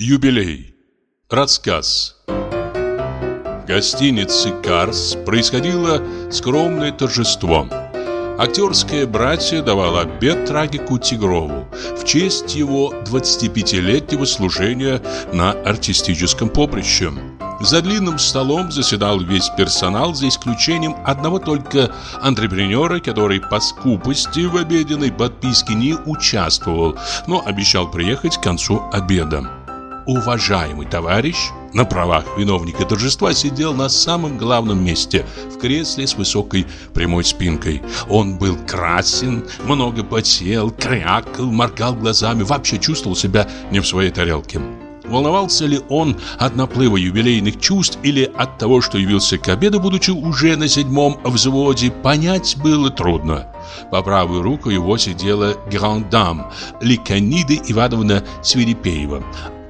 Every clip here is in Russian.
Юбилей. Рассказ. В гостинице «Карс» происходило скромное торжество. Актерское братье давало обед трагику Тигрову в честь его 25-летнего служения на артистическом поприще. За длинным столом заседал весь персонал, за исключением одного только антрепренера, который по скупости в обеденной подписке не участвовал, но обещал приехать к концу обеда. Уважаемый товарищ на правах виновника торжества сидел на самом главном месте, в кресле с высокой прямой спинкой. Он был красен, много потел, крякал, моргал глазами, вообще чувствовал себя не в своей тарелке. Волновался ли он от наплыва юбилейных чувств или от того, что явился к обеду, будучи уже на седьмом взводе, понять было трудно. По правую руку его сидела грандам Ликанида Ивановна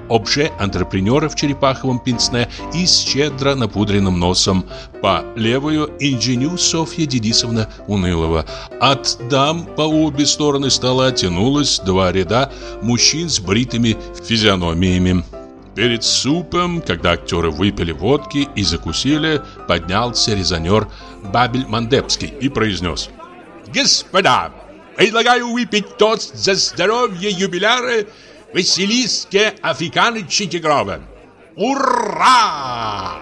Свирипеева, обже-антрепренера в черепаховом пенсне и с щедро напудренным носом. По левую инженю Софья Денисовна Унылова. От дам по обе стороны стола тянулось два ряда мужчин с бритыми физиономиями. Перед супом, когда актеры выпили водки и закусили, поднялся резонер Бабель Мандепский и произнес «Господа, предлагаю выпить тост за здоровье юбиляра Василиске Африканыча Тигрова. Ура!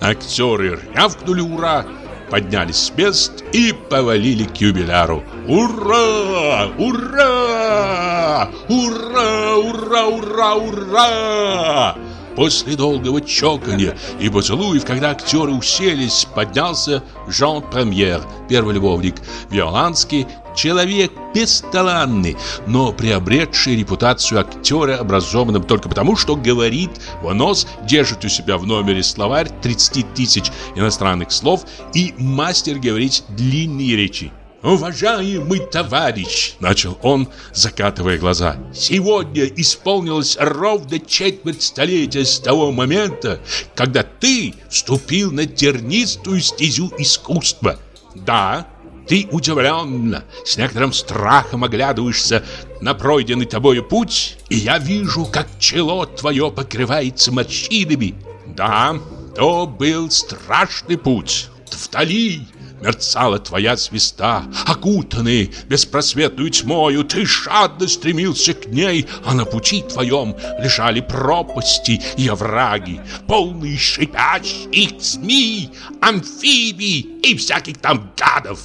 Актеры рявкнули «Ура!», поднялись с мест и повалили к юбиляру. «Ура! Ура! Ура! Ура! Ура! Ура!» После долгого чоканья и поцелуев, когда актеры уселись, поднялся Жан Премьер, первый любовник, Виоланский, человек бесталанный, но приобретший репутацию актера, образованным только потому, что говорит в нос, держит у себя в номере словарь 30 тысяч иностранных слов и мастер говорить длинные речи. «Уважаемый товарищ!» – начал он, закатывая глаза. «Сегодня исполнилось ровно четверть столетия с того момента, когда ты вступил на тернистую стезю искусства. Да, ты удивленно, с некоторым страхом оглядываешься на пройденный тобою путь, и я вижу, как чело твое покрывается морщинами. Да, то был страшный путь. Вдали мерцала твоя звезда, окутанный беспросветную тьмою, ты жадно стремился к ней, а на пути твоем лежали пропасти и овраги, полные шипящих змей, амфибий и всяких там гадов.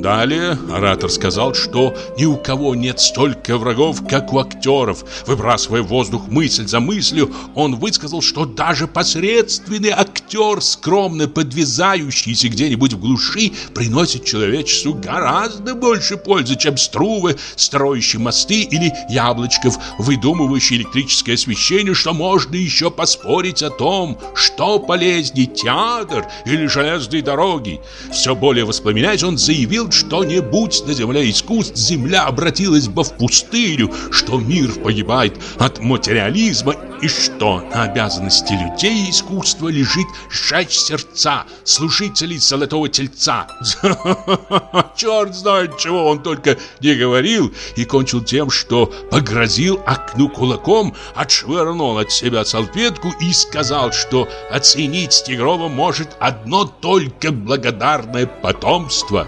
Далее оратор сказал, что ни у кого нет столько врагов, как у актеров. Выбрасывая воздух мысль за мыслью, он высказал, что даже посредственный актер, скромно подвязающийся где-нибудь в глуши, приносит человечеству гораздо больше пользы, чем струвы, строящие мосты или яблочков, выдумывающие электрическое освещение, что можно еще поспорить о том, что полезнее театр или железные дороги. Все более воспламеняясь, он заявил, что-нибудь на земле искусств, земля обратилась бы в пустыню, что мир погибает от материализма и что на обязанности людей искусства лежит сжечь сердца служителей золотого тельца. Черт знает, чего он только не говорил и кончил тем, что погрозил окну кулаком, отшвырнул от себя салфетку и сказал, что оценить Тигрова может одно только благодарное потомство.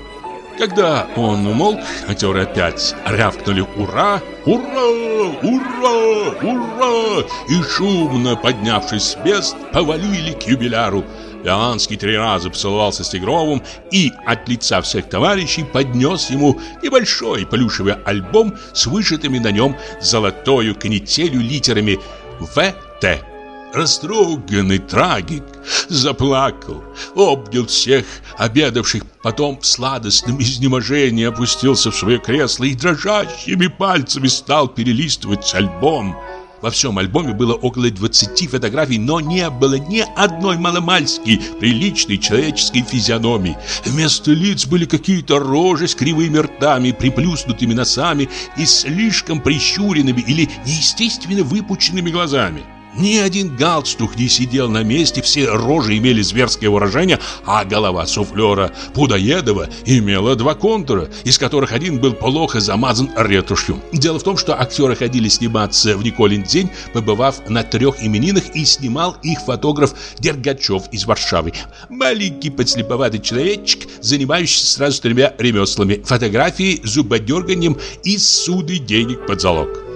Когда он умолк, актеры опять рявкнули «Ура! Ура! Ура! Ура!» и шумно, поднявшись с мест, повалили к юбиляру. Иоаннский три раза поцеловался с Тигровым и от лица всех товарищей поднес ему небольшой плюшевый альбом с вышитыми на нем золотою канителью литерами «ВТ». Растроганный трагик заплакал, обнял всех обедавших, потом в сладостном изнеможении опустился в свое кресло и дрожащими пальцами стал перелистывать альбом. Во всем альбоме было около 20 фотографий, но не было ни одной маломальски приличной человеческой физиономии. Вместо лиц были какие-то рожи с кривыми ртами, приплюснутыми носами и слишком прищуренными или неестественно выпученными глазами. Ни один галстук не сидел на месте, все рожи имели зверское выражение, а голова суфлера Пудоедова имела два контура, из которых один был плохо замазан ретушью. Дело в том, что актеры ходили сниматься в Николин день, побывав на трех именинах, и снимал их фотограф Дергачев из Варшавы. Маленький подслеповатый человечек, занимающийся сразу тремя ремеслами – фотографией, зубодерганием и суды денег под залог.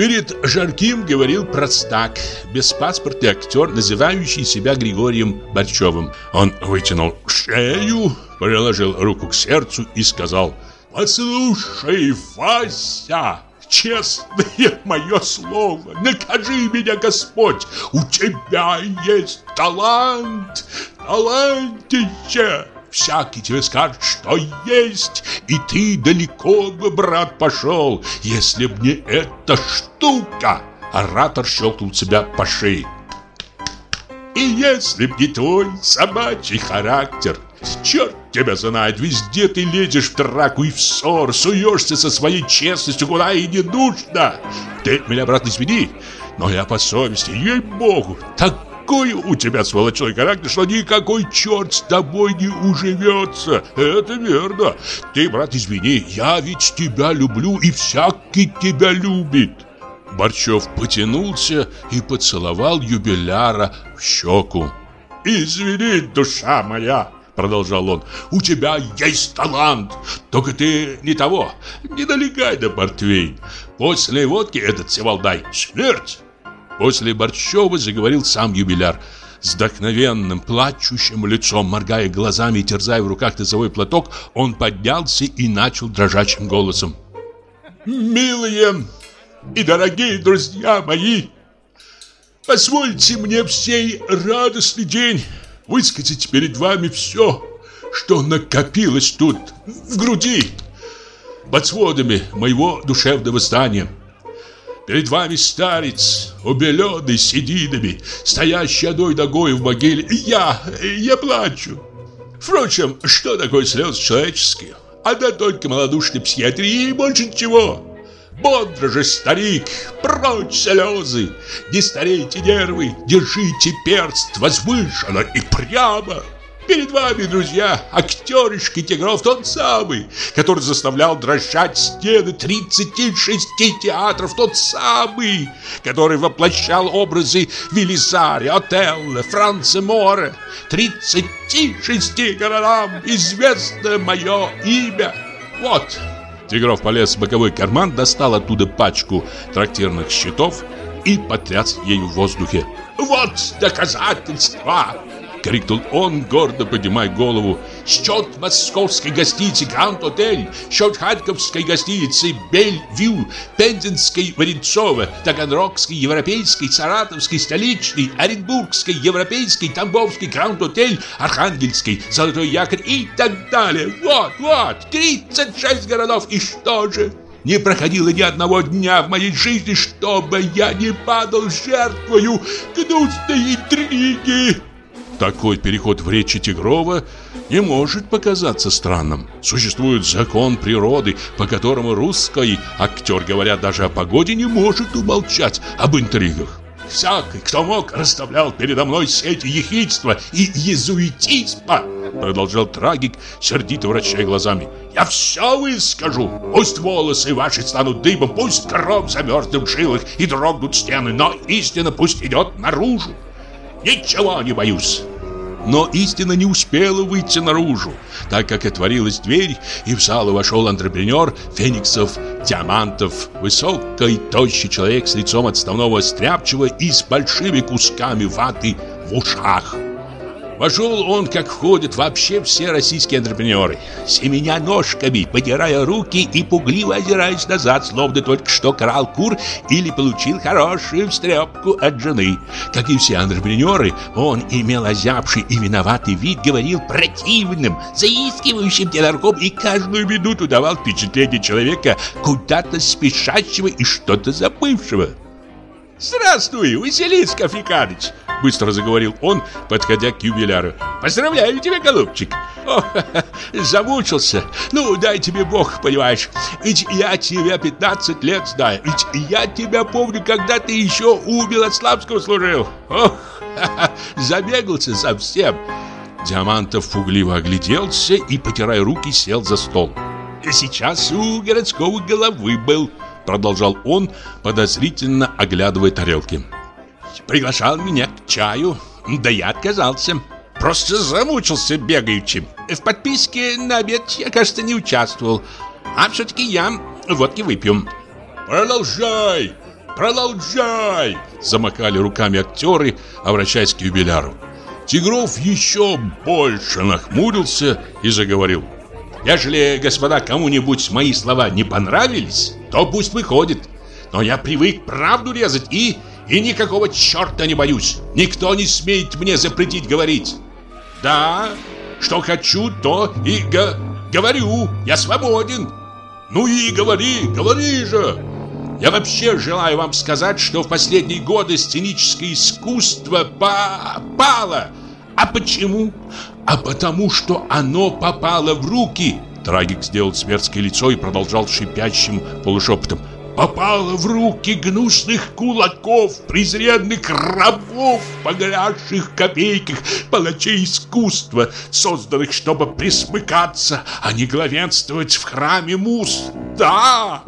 Перед Жарким говорил простак, беспаспортный актер, называющий себя Григорием Борчевым. Он вытянул шею, приложил руку к сердцу и сказал «Послушай, Вася, честное мое слово, накажи меня, Господь, у тебя есть талант, талантище!» Всякий тебе скажет, что есть, и ты далеко бы, брат, пошел, если б не эта штука. Оратор щелкнул себя по шее. И если б не твой собачий характер, черт тебя знает, везде ты лезешь в драку и в ссор, суешься со своей честностью куда и не нужно. Ты меня, брат, извини, но я по совести, ей-богу, так такой у тебя, сволочной характер, что никакой черт с тобой не уживется. Это верно. Ты, брат, извини, я ведь тебя люблю, и всякий тебя любит. Борчев потянулся и поцеловал юбиляра в щеку. «Извини, душа моя!» Продолжал он У тебя есть талант Только ты не того Не налегай на портвейн После водки этот севалдай Смерть После Борчева заговорил сам юбиляр с вдохновенным, плачущим лицом, моргая глазами и терзая в руках носовой платок, он поднялся и начал дрожащим голосом. «Милые и дорогие друзья мои, позвольте мне в сей радостный день высказать перед вами все, что накопилось тут, в груди, под сводами моего душевного здания». Перед вами старец, убеленный сединами, стоящий одной ногой в могиле. Я, я плачу. Впрочем, что такое слезы человеческие? Одна только малодушной психиатрии и больше ничего. Бодро же, старик, прочь слезы, не старейте нервы, держите перст возвышенно и прямо. Перед вами, друзья, актеришки Тигров тот самый, который заставлял дрожать стены 36 театров, тот самый, который воплощал образы Велизари, Отелло, Франца Море. 36 городам известно мое имя. Вот. Тигров полез в боковой карман, достал оттуда пачку трактирных счетов и потряс ею в воздухе. Вот доказательства! Крикнул он, гордо поднимая голову Счет московской гостиницы Гранд Отель Счет харьковской гостиницы Бель-Вью Пензенской Варенцова Таганрогской, Европейской, Саратовской, Столичной Оренбургской, Европейской, Тамбовской Гранд Отель Архангельской, Золотой якорь и так далее Вот, вот, 36 городов И что же? Не проходило ни одного дня в моей жизни, чтобы я не падал жертвою гнусной интриги. Такой переход в речи Тигрова не может показаться странным. Существует закон природы, по которому русский актер, говоря даже о погоде, не может умолчать об интригах. Всякий, кто мог, расставлял передо мной сети ехидства и езуитизма, продолжал трагик, сердито вращая глазами. Я все выскажу. Пусть волосы ваши станут дыбом, пусть кровь замерзнет в жилах и дрогнут стены, но истина пусть идет наружу. Ничего не боюсь. Но истина не успела выйти наружу, так как отворилась дверь, и в залу вошел антрепренер Фениксов Диамантов, высокий, тощий человек с лицом отставного стряпчего и с большими кусками ваты в ушах. Вошел он, как входят вообще все российские антрепренеры, семеня ножками, потирая руки и пугливо озираясь назад, словно только что крал кур или получил хорошую встрепку от жены. Как и все антрепренеры, он имел озябший и виноватый вид, говорил противным, заискивающим деларком и каждую минуту давал впечатление человека куда-то спешащего и что-то забывшего. Здравствуй, Василиск Африканыч Быстро заговорил он, подходя к юбиляру. Поздравляю тебя, голубчик. О, замучился. Ну, дай тебе Бог, понимаешь. Ведь я тебя 15 лет знаю. Ведь я тебя помню, когда ты еще у Белославского служил. Ох, забегался совсем. Диамантов пугливо огляделся и, потирая руки, сел за стол. Сейчас у городского головы был Продолжал он, подозрительно оглядывая тарелки. Приглашал меня к чаю. Да я отказался. Просто замучился бегаючи. В подписке на обед я, кажется, не участвовал. А все-таки я водки выпью Продолжай! Продолжай! Замакали руками актеры, обращаясь к юбиляру. Тигров еще больше нахмурился и заговорил Ежели, господа, кому-нибудь мои слова не понравились, то пусть выходит. Но я привык правду резать и... И никакого черта не боюсь. Никто не смеет мне запретить говорить. Да, что хочу, то и го говорю. Я свободен. Ну и говори, говори же. Я вообще желаю вам сказать, что в последние годы сценическое искусство попало. А почему? А потому что оно попало в руки. Трагик сделал смертское лицо и продолжал шипящим полушепотом. Попало в руки гнусных кулаков, презренных рабов, погрязших копейках, палачей искусства, созданных, чтобы присмыкаться, а не главенствовать в храме мус. Да!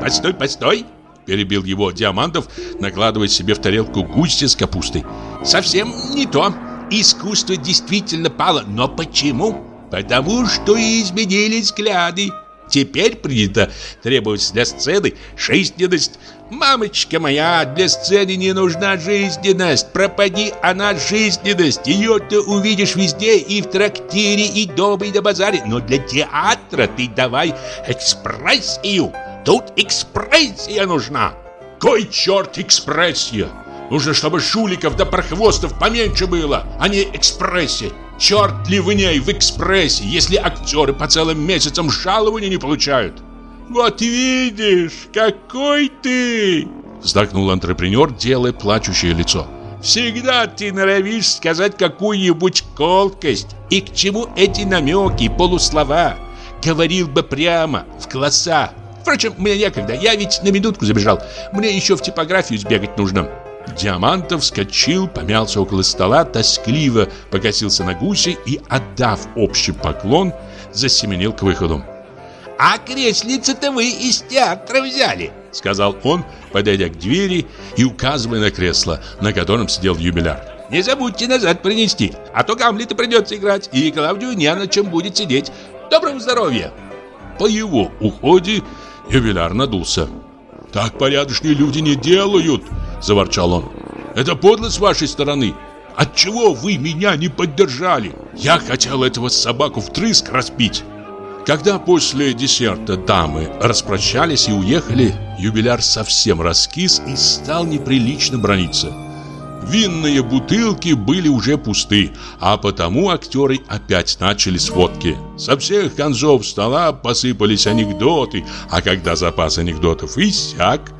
Постой, постой! Перебил его Диамантов, накладывая себе в тарелку густи с капустой. Совсем не то. Искусство действительно пало, но почему? Потому что изменились взгляды. Теперь принято требовать для сцены жизненность. Мамочка моя, для сцены не нужна жизненность. Пропади она жизненность. Ее ты увидишь везде, и в трактире, и дома, и на базаре. Но для театра ты давай экспрессию. Тут экспрессия нужна. Кой черт экспрессия? Нужно, чтобы шуликов да прохвостов поменьше было, а не экспрессия. Черт ли в ней в экспрессе, если актеры по целым месяцам жалования не получают? Вот видишь, какой ты! Вздохнул антрепренер, делая плачущее лицо. Всегда ты норовишь сказать какую-нибудь колкость. И к чему эти намеки, полуслова? Говорил бы прямо, в глаза. Впрочем, мне некогда, я ведь на минутку забежал. Мне еще в типографию сбегать нужно. Диамантов вскочил, помялся около стола, тоскливо покосился на гуся и, отдав общий поклон, засеменил к выходу. «А креслицы-то вы из театра взяли!» Сказал он, подойдя к двери и указывая на кресло, на котором сидел юбиляр. «Не забудьте назад принести, а то Гамлета придется играть, и Клавдию не на чем будет сидеть. Доброго здоровья!» По его уходе юбиляр надулся. «Так порядочные люди не делают!» заворчал он. Это подло с вашей стороны. Отчего вы меня не поддержали? Я хотел этого собаку втрыск распить. Когда после десерта дамы распрощались и уехали, юбиляр совсем раскис и стал неприлично брониться. Винные бутылки были уже пусты, а потому актеры опять начали сводки. Со всех концов стола посыпались анекдоты, а когда запас анекдотов иссяк,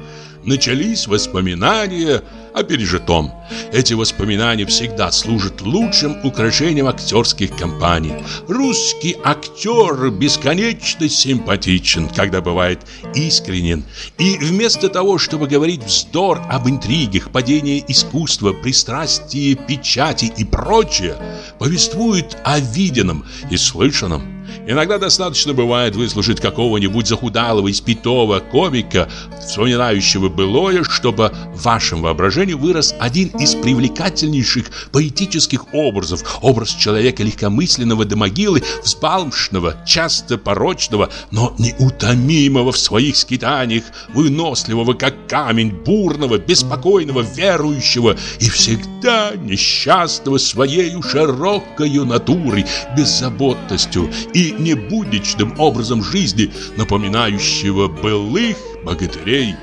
начались воспоминания о пережитом. Эти воспоминания всегда служат лучшим украшением актерских компаний. Русский актер бесконечно симпатичен, когда бывает искренен. И вместо того, чтобы говорить вздор об интригах, падении искусства, пристрастии, печати и прочее, повествует о виденном и слышанном. Иногда достаточно бывает выслушать какого-нибудь захудалого, испитого комика, вспоминающего былое, чтобы в вашем воображении вырос один из привлекательнейших поэтических образов, образ человека легкомысленного до могилы, взбалмшного, часто порочного, но неутомимого в своих скитаниях, выносливого, как камень, бурного, беспокойного, верующего и всегда несчастного своей широкою натурой, беззаботностью и небудничным образом жизни, напоминающего былых богатырей.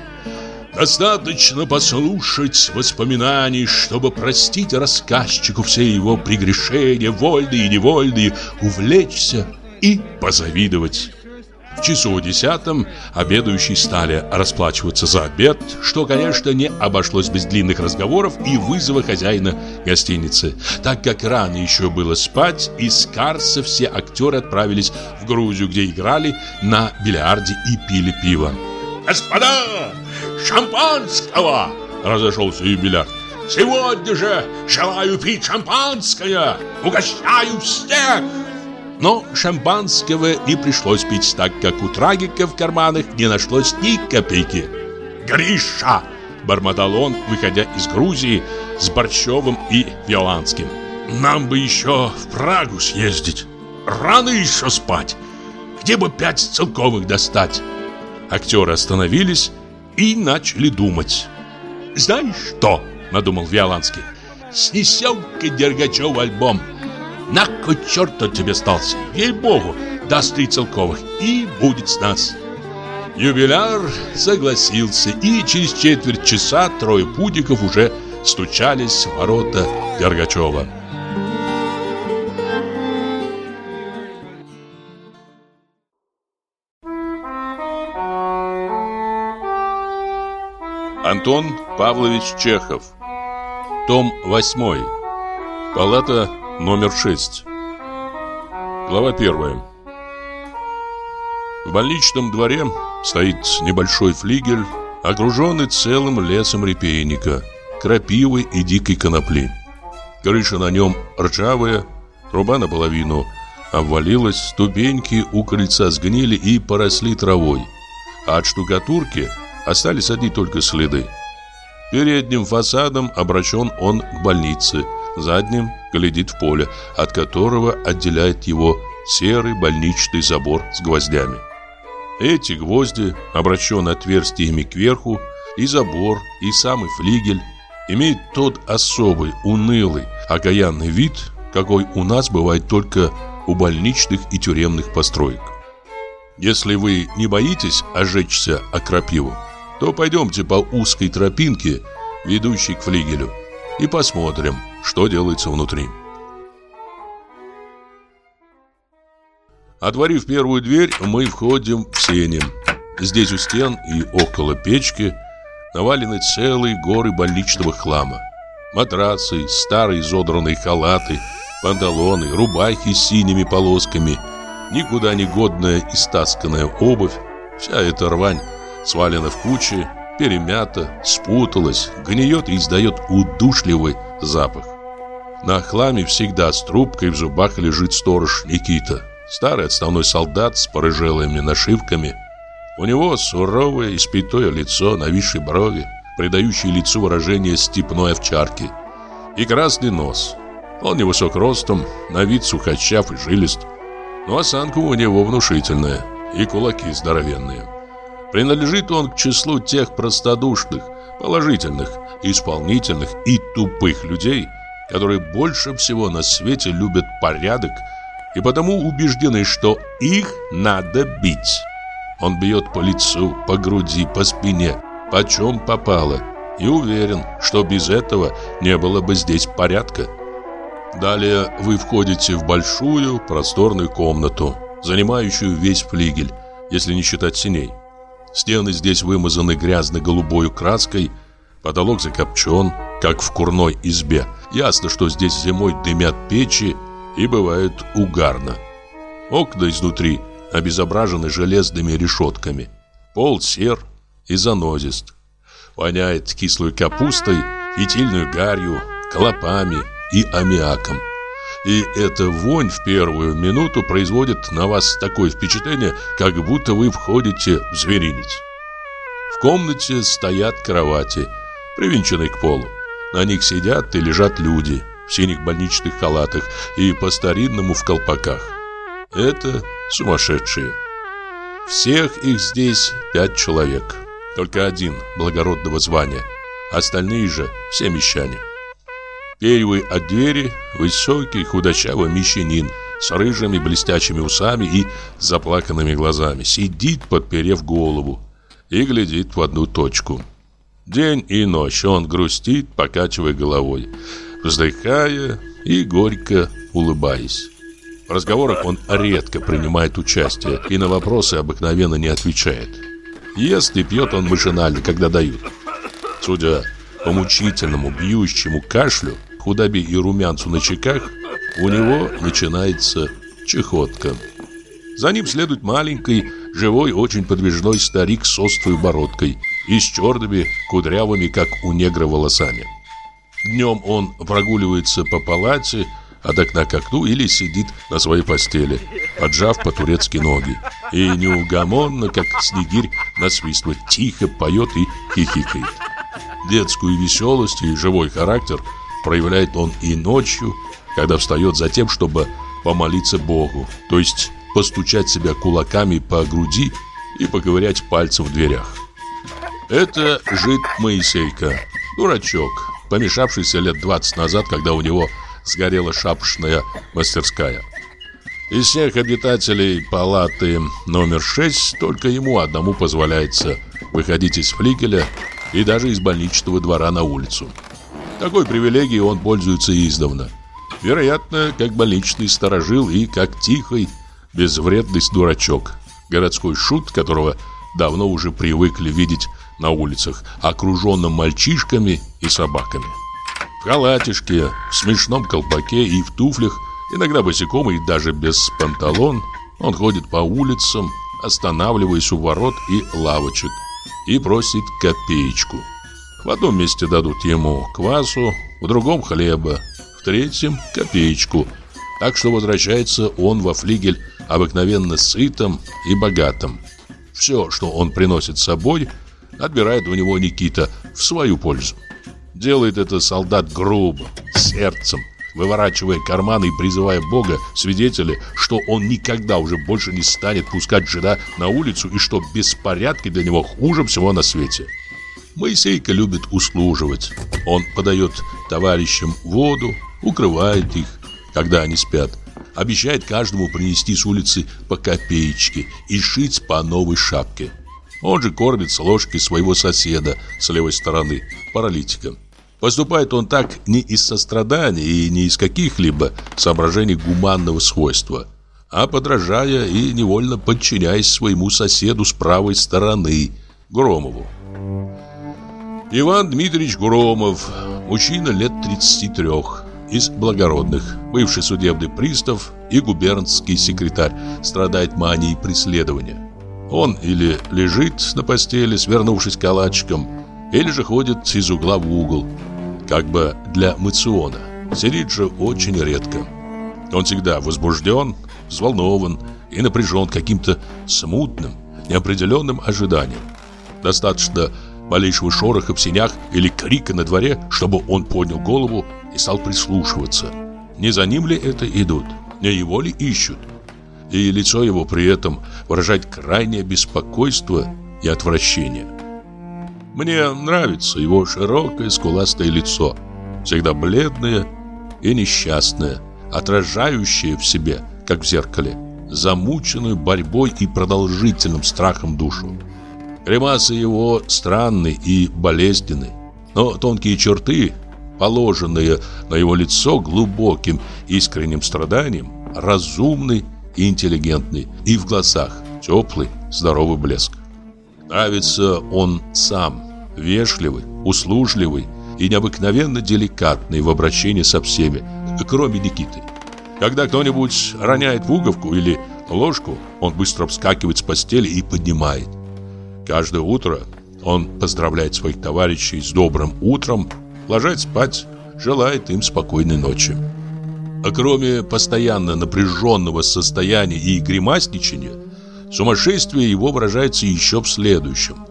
Достаточно послушать воспоминаний, чтобы простить рассказчику все его прегрешения, вольные и невольные, увлечься и позавидовать. В часу десятом обедающие стали расплачиваться за обед, что, конечно, не обошлось без длинных разговоров и вызова хозяина гостиницы. Так как рано еще было спать, из Карса все актеры отправились в Грузию, где играли на бильярде и пили пиво. «Господа, шампанского!» – разошелся юбиляр. «Сегодня же желаю пить шампанское! Угощаю всех!» Но шампанского не пришлось пить, так как у трагика в карманах не нашлось ни копейки. «Гриша!» – бормотал он, выходя из Грузии с Борщевым и Виоланским. «Нам бы еще в Прагу съездить. Рано еще спать. Где бы пять целковых достать?» Актеры остановились и начали думать. «Знаешь что?» – надумал Виоланский. «Снесем-ка Дергачев альбом». На кой черт он тебе стался? Ей-богу, даст три целковых и будет с нас. Юбиляр согласился, и через четверть часа трое путников уже стучались в ворота Горгачева. Антон Павлович Чехов Том 8 Палата номер 6 Глава 1 В больничном дворе стоит небольшой флигель, окруженный целым лесом репейника, крапивы и дикой конопли. Крыша на нем ржавая, труба наполовину обвалилась, ступеньки у крыльца сгнили и поросли травой, а от штукатурки остались одни только следы. Передним фасадом обращен он к больнице – задним глядит в поле, от которого отделяет его серый больничный забор с гвоздями. Эти гвозди, обращенные отверстиями кверху, и забор, и самый флигель, имеют тот особый, унылый, окаянный вид, какой у нас бывает только у больничных и тюремных построек. Если вы не боитесь ожечься о крапиву, то пойдемте по узкой тропинке, ведущей к флигелю, и посмотрим, что делается внутри. Отворив первую дверь, мы входим в сени. Здесь у стен и около печки навалены целые горы больничного хлама. Матрацы, старые изодранные халаты, панталоны, рубахи с синими полосками, никуда не годная истасканная обувь. Вся эта рвань свалена в кучи, перемята, спуталась, гниет и издает удушливый запах. На хламе всегда с трубкой в зубах лежит сторож Никита. Старый отставной солдат с порыжелыми нашивками. У него суровое, испятое лицо, нависшие брови, придающие лицу выражение степной овчарки. И красный нос. Он невысок ростом, на вид сухощав и жилист. Но осанка у него внушительная, и кулаки здоровенные. Принадлежит он к числу тех простодушных, положительных, исполнительных и тупых людей – которые больше всего на свете любят порядок и потому убеждены, что их надо бить. Он бьет по лицу, по груди, по спине, по чем попало, и уверен, что без этого не было бы здесь порядка. Далее вы входите в большую просторную комнату, занимающую весь флигель, если не считать синей. Стены здесь вымазаны грязно-голубой краской, потолок закопчен, как в курной избе. Ясно, что здесь зимой дымят печи и бывает угарно. Окна изнутри обезображены железными решетками. Пол сер и занозист. Воняет кислой капустой, фитильной гарью, клопами и аммиаком. И эта вонь в первую минуту производит на вас такое впечатление, как будто вы входите в зверинец. В комнате стоят кровати, привинченные к полу. На них сидят и лежат люди в синих больничных халатах и по-старинному в колпаках. Это сумасшедшие. Всех их здесь пять человек. Только один благородного звания. Остальные же все мещане. Первый от двери высокий худощавый мещанин с рыжими блестящими усами и заплаканными глазами. Сидит, подперев голову, и глядит в одну точку. День и ночь он грустит, покачивая головой, вздыхая и горько улыбаясь. В разговорах он редко принимает участие и на вопросы обыкновенно не отвечает. Ест и пьет он машинально, когда дают. Судя по мучительному, бьющему кашлю, худобе и румянцу на щеках, у него начинается чехотка. За ним следует маленький, живой, очень подвижной старик с острой бородкой и с черными, кудрявыми, как у негра, волосами. Днем он прогуливается по палате, от окна к окну или сидит на своей постели, поджав по-турецки ноги. И неугомонно, как снегирь, насвистывает, тихо поет и хихикает. Детскую веселость и живой характер проявляет он и ночью, когда встает за тем, чтобы помолиться Богу, то есть постучать себя кулаками по груди и поковырять пальцем в дверях. Это жид Моисейка, дурачок, помешавшийся лет 20 назад, когда у него сгорела шапочная мастерская. Из всех обитателей палаты номер 6 только ему одному позволяется выходить из флигеля и даже из больничного двора на улицу. Такой привилегией он пользуется издавна. Вероятно, как больничный сторожил и как тихий, безвредный дурачок. Городской шут, которого давно уже привыкли видеть на улицах, окруженным мальчишками и собаками. В халатишке, в смешном колпаке и в туфлях, иногда босиком и даже без панталон, он ходит по улицам, останавливаясь у ворот и лавочек, и просит копеечку. В одном месте дадут ему квасу, в другом хлеба, в третьем копеечку. Так что возвращается он во флигель обыкновенно сытым и богатым. Все, что он приносит с собой, отбирает у него Никита в свою пользу. Делает это солдат грубо, сердцем, выворачивая карманы и призывая Бога, свидетеля, что он никогда уже больше не станет пускать жена на улицу и что беспорядки для него хуже всего на свете. Моисейка любит услуживать. Он подает товарищам воду, укрывает их, когда они спят, обещает каждому принести с улицы по копеечке и шить по новой шапке. Он же кормит с ложки своего соседа с левой стороны, паралитика. Поступает он так не из сострадания и не из каких-либо соображений гуманного свойства, а подражая и невольно подчиняясь своему соседу с правой стороны, Громову. Иван Дмитриевич Громов, мужчина лет 33, из благородных, бывший судебный пристав и губернский секретарь, страдает манией преследования. Он или лежит на постели, свернувшись калачиком, или же ходит из угла в угол, как бы для мациона. Сидит же очень редко. Он всегда возбужден, взволнован и напряжен каким-то смутным, неопределенным ожиданием. Достаточно малейшего шороха в сенях или крика на дворе, чтобы он поднял голову и стал прислушиваться. Не за ним ли это идут? Не его ли ищут? И лицо его при этом выражает крайнее беспокойство и отвращение. Мне нравится его широкое скуластое лицо, всегда бледное и несчастное, отражающее в себе, как в зеркале, замученную борьбой и продолжительным страхом душу. Гримасы его странны и болезненны, но тонкие черты, положенные на его лицо глубоким искренним страданием, разумны и интеллигентны, и в глазах теплый, здоровый блеск. Нравится он сам, вежливый, услужливый и необыкновенно деликатный в обращении со всеми, кроме Никиты. Когда кто-нибудь роняет пуговку или ложку, он быстро вскакивает с постели и поднимает. Каждое утро он поздравляет своих товарищей с добрым утром, ложась спать, желает им спокойной ночи. А кроме постоянно напряженного состояния и гримасничания, Сумасшествие его выражается еще в следующем.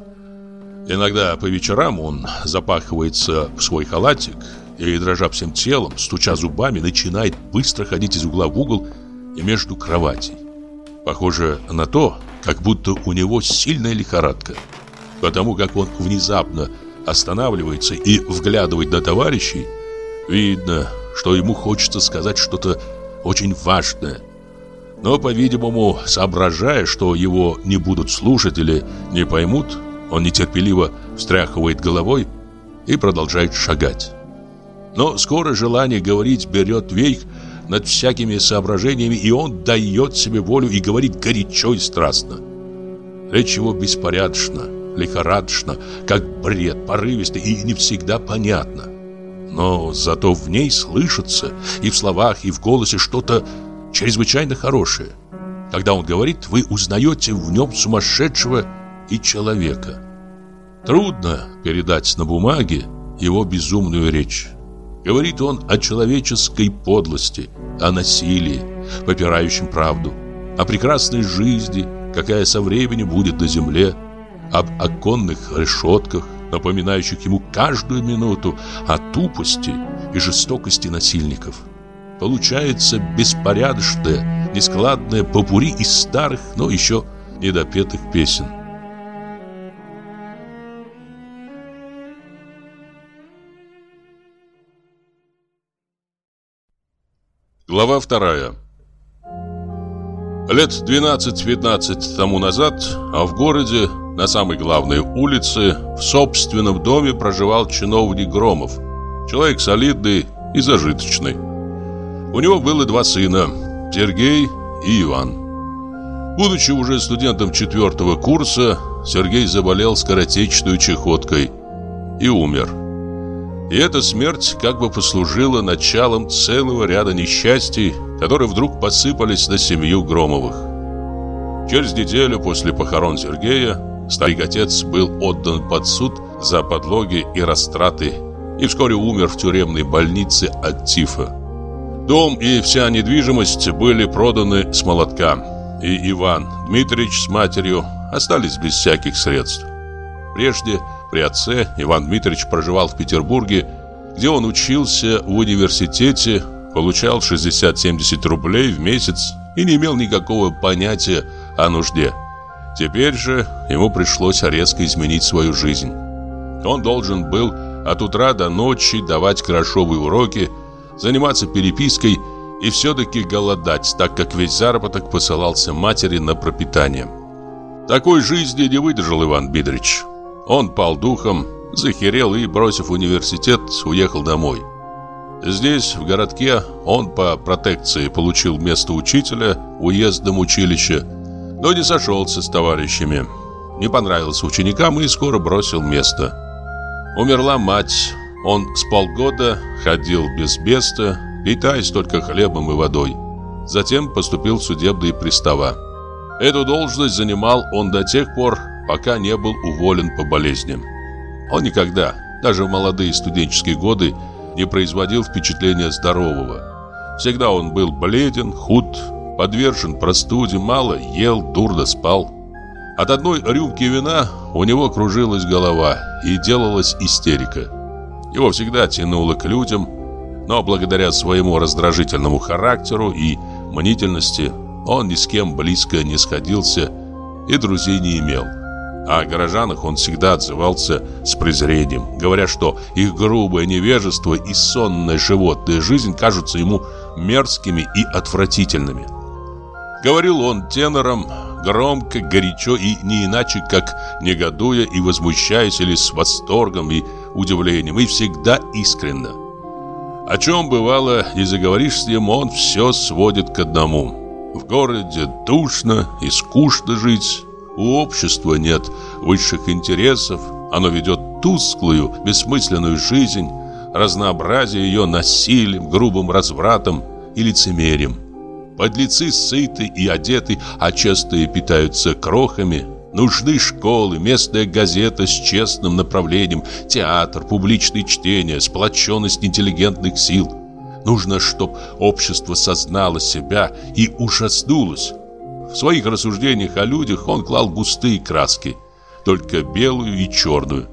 Иногда по вечерам он запахивается в свой халатик и, дрожа всем телом, стуча зубами, начинает быстро ходить из угла в угол и между кроватей. Похоже на то, как будто у него сильная лихорадка. Потому как он внезапно останавливается и вглядывает на товарищей, видно, что ему хочется сказать что-то очень важное – но, по-видимому, соображая, что его не будут слушать или не поймут, он нетерпеливо встряхивает головой и продолжает шагать. Но скоро желание говорить берет вейх над всякими соображениями, и он дает себе волю и говорит горячо и страстно. Речь его беспорядочна, лихорадочна, как бред, порывисто и не всегда понятно. Но зато в ней слышится и в словах, и в голосе что-то чрезвычайно хорошее. Когда он говорит, вы узнаете в нем сумасшедшего и человека. Трудно передать на бумаге его безумную речь. Говорит он о человеческой подлости, о насилии, попирающем правду, о прекрасной жизни, какая со временем будет на земле, об оконных решетках, напоминающих ему каждую минуту о тупости и жестокости насильников. Получается беспорядочное, нескладное попури из старых, но еще недопетых песен. Глава вторая Лет 12-15 тому назад, а в городе, на самой главной улице, в собственном доме проживал чиновник Громов. Человек солидный и зажиточный. У него было два сына, Сергей и Иван. Будучи уже студентом четвертого курса, Сергей заболел скоротечной чехоткой и умер. И эта смерть как бы послужила началом целого ряда несчастий, которые вдруг посыпались на семью Громовых. Через неделю после похорон Сергея старик-отец был отдан под суд за подлоги и растраты и вскоре умер в тюремной больнице от тифа. Дом и вся недвижимость были проданы с молотка, и Иван Дмитриевич с матерью остались без всяких средств. Прежде при отце Иван Дмитриевич проживал в Петербурге, где он учился в университете, получал 60-70 рублей в месяц и не имел никакого понятия о нужде. Теперь же ему пришлось резко изменить свою жизнь. Он должен был от утра до ночи давать грошовые уроки, заниматься перепиской и все-таки голодать, так как весь заработок посылался матери на пропитание. Такой жизни не выдержал Иван Бидрич. Он пал духом, захерел и, бросив университет, уехал домой. Здесь, в городке, он по протекции получил место учителя уездном училище, но не сошелся с товарищами. Не понравился ученикам и скоро бросил место. Умерла мать. Он с полгода ходил без места, питаясь только хлебом и водой. Затем поступил в судебные пристава. Эту должность занимал он до тех пор, пока не был уволен по болезням. Он никогда, даже в молодые студенческие годы, не производил впечатления здорового. Всегда он был бледен, худ, подвержен простуде, мало ел, дурно спал. От одной рюмки вина у него кружилась голова и делалась истерика. Его всегда тянуло к людям, но благодаря своему раздражительному характеру и мнительности он ни с кем близко не сходился и друзей не имел. О горожанах он всегда отзывался с презрением, говоря, что их грубое невежество и сонная животная жизнь кажутся ему мерзкими и отвратительными. Говорил он тенором, громко, горячо и не иначе, как негодуя и возмущаясь или с восторгом и удивлением, и всегда искренно. О чем бывало, не заговоришь с ним, он все сводит к одному. В городе душно и скучно жить, у общества нет высших интересов, оно ведет тусклую, бессмысленную жизнь, разнообразие ее насилием, грубым развратом и лицемерием. Подлецы сыты и одеты, а частые питаются крохами. Нужны школы, местная газета с честным направлением, театр, публичные чтения, сплоченность интеллигентных сил. Нужно, чтобы общество сознало себя и ужаснулось. В своих рассуждениях о людях он клал густые краски, только белую и черную,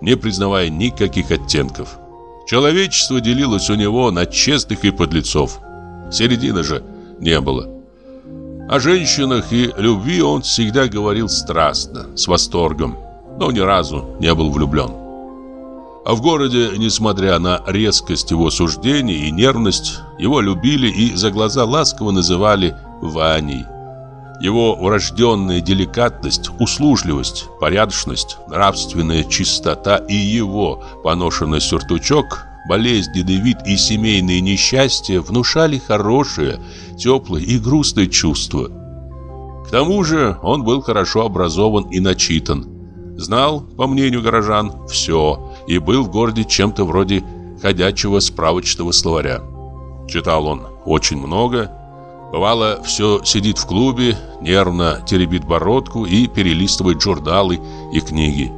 не признавая никаких оттенков. Человечество делилось у него на честных и подлецов. Середины же не было. О женщинах и любви он всегда говорил страстно, с восторгом, но ни разу не был влюблен. А в городе, несмотря на резкость его суждений и нервность, его любили и за глаза ласково называли Ваней. Его врожденная деликатность, услужливость, порядочность, нравственная чистота и его поношенный сюртучок болезненный вид и семейные несчастья внушали хорошее, теплое и грустное чувство. К тому же он был хорошо образован и начитан. Знал, по мнению горожан, все и был в городе чем-то вроде ходячего справочного словаря. Читал он очень много. Бывало, все сидит в клубе, нервно теребит бородку и перелистывает журналы и книги.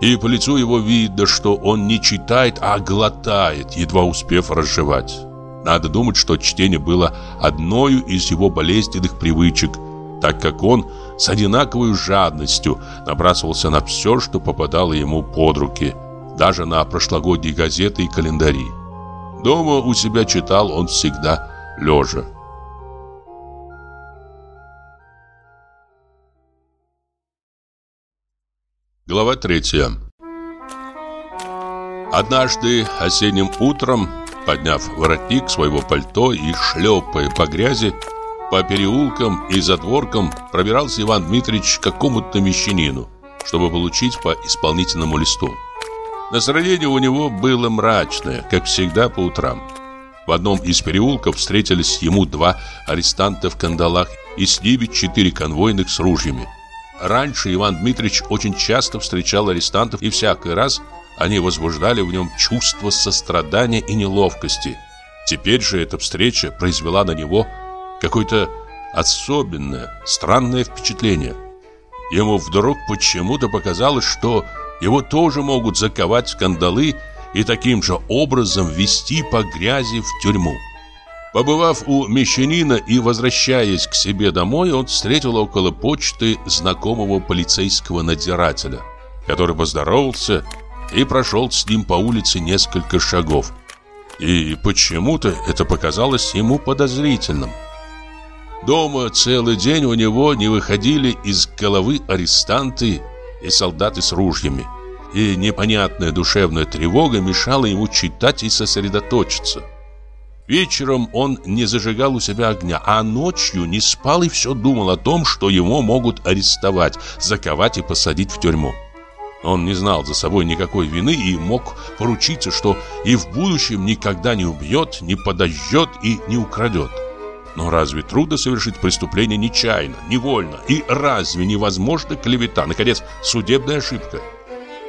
И по лицу его видно, что он не читает, а глотает, едва успев разжевать. Надо думать, что чтение было одной из его болезненных привычек, так как он с одинаковой жадностью набрасывался на все, что попадало ему под руки, даже на прошлогодние газеты и календари. Дома у себя читал он всегда лежа. Глава третья. Однажды осенним утром, подняв воротник своего пальто и шлепая по грязи, по переулкам и задворкам пробирался Иван Дмитриевич к какому-то мещанину, чтобы получить по исполнительному листу. Настроение у него было мрачное, как всегда по утрам. В одном из переулков встретились ему два арестанта в кандалах и с ними четыре конвойных с ружьями. Раньше Иван Дмитриевич очень часто встречал арестантов, и всякий раз они возбуждали в нем чувство сострадания и неловкости. Теперь же эта встреча произвела на него какое-то особенное, странное впечатление. Ему вдруг почему-то показалось, что его тоже могут заковать в кандалы и таким же образом вести по грязи в тюрьму. Побывав у мещанина и возвращаясь к себе домой, он встретил около почты знакомого полицейского надзирателя, который поздоровался и прошел с ним по улице несколько шагов. И почему-то это показалось ему подозрительным. Дома целый день у него не выходили из головы арестанты и солдаты с ружьями. И непонятная душевная тревога мешала ему читать и сосредоточиться. Вечером он не зажигал у себя огня, а ночью не спал и все думал о том, что его могут арестовать, заковать и посадить в тюрьму. Он не знал за собой никакой вины и мог поручиться, что и в будущем никогда не убьет, не подожжет и не украдет. Но разве трудно совершить преступление нечаянно, невольно? И разве невозможно клевета, наконец, судебная ошибка?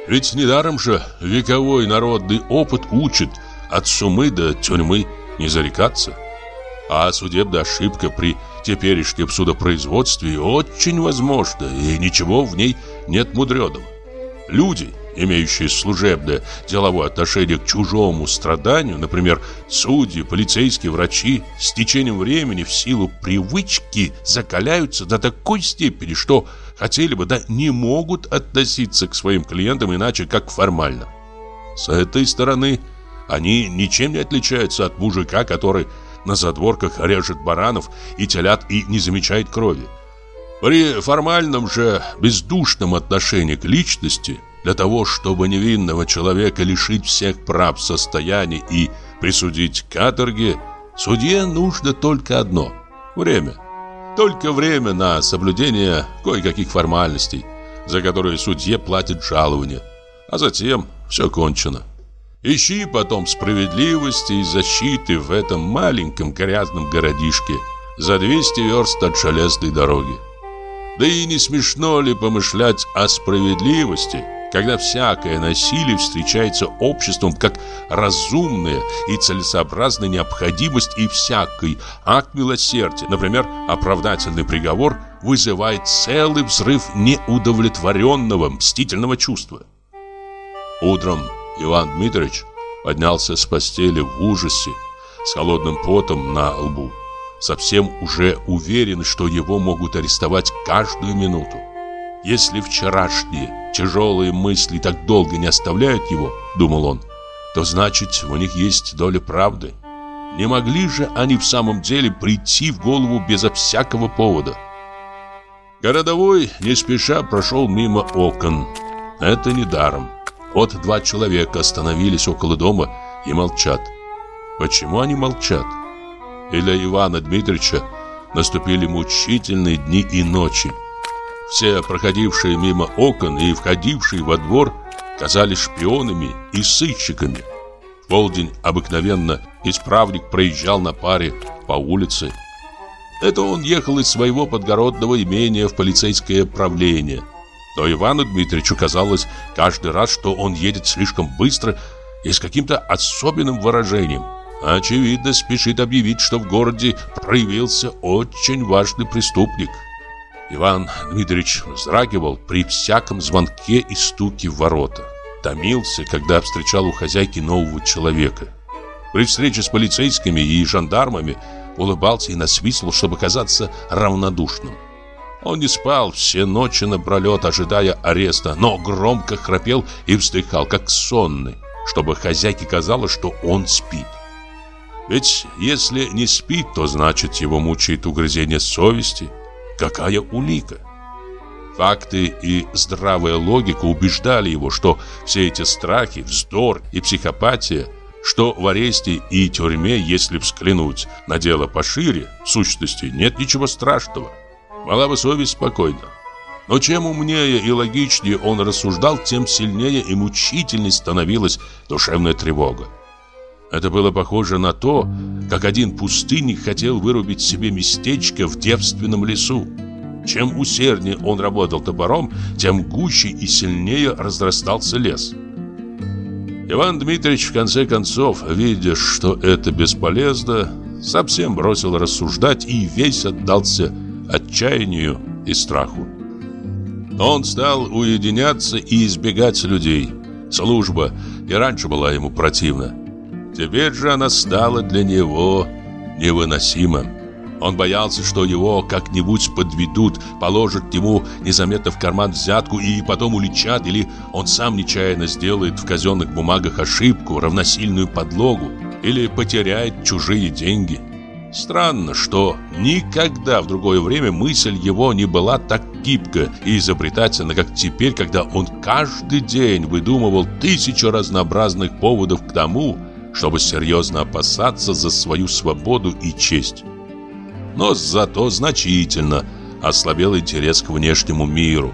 Ведь недаром же вековой народный опыт учит от сумы до тюрьмы не зарекаться. А судебная ошибка при теперешнем судопроизводстве очень возможна, и ничего в ней нет мудреного. Люди – имеющие служебное деловое отношение к чужому страданию, например, судьи, полицейские, врачи, с течением времени в силу привычки закаляются до такой степени, что хотели бы, да не могут относиться к своим клиентам иначе, как формально. С этой стороны они ничем не отличаются от мужика, который на задворках режет баранов и телят и не замечает крови. При формальном же бездушном отношении к личности – для того, чтобы невинного человека лишить всех прав состояния и присудить к каторге, судье нужно только одно – время. Только время на соблюдение кое-каких формальностей, за которые судье платит жалование, а затем все кончено. Ищи потом справедливости и защиты в этом маленьком грязном городишке за 200 верст от железной дороги. Да и не смешно ли помышлять о справедливости – когда всякое насилие встречается обществом как разумная и целесообразная необходимость и всякий акт милосердия, например, оправдательный приговор, вызывает целый взрыв неудовлетворенного мстительного чувства. Утром Иван Дмитриевич поднялся с постели в ужасе, с холодным потом на лбу, совсем уже уверен, что его могут арестовать каждую минуту. Если вчерашние тяжелые мысли так долго не оставляют его, думал он, то значит у них есть доля правды. Не могли же они в самом деле прийти в голову безо всякого повода? Городовой не спеша прошел мимо окон. Это не даром. Вот два человека остановились около дома и молчат. Почему они молчат? И для Ивана Дмитриевича наступили мучительные дни и ночи. Все проходившие мимо окон и входившие во двор казались шпионами и сыщиками. В полдень обыкновенно исправник проезжал на паре по улице. Это он ехал из своего подгородного имения в полицейское правление. Но Ивану Дмитриевичу казалось каждый раз, что он едет слишком быстро и с каким-то особенным выражением. Очевидно, спешит объявить, что в городе проявился очень важный преступник. Иван Дмитриевич вздрагивал при всяком звонке и стуке в ворота. Томился, когда встречал у хозяйки нового человека. При встрече с полицейскими и жандармами улыбался и насвистывал, чтобы казаться равнодушным. Он не спал все ночи напролет, ожидая ареста, но громко храпел и вздыхал, как сонный, чтобы хозяйке казалось, что он спит. Ведь если не спит, то значит его мучает угрызение совести. Какая улика? Факты и здравая логика убеждали его, что все эти страхи, вздор и психопатия, что в аресте и тюрьме, если взглянуть на дело пошире, в сущности нет ничего страшного. Была бы совесть спокойна. Но чем умнее и логичнее он рассуждал, тем сильнее и мучительней становилась душевная тревога. Это было похоже на то, как один пустынник хотел вырубить себе местечко в девственном лесу. Чем усерднее он работал топором, тем гуще и сильнее разрастался лес. Иван Дмитриевич, в конце концов, видя, что это бесполезно, совсем бросил рассуждать и весь отдался отчаянию и страху. Он стал уединяться и избегать людей. Служба и раньше была ему противна. Теперь же она стала для него невыносима. Он боялся, что его как-нибудь подведут, положат ему незаметно в карман взятку и потом уличат, или он сам нечаянно сделает в казенных бумагах ошибку, равносильную подлогу, или потеряет чужие деньги. Странно, что никогда в другое время мысль его не была так гибка и изобретательна, как теперь, когда он каждый день выдумывал тысячу разнообразных поводов к тому, чтобы серьезно опасаться за свою свободу и честь. Но зато значительно ослабел интерес к внешнему миру,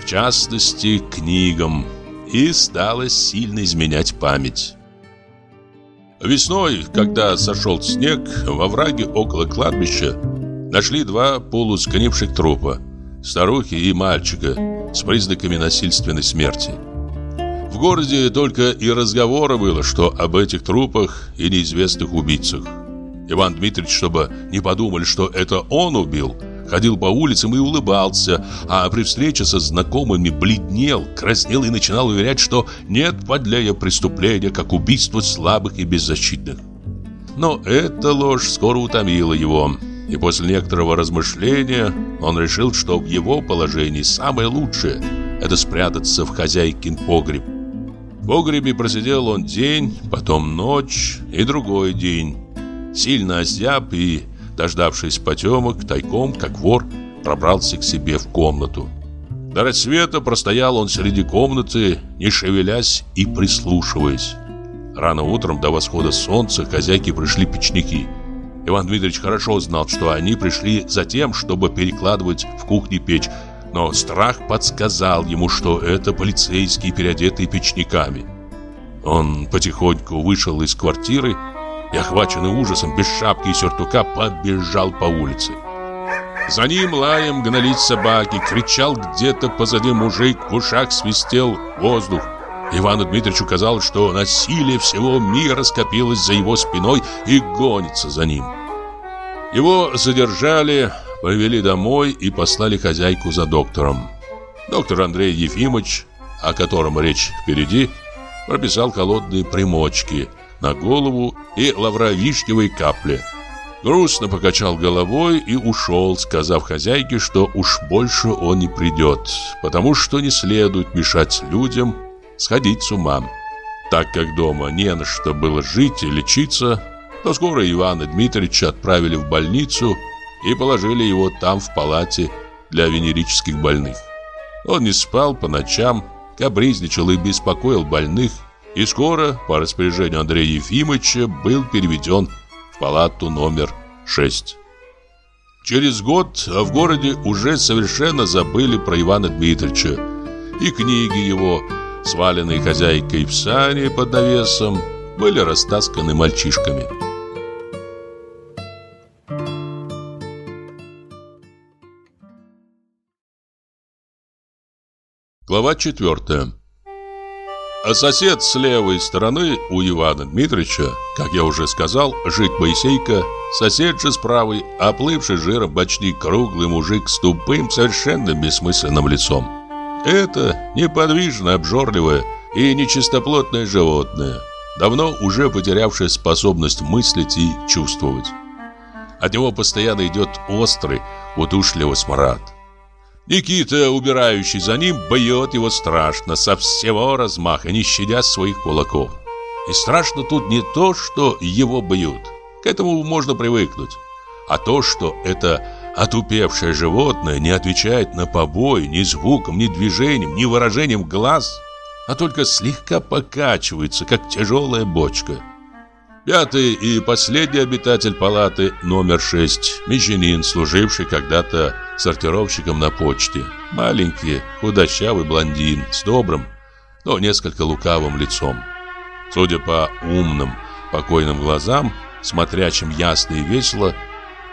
в частности, к книгам, и стало сильно изменять память. Весной, когда сошел снег, во враге около кладбища нашли два полусгнивших трупа, старухи и мальчика, с признаками насильственной смерти. В городе только и разговора было, что об этих трупах и неизвестных убийцах. Иван Дмитриевич, чтобы не подумали, что это он убил, ходил по улицам и улыбался, а при встрече со знакомыми бледнел, краснел и начинал уверять, что нет подлее преступления, как убийство слабых и беззащитных. Но эта ложь скоро утомила его, и после некоторого размышления он решил, что в его положении самое лучшее – это спрятаться в хозяйкин погреб, в погребе просидел он день, потом ночь и другой день. Сильно озяб и, дождавшись потемок, тайком, как вор, пробрался к себе в комнату. До рассвета простоял он среди комнаты, не шевелясь и прислушиваясь. Рано утром до восхода солнца хозяйки пришли печники. Иван Дмитриевич хорошо знал, что они пришли за тем, чтобы перекладывать в кухне печь, но страх подсказал ему, что это полицейские, переодетые печниками. Он потихоньку вышел из квартиры и, охваченный ужасом, без шапки и сюртука, побежал по улице. За ним лаем гнались собаки, кричал где-то позади мужик, в ушах свистел воздух. Ивану Дмитриевичу казалось, что насилие всего мира скопилось за его спиной и гонится за ним. Его задержали, Повели домой и послали хозяйку за доктором. Доктор Андрей Ефимович, о котором речь впереди, прописал холодные примочки на голову и лавровишневые капли. Грустно покачал головой и ушел, сказав хозяйке, что уж больше он не придет, потому что не следует мешать людям сходить с ума. Так как дома не на что было жить и лечиться, то скоро Ивана Дмитриевича отправили в больницу и положили его там в палате для венерических больных. Он не спал по ночам, капризничал и беспокоил больных, и скоро, по распоряжению Андрея Ефимовича, был переведен в палату номер 6. Через год в городе уже совершенно забыли про Ивана Дмитриевича, и книги его, сваленные хозяйкой в сане под навесом, были растасканы мальчишками. Глава четвертая. А сосед с левой стороны у Ивана Дмитриевича, как я уже сказал, жить Моисейка, сосед же с правой, оплывший жиром почти круглый мужик с тупым, совершенно бессмысленным лицом. Это неподвижное, обжорливое и нечистоплотное животное, давно уже потерявшее способность мыслить и чувствовать. От него постоянно идет острый, удушливый смрад. Никита, убирающий за ним, бьет его страшно, со всего размаха, не щадя своих кулаков. И страшно тут не то, что его бьют. К этому можно привыкнуть. А то, что это отупевшее животное не отвечает на побои ни звуком, ни движением, ни выражением глаз, а только слегка покачивается, как тяжелая бочка. Пятый и последний обитатель палаты номер шесть, Мещанин, служивший когда-то сортировщиком на почте. Маленький, худощавый блондин с добрым, но несколько лукавым лицом. Судя по умным, покойным глазам, смотрячим ясно и весело,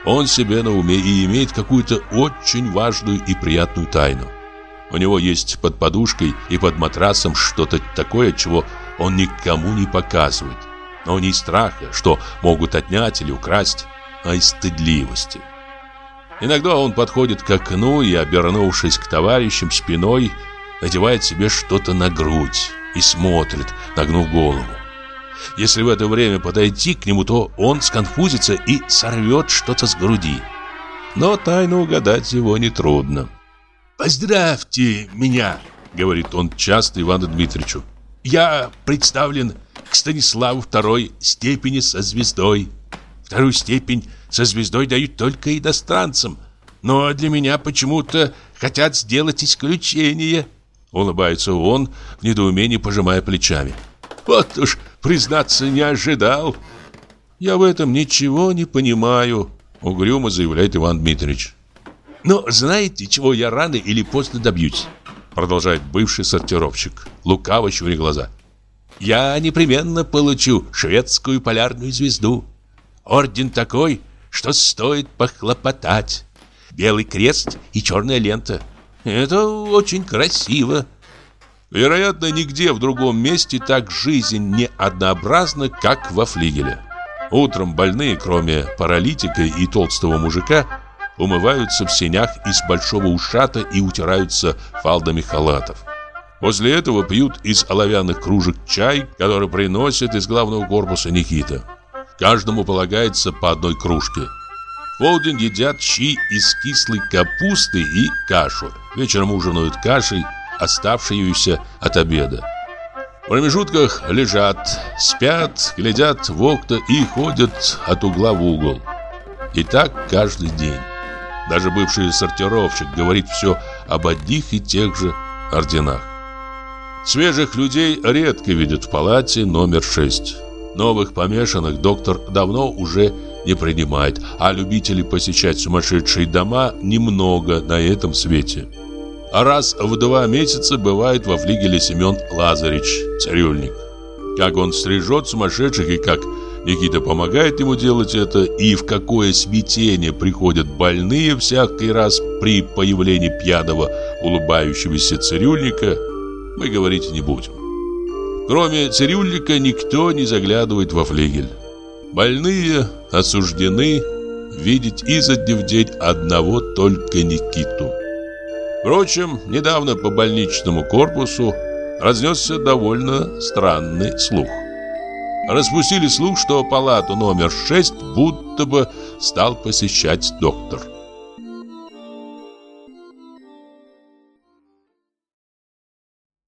он себе на уме и имеет какую-то очень важную и приятную тайну. У него есть под подушкой и под матрасом что-то такое, чего он никому не показывает но не из страха, что могут отнять или украсть, а из стыдливости. Иногда он подходит к окну и, обернувшись к товарищам спиной, надевает себе что-то на грудь и смотрит, нагнув голову. Если в это время подойти к нему, то он сконфузится и сорвет что-то с груди. Но тайну угадать его нетрудно. «Поздравьте меня!» — говорит он часто Ивану Дмитриевичу. «Я представлен к Станиславу второй степени со звездой. Вторую степень со звездой дают только иностранцам. Но для меня почему-то хотят сделать исключение. Улыбается он, в недоумении пожимая плечами. Вот уж, признаться, не ожидал. Я в этом ничего не понимаю, угрюмо заявляет Иван Дмитриевич. Но знаете, чего я рано или поздно добьюсь? Продолжает бывший сортировщик, лукаво щуря глаза я непременно получу шведскую полярную звезду. Орден такой, что стоит похлопотать. Белый крест и черная лента. Это очень красиво. Вероятно, нигде в другом месте так жизнь не однообразна, как во флигеле. Утром больные, кроме паралитика и толстого мужика, умываются в сенях из большого ушата и утираются фалдами халатов. После этого пьют из оловянных кружек чай, который приносит из главного корпуса Никита. Каждому полагается по одной кружке. В полдень едят щи из кислой капусты и кашу. Вечером ужинают кашей, оставшуюся от обеда. В промежутках лежат, спят, глядят в окна и ходят от угла в угол. И так каждый день. Даже бывший сортировщик говорит все об одних и тех же орденах. Свежих людей редко видят в палате номер 6. Новых помешанных доктор давно уже не принимает, а любителей посещать сумасшедшие дома немного на этом свете. А раз в два месяца бывает во флигеле Семен Лазаревич, цирюльник. Как он стрижет сумасшедших и как Никита помогает ему делать это, и в какое смятение приходят больные всякий раз при появлении пьяного улыбающегося цирюльника – мы говорить не будем. Кроме цирюльника никто не заглядывает во флигель. Больные осуждены видеть изо дня в день одного только Никиту. Впрочем, недавно по больничному корпусу разнесся довольно странный слух. Распустили слух, что палату номер 6 будто бы стал посещать доктор.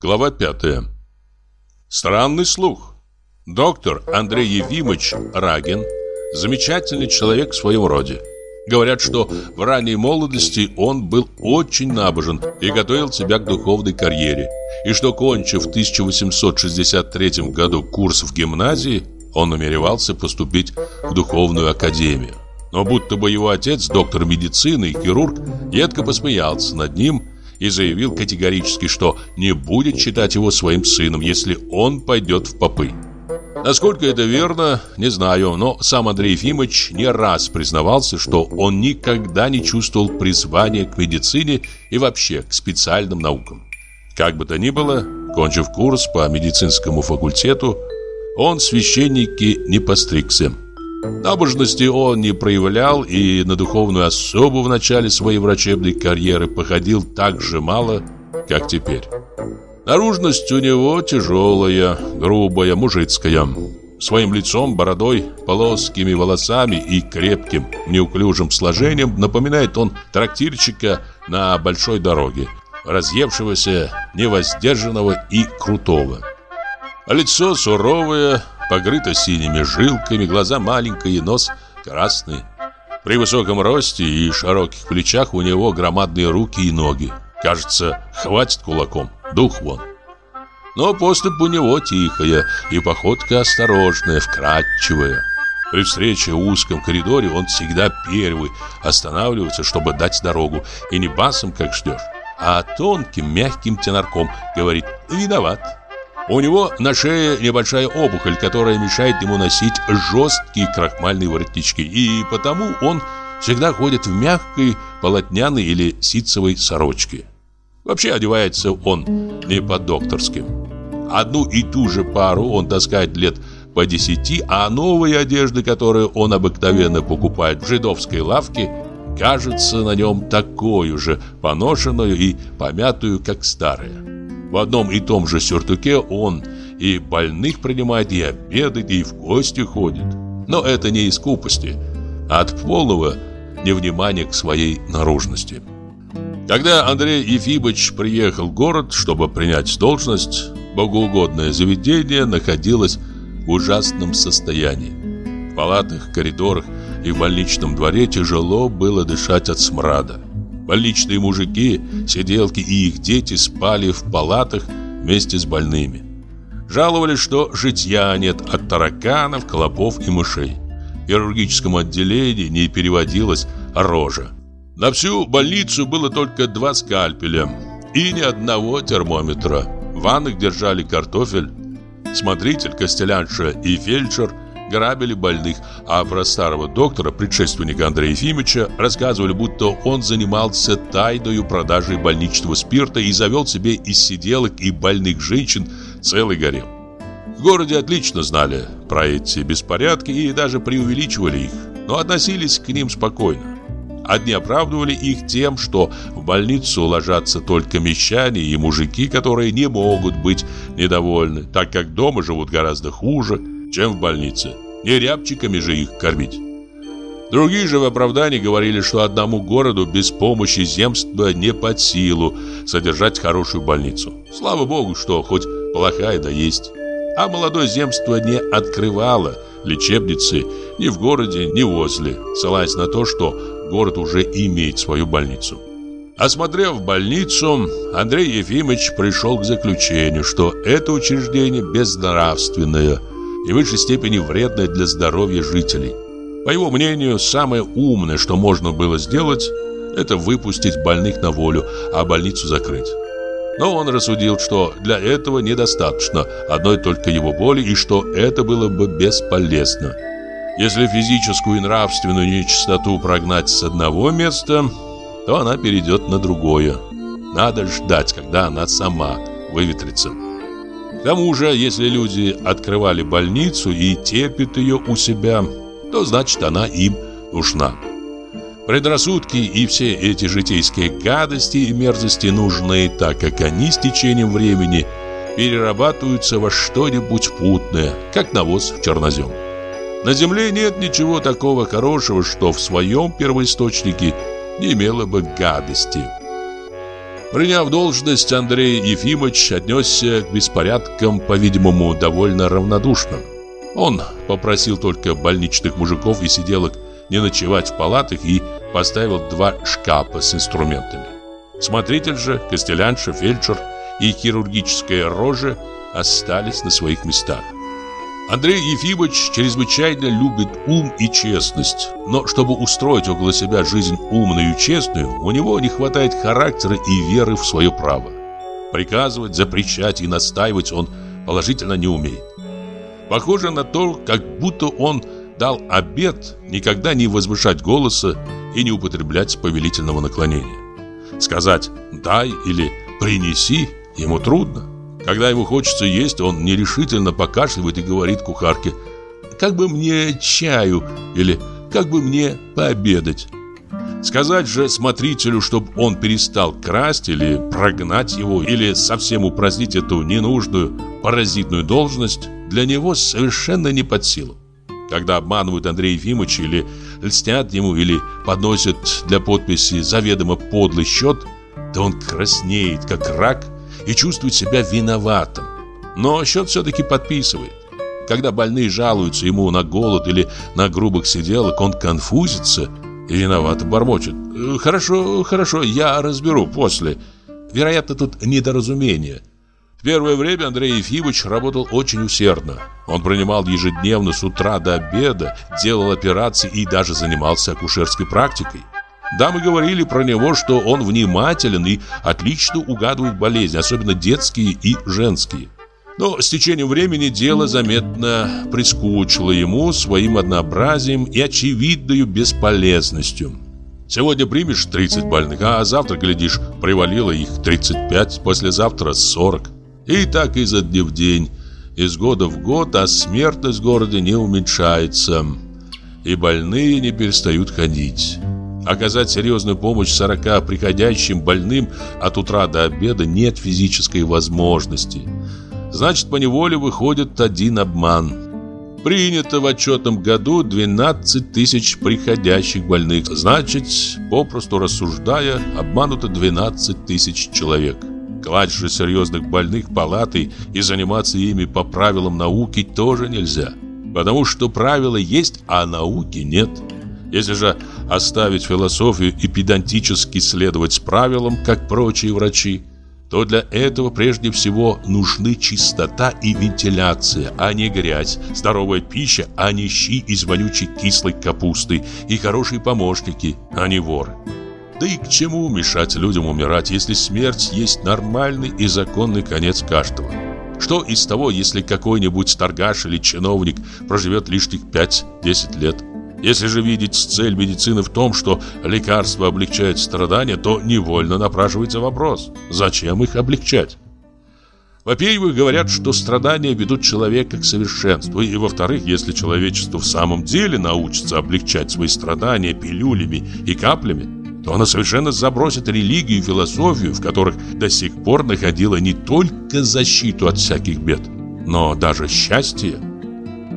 Глава 5. Странный слух. Доктор Андрей Евимович Рагин замечательный человек в своем роде. Говорят, что в ранней молодости он был очень набожен и готовил себя к духовной карьере, и что, кончив в 1863 году курс в гимназии, он намеревался поступить в духовную академию. Но будто бы его отец, доктор медицины и хирург, едко посмеялся над ним и заявил категорически, что не будет считать его своим сыном, если он пойдет в попы. Насколько это верно, не знаю, но сам Андрей Ефимович не раз признавался, что он никогда не чувствовал призвания к медицине и вообще к специальным наукам. Как бы то ни было, кончив курс по медицинскому факультету, он священники не постригся. Набожности он не проявлял и на духовную особу в начале своей врачебной карьеры походил так же мало, как теперь. Наружность у него тяжелая, грубая, мужицкая. Своим лицом, бородой, плоскими волосами и крепким, неуклюжим сложением напоминает он трактирщика на большой дороге, разъевшегося, невоздержанного и крутого. А лицо суровое, покрыто синими жилками, глаза маленькие, нос красный. При высоком росте и широких плечах у него громадные руки и ноги. Кажется, хватит кулаком, дух вон. Но поступь у него тихая и походка осторожная, вкрадчивая. При встрече в узком коридоре он всегда первый останавливается, чтобы дать дорогу, и не басом, как ждешь, а тонким, мягким тенорком говорит «виноват». У него на шее небольшая опухоль, которая мешает ему носить жесткие крахмальные воротнички, и потому он всегда ходит в мягкой полотняной или ситцевой сорочке. Вообще одевается он не по-докторски. Одну и ту же пару он таскает лет по десяти, а новые одежды, которые он обыкновенно покупает в жидовской лавке, кажется на нем такой же поношенную и помятую, как старая. В одном и том же сюртуке он и больных принимает, и обедает, и в гости ходит. Но это не из скупости, а от полного невнимания к своей наружности. Когда Андрей Ефимович приехал в город, чтобы принять должность, богоугодное заведение находилось в ужасном состоянии. В палатах, коридорах и в больничном дворе тяжело было дышать от смрада. Больничные мужики, сиделки и их дети спали в палатах вместе с больными. Жаловались, что житья нет от тараканов, клопов и мышей. В хирургическом отделении не переводилась рожа. На всю больницу было только два скальпеля и ни одного термометра. В ваннах держали картофель. Смотритель, костелянша и фельдшер – грабили больных, а про старого доктора, предшественника Андрея Ефимовича, рассказывали, будто он занимался тайною продажей больничного спирта и завел себе из сиделок и больных женщин целый гарем. В городе отлично знали про эти беспорядки и даже преувеличивали их, но относились к ним спокойно. Одни оправдывали их тем, что в больницу ложатся только мещане и мужики, которые не могут быть недовольны, так как дома живут гораздо хуже – чем в больнице. Не рябчиками же их кормить. Другие же в оправдании говорили, что одному городу без помощи земства не под силу содержать хорошую больницу. Слава богу, что хоть плохая да есть. А молодое земство не открывало лечебницы ни в городе, ни возле, ссылаясь на то, что город уже имеет свою больницу. Осмотрев больницу, Андрей Ефимович пришел к заключению, что это учреждение безнравственное – и в высшей степени вредное для здоровья жителей. По его мнению, самое умное, что можно было сделать, это выпустить больных на волю, а больницу закрыть. Но он рассудил, что для этого недостаточно одной только его воли и что это было бы бесполезно. Если физическую и нравственную нечистоту прогнать с одного места, то она перейдет на другое. Надо ждать, когда она сама выветрится. К тому же, если люди открывали больницу и терпят ее у себя, то значит она им нужна. Предрассудки и все эти житейские гадости и мерзости нужны, так как они с течением времени перерабатываются во что-нибудь путное, как навоз в чернозем. На земле нет ничего такого хорошего, что в своем первоисточнике не имело бы гадости. Приняв должность, Андрей Ефимович отнесся к беспорядкам, по-видимому, довольно равнодушно. Он попросил только больничных мужиков и сиделок не ночевать в палатах и поставил два шкафа с инструментами. Смотритель же, костелянша, фельдшер и хирургическая рожа остались на своих местах. Андрей Ефимович чрезвычайно любит ум и честность, но чтобы устроить около себя жизнь умную и честную, у него не хватает характера и веры в свое право. Приказывать, запрещать и настаивать он положительно не умеет. Похоже на то, как будто он дал обет никогда не возвышать голоса и не употреблять повелительного наклонения. Сказать «дай» или «принеси» ему трудно. Когда ему хочется есть, он нерешительно покашливает и говорит кухарке «как бы мне чаю» или «как бы мне пообедать». Сказать же смотрителю, чтобы он перестал красть или прогнать его, или совсем упразднить эту ненужную паразитную должность, для него совершенно не под силу. Когда обманывают Андрея Ефимовича или льстят ему, или подносят для подписи заведомо подлый счет, то он краснеет, как рак, и чувствует себя виноватым. Но счет все-таки подписывает. Когда больные жалуются ему на голод или на грубых сиделок, он конфузится и виновато бормочет. «Э, «Хорошо, хорошо, я разберу после». Вероятно, тут недоразумение. В первое время Андрей Ефимович работал очень усердно. Он принимал ежедневно с утра до обеда, делал операции и даже занимался акушерской практикой. Дамы говорили про него, что он внимателен и отлично угадывает болезни, особенно детские и женские. Но с течением времени дело заметно прискучило ему своим однообразием и очевидной бесполезностью. Сегодня примешь 30 больных, а завтра, глядишь, привалило их 35, послезавтра 40. И так изо дня в день, из года в год, а смертность в городе не уменьшается, и больные не перестают ходить. Оказать серьезную помощь 40 приходящим больным от утра до обеда нет физической возможности. Значит, по неволе выходит один обман. Принято в отчетном году 12 тысяч приходящих больных. Значит, попросту рассуждая, обмануто 12 тысяч человек. Класть же серьезных больных палатой и заниматься ими по правилам науки тоже нельзя. Потому что правила есть, а науки нет. Если же оставить философию и педантически следовать правилам, как прочие врачи, то для этого прежде всего нужны чистота и вентиляция, а не грязь, здоровая пища, а не щи из вонючей кислой капусты и хорошие помощники, а не воры. Да и к чему мешать людям умирать, если смерть есть нормальный и законный конец каждого? Что из того, если какой-нибудь торгаш или чиновник проживет лишних 5-10 лет? Если же видеть цель медицины в том, что лекарства облегчают страдания, то невольно напрашивается вопрос, зачем их облегчать? Во-первых, говорят, что страдания ведут человека к совершенству. И во-вторых, если человечество в самом деле научится облегчать свои страдания пилюлями и каплями, то она совершенно забросит религию и философию, в которых до сих пор находила не только защиту от всяких бед, но даже счастье.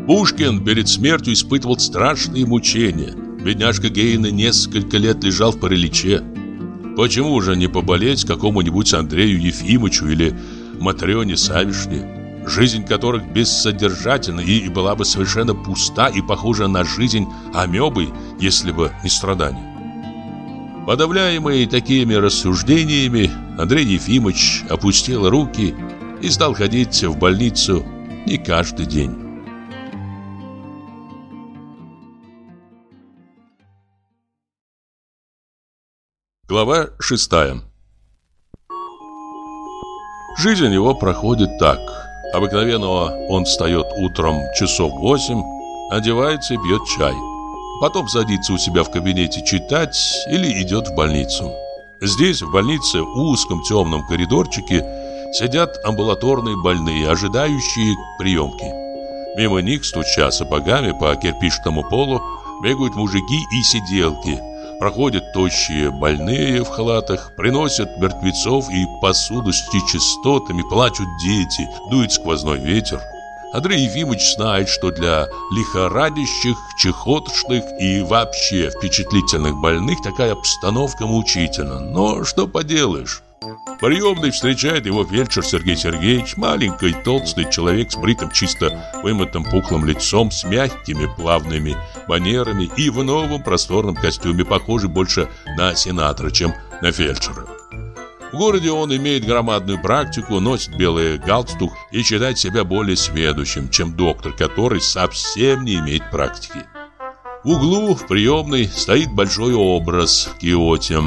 Пушкин перед смертью испытывал страшные мучения. Бедняжка Гейна несколько лет лежал в параличе. Почему же не поболеть какому-нибудь Андрею Ефимовичу или Матрёне Савишне, жизнь которых бессодержательна и была бы совершенно пуста и похожа на жизнь амебы, если бы не страдания? Подавляемый такими рассуждениями, Андрей Ефимович опустил руки и стал ходить в больницу не каждый день. Глава шестая Жизнь его проходит так. Обыкновенно он встает утром часов восемь, одевается и пьет чай. Потом садится у себя в кабинете читать или идет в больницу. Здесь, в больнице, в узком темном коридорчике, сидят амбулаторные больные, ожидающие приемки. Мимо них, стуча сапогами по кирпичному полу, бегают мужики и сиделки. Проходят тощие больные в халатах, приносят мертвецов и посуду с нечистотами, плачут дети, дует сквозной ветер. Андрей Ефимович знает, что для лихорадящих, чехотошных и вообще впечатлительных больных такая обстановка мучительна. Но что поделаешь? Приемный встречает его фельдшер Сергей Сергеевич, маленький толстый человек с бритым чисто вымытым пухлым лицом, с мягкими плавными манерами и в новом просторном костюме, похожий больше на сенатора, чем на фельдшера. В городе он имеет громадную практику, носит белый галстук и считает себя более сведущим, чем доктор, который совсем не имеет практики. В углу в приемной стоит большой образ Киоте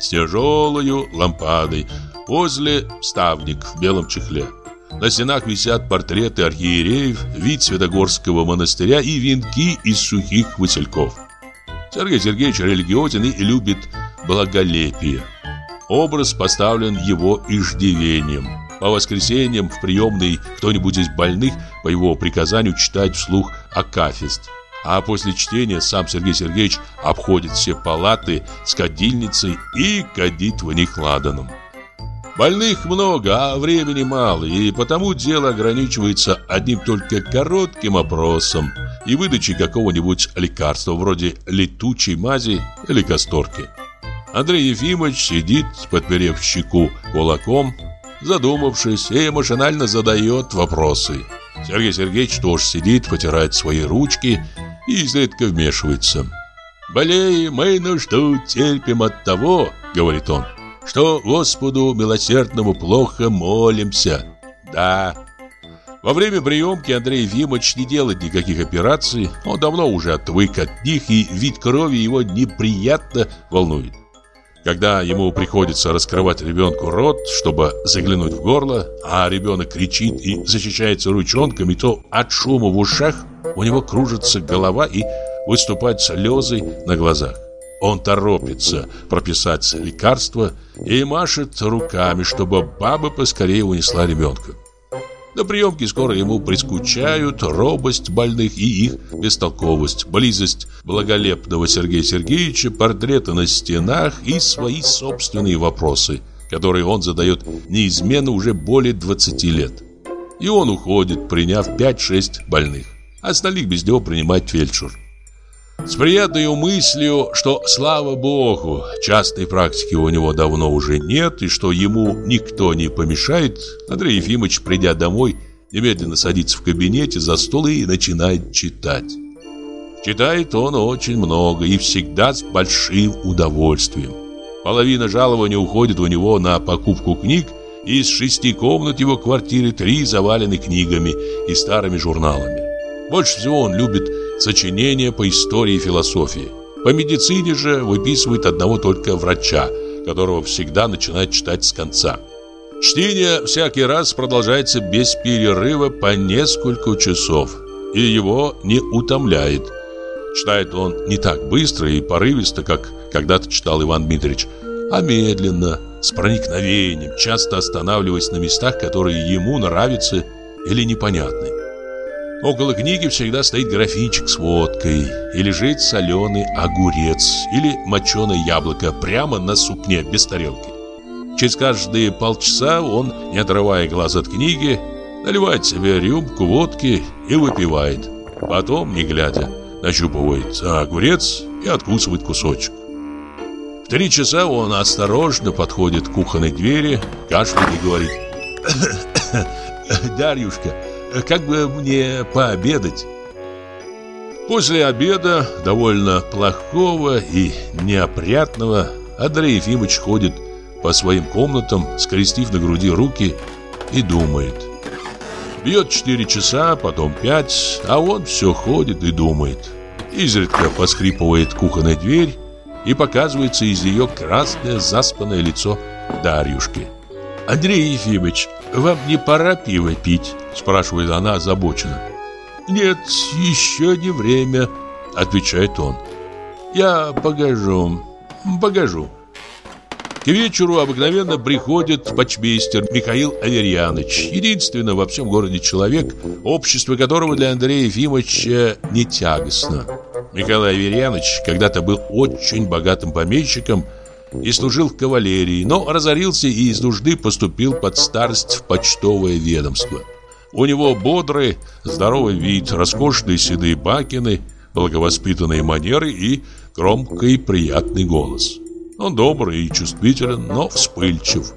с тяжелой лампадой, возле ставник в белом чехле. На стенах висят портреты архиереев, вид Святогорского монастыря и венки из сухих васильков. Сергей Сергеевич религиозен и любит благолепие. Образ поставлен его иждивением. По воскресеньям в приемной кто-нибудь из больных по его приказанию читает вслух Акафист. А после чтения сам Сергей Сергеевич обходит все палаты с кадильницей и кадит в них ладаном. Больных много, а времени мало, и потому дело ограничивается одним только коротким опросом и выдачей какого-нибудь лекарства вроде летучей мази или касторки. Андрей Ефимович сидит, подперев щеку кулаком, задумавшись, и машинально задает вопросы. Сергей Сергеевич тоже сидит, потирает свои ручки и изредка вмешивается. «Болеем мы, ну что, терпим от того, — говорит он, — что Господу милосердному плохо молимся. Да, во время приемки Андрей Ефимович не делает никаких операций, он давно уже отвык от них, и вид крови его неприятно волнует. Когда ему приходится раскрывать ребенку рот, чтобы заглянуть в горло, а ребенок кричит и защищается ручонками, то от шума в ушах у него кружится голова и выступают слезы на глазах. Он торопится прописать лекарство и машет руками, чтобы баба поскорее унесла ребенка. На приемке скоро ему прискучают робость больных и их бестолковость, близость благолепного Сергея Сергеевича, портреты на стенах и свои собственные вопросы, которые он задает неизменно уже более 20 лет. И он уходит, приняв 5-6 больных. Остальных без него принимает фельдшер. С приятной мыслью, что, слава богу, частной практики у него давно уже нет, и что ему никто не помешает, Андрей Ефимович, придя домой, немедленно садится в кабинете за стол и начинает читать. Читает он очень много и всегда с большим удовольствием. Половина жалования уходит у него на покупку книг, и из шести комнат его квартиры три завалены книгами и старыми журналами. Больше всего он любит сочинения по истории и философии. По медицине же выписывает одного только врача, которого всегда начинает читать с конца. Чтение всякий раз продолжается без перерыва по несколько часов, и его не утомляет. Читает он не так быстро и порывисто, как когда-то читал Иван Дмитриевич, а медленно, с проникновением, часто останавливаясь на местах, которые ему нравятся или непонятны. Около книги всегда стоит графинчик с водкой И лежит соленый огурец Или моченое яблоко прямо на супне, без тарелки. Через каждые полчаса он, не отрывая глаз от книги Наливает себе рюмку водки и выпивает. Потом, не глядя, нащупывает огурец и откусывает кусочек. В три часа он осторожно подходит к кухонной двери Кашляет и говорит «Дарьюшка, как бы мне пообедать. После обеда, довольно плохого и неопрятного, Андрей Ефимович ходит по своим комнатам, скрестив на груди руки и думает. Бьет четыре часа, потом пять, а он все ходит и думает. Изредка поскрипывает кухонная дверь, и показывается из ее красное заспанное лицо Дарьюшки. «Андрей Ефимович, вам не пора пиво пить?» Спрашивает она озабоченно. «Нет, еще не время», — отвечает он. «Я погожу, погожу». К вечеру обыкновенно приходит почмейстер Михаил Аверьяныч, единственный во всем городе человек, общество которого для Андрея Ефимовича не тягостно. Михаил Аверьяныч когда-то был очень богатым помещиком и служил в кавалерии, но разорился и из нужды поступил под старость в почтовое ведомство. У него бодрый, здоровый вид, роскошные седые бакины, благовоспитанные манеры и громкий приятный голос. Он добрый и чувствителен, но вспыльчив.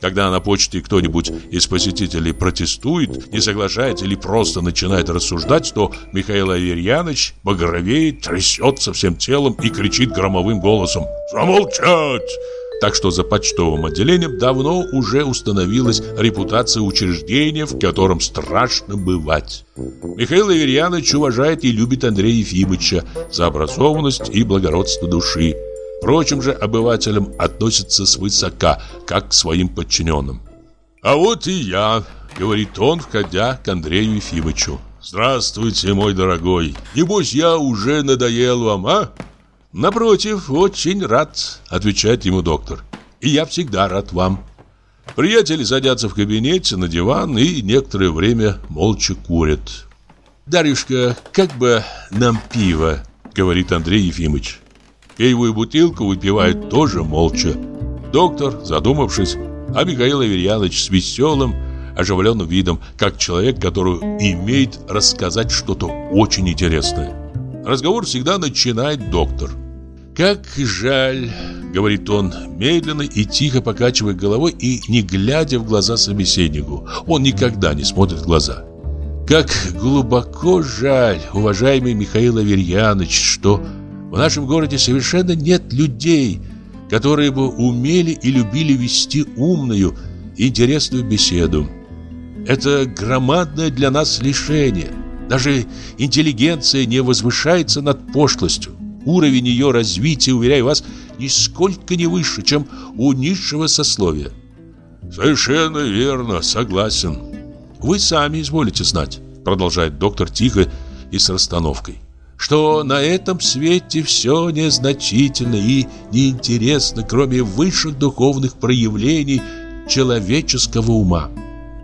Когда на почте кто-нибудь из посетителей протестует, не соглашается или просто начинает рассуждать, то Михаил Аверьяныч багровеет, трясется всем телом и кричит громовым голосом «Замолчать!» Так что за почтовым отделением давно уже установилась репутация учреждения, в котором страшно бывать. Михаил Аверьянович уважает и любит Андрея Ефимовича за образованность и благородство души. Прочим же обывателям относится свысока, как к своим подчиненным. «А вот и я», говорит он, входя к Андрею Ефимовичу. «Здравствуйте, мой дорогой. Небось, я уже надоел вам, а?» «Напротив, очень рад», — отвечает ему доктор. «И я всегда рад вам». Приятели садятся в кабинете на диван и некоторое время молча курят. «Дарюшка, как бы нам пиво?» — говорит Андрей Ефимович. Пивую бутылку выпивают тоже молча. Доктор, задумавшись, а Михаил Аверьянович с веселым, оживленным видом, как человек, который имеет рассказать что-то очень интересное. Разговор всегда начинает доктор. «Как жаль», — говорит он, медленно и тихо покачивая головой и не глядя в глаза собеседнику. Он никогда не смотрит в глаза. «Как глубоко жаль, уважаемый Михаил Аверьянович, что в нашем городе совершенно нет людей, которые бы умели и любили вести умную, интересную беседу. Это громадное для нас лишение. Даже интеллигенция не возвышается над пошлостью. Уровень ее развития, уверяю вас, нисколько не выше, чем у низшего сословия. Совершенно верно, согласен. Вы сами изволите знать, продолжает доктор тихо и с расстановкой что на этом свете все незначительно и неинтересно, кроме высших духовных проявлений человеческого ума.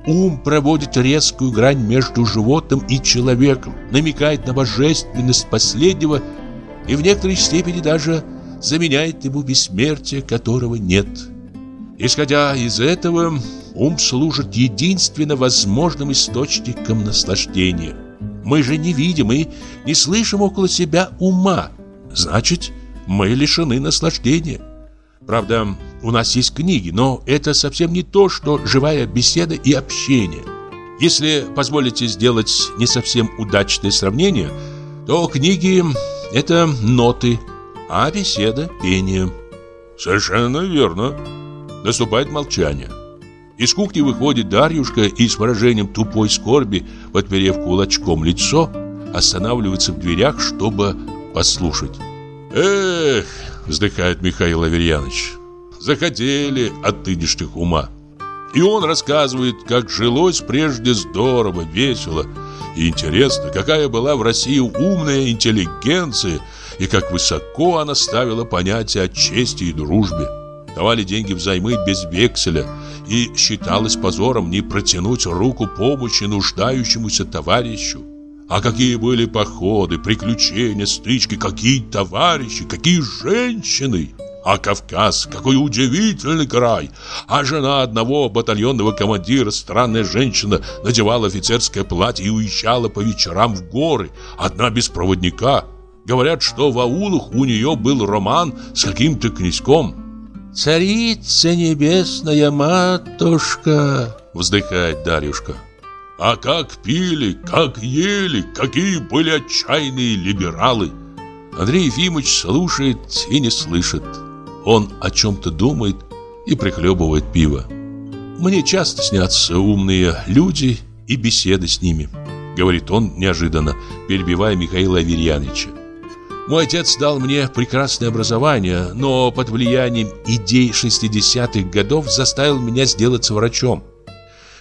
Ум проводит резкую грань между животным и человеком, намекает на божественность последнего и в некоторой степени даже заменяет ему бессмертие, которого нет. Исходя из этого, ум служит единственно возможным источником наслаждения – мы же не видим и не слышим около себя ума. Значит, мы лишены наслаждения. Правда, у нас есть книги, но это совсем не то, что живая беседа и общение. Если позволите сделать не совсем удачное сравнение, то книги – это ноты, а беседа – пение. Совершенно верно. Наступает молчание. Из кухни выходит Дарьюшка и с выражением тупой скорби, подперев кулачком лицо, останавливается в дверях, чтобы послушать. «Эх!» — вздыхает Михаил Аверьянович. «Захотели от нынешних ума». И он рассказывает, как жилось прежде здорово, весело и интересно, какая была в России умная интеллигенция и как высоко она ставила понятие о чести и дружбе. Давали деньги взаймы без векселя – и считалось позором не протянуть руку помощи нуждающемуся товарищу. А какие были походы, приключения, стычки, какие товарищи, какие женщины! А Кавказ, какой удивительный край! А жена одного батальонного командира, странная женщина, надевала офицерское платье и уезжала по вечерам в горы, одна без проводника. Говорят, что в аулах у нее был роман с каким-то князьком. «Царица небесная матушка!» Вздыхает Дарюшка. А как пили, как ели, какие были отчаянные либералы! Андрей Ефимович слушает и не слышит. Он о чем-то думает и прихлебывает пиво. Мне часто снятся умные люди и беседы с ними, говорит он неожиданно, перебивая Михаила Аверьяновича. Мой отец дал мне прекрасное образование, но под влиянием идей 60-х годов заставил меня сделаться врачом.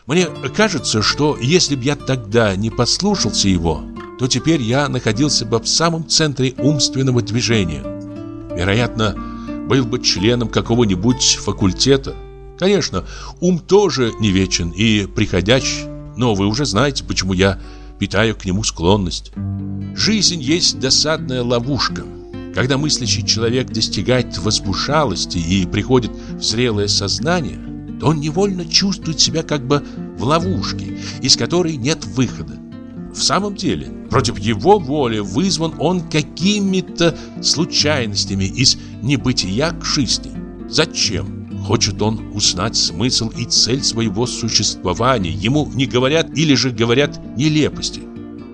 Мне кажется, что если бы я тогда не послушался его, то теперь я находился бы в самом центре умственного движения. Вероятно, был бы членом какого-нибудь факультета. Конечно, ум тоже не вечен и приходящий, но вы уже знаете, почему я питаю к нему склонность. Жизнь есть досадная ловушка. Когда мыслящий человек достигает возбужалости и приходит в зрелое сознание, то он невольно чувствует себя как бы в ловушке, из которой нет выхода. В самом деле, против его воли вызван он какими-то случайностями из небытия к жизни. Зачем? Хочет он узнать смысл и цель своего существования. Ему не говорят или же говорят нелепости.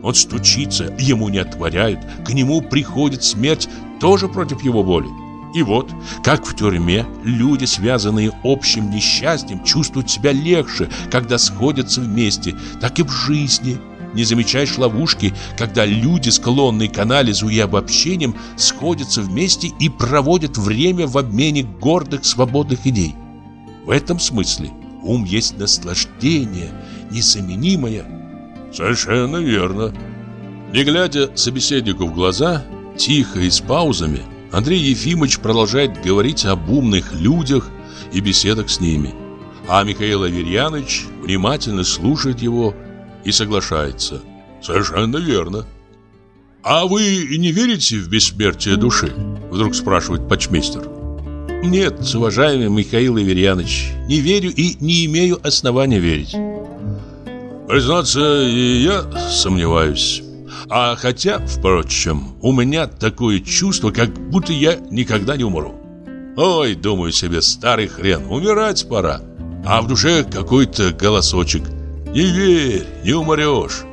Он стучится, ему не отворяют. К нему приходит смерть тоже против его воли. И вот, как в тюрьме, люди, связанные общим несчастьем, чувствуют себя легче, когда сходятся вместе, так и в жизни – не замечаешь ловушки, когда люди, склонные к анализу и обобщениям, сходятся вместе и проводят время в обмене гордых свободных идей. В этом смысле ум есть наслаждение, незаменимая. Совершенно верно. Не глядя собеседнику в глаза, тихо и с паузами, Андрей Ефимович продолжает говорить об умных людях и беседах с ними. А Михаил Аверьянович внимательно слушает его и соглашается. Совершенно верно. А вы не верите в бессмертие души? Вдруг спрашивает почмейстер. Нет, уважаемый Михаил Аверьянович, не верю и не имею основания верить. Признаться, я сомневаюсь. А хотя, впрочем, у меня такое чувство, как будто я никогда не умру. Ой, думаю себе, старый хрен, умирать пора. А в душе какой-то голосочек. Не верь, не умрешь.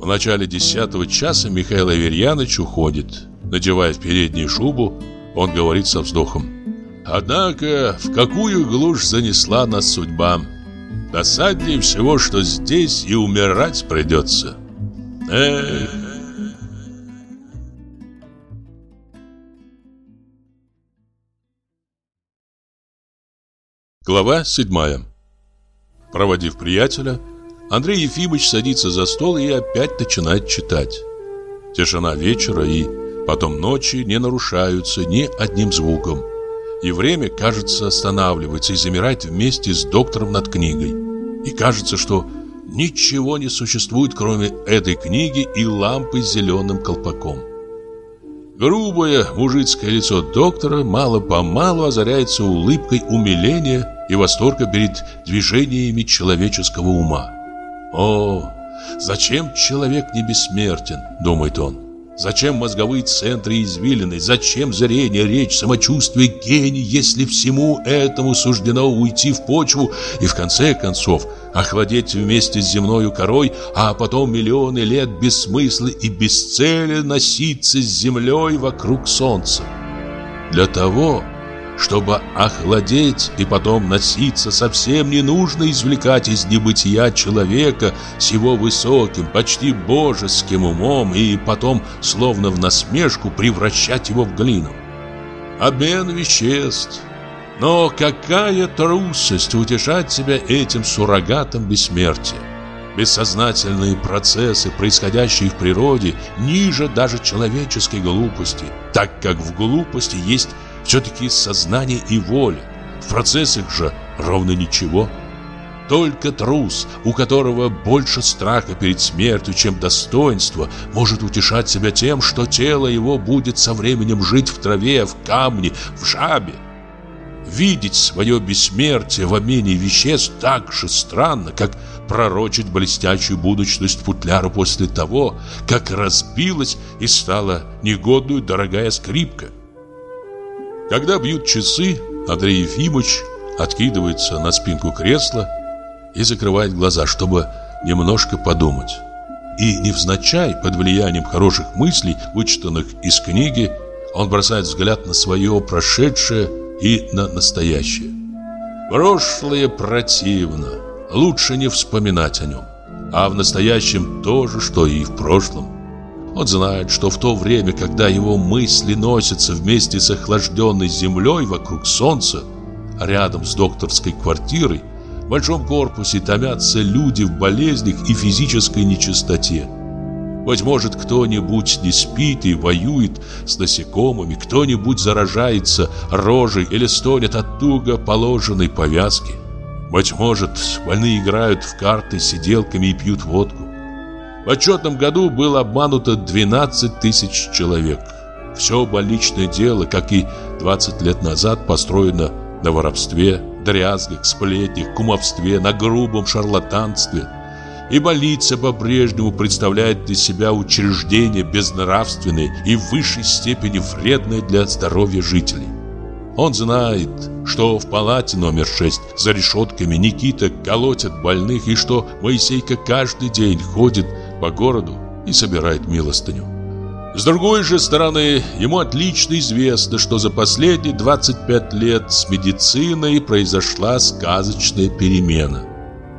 В начале десятого часа Михаил Аверьянович уходит. Надевая в переднюю шубу, он говорит со вздохом. Однако, в какую глушь занесла нас судьба. Досаднее всего, что здесь и умирать придется. Эх... Глава седьмая Проводив приятеля, Андрей Ефимович садится за стол и опять начинает читать. Тишина вечера и потом ночи не нарушаются ни одним звуком. И время, кажется, останавливается и замирает вместе с доктором над книгой. И кажется, что ничего не существует, кроме этой книги и лампы с зеленым колпаком. Грубое мужицкое лицо доктора мало-помалу озаряется улыбкой умиления и восторга перед движениями человеческого ума. «О, зачем человек не бессмертен?» – думает он. Зачем мозговые центры извилины? Зачем зрение, речь, самочувствие, гений, если всему этому суждено уйти в почву и в конце концов охладеть вместе с земною корой, а потом миллионы лет без смысла и без цели носиться с землей вокруг солнца? Для того, чтобы охладеть и потом носиться, совсем не нужно извлекать из небытия человека с его высоким, почти божеским умом и потом, словно в насмешку, превращать его в глину. Обмен веществ. Но какая трусость утешать себя этим суррогатом бессмертия. Бессознательные процессы, происходящие в природе, ниже даже человеческой глупости, так как в глупости есть все-таки сознание и воля. В процессах же ровно ничего. Только трус, у которого больше страха перед смертью, чем достоинства, может утешать себя тем, что тело его будет со временем жить в траве, в камне, в жабе. Видеть свое бессмертие в обмене веществ так же странно, как пророчить блестящую будущность футляра после того, как разбилась и стала негодную дорогая скрипка. Когда бьют часы, Андрей Ефимович откидывается на спинку кресла и закрывает глаза, чтобы немножко подумать. И невзначай, под влиянием хороших мыслей, вычитанных из книги, он бросает взгляд на свое прошедшее и на настоящее. Прошлое противно, лучше не вспоминать о нем. А в настоящем то же, что и в прошлом. Он знает, что в то время, когда его мысли носятся вместе с охлажденной землей вокруг солнца, рядом с докторской квартирой, в большом корпусе томятся люди в болезнях и физической нечистоте. Быть может, кто-нибудь не спит и воюет с насекомыми, кто-нибудь заражается рожей или стонет от туго положенной повязки. Быть может, больные играют в карты сиделками и пьют водку. В отчетном году было обмануто 12 тысяч человек. Все больничное дело, как и 20 лет назад, построено на воровстве, дрязгах, сплетнях, кумовстве, на грубом шарлатанстве. И больница по-прежнему представляет для себя учреждение безнравственное и в высшей степени вредное для здоровья жителей. Он знает, что в палате номер 6 за решетками Никита колотят больных и что Моисейка каждый день ходит по городу и собирает милостыню. С другой же стороны, ему отлично известно, что за последние 25 лет с медициной произошла сказочная перемена.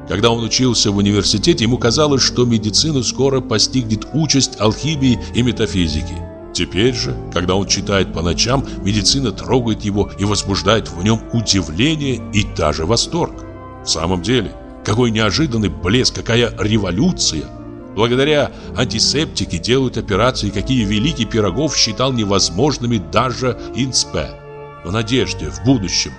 Когда он учился в университете, ему казалось, что медицину скоро постигнет участь алхимии и метафизики. Теперь же, когда он читает по ночам, медицина трогает его и возбуждает в нем удивление и даже восторг. В самом деле, Какой неожиданный блеск, какая революция! Благодаря антисептике делают операции, какие Великий Пирогов считал невозможными даже Инспе. В надежде, в будущем.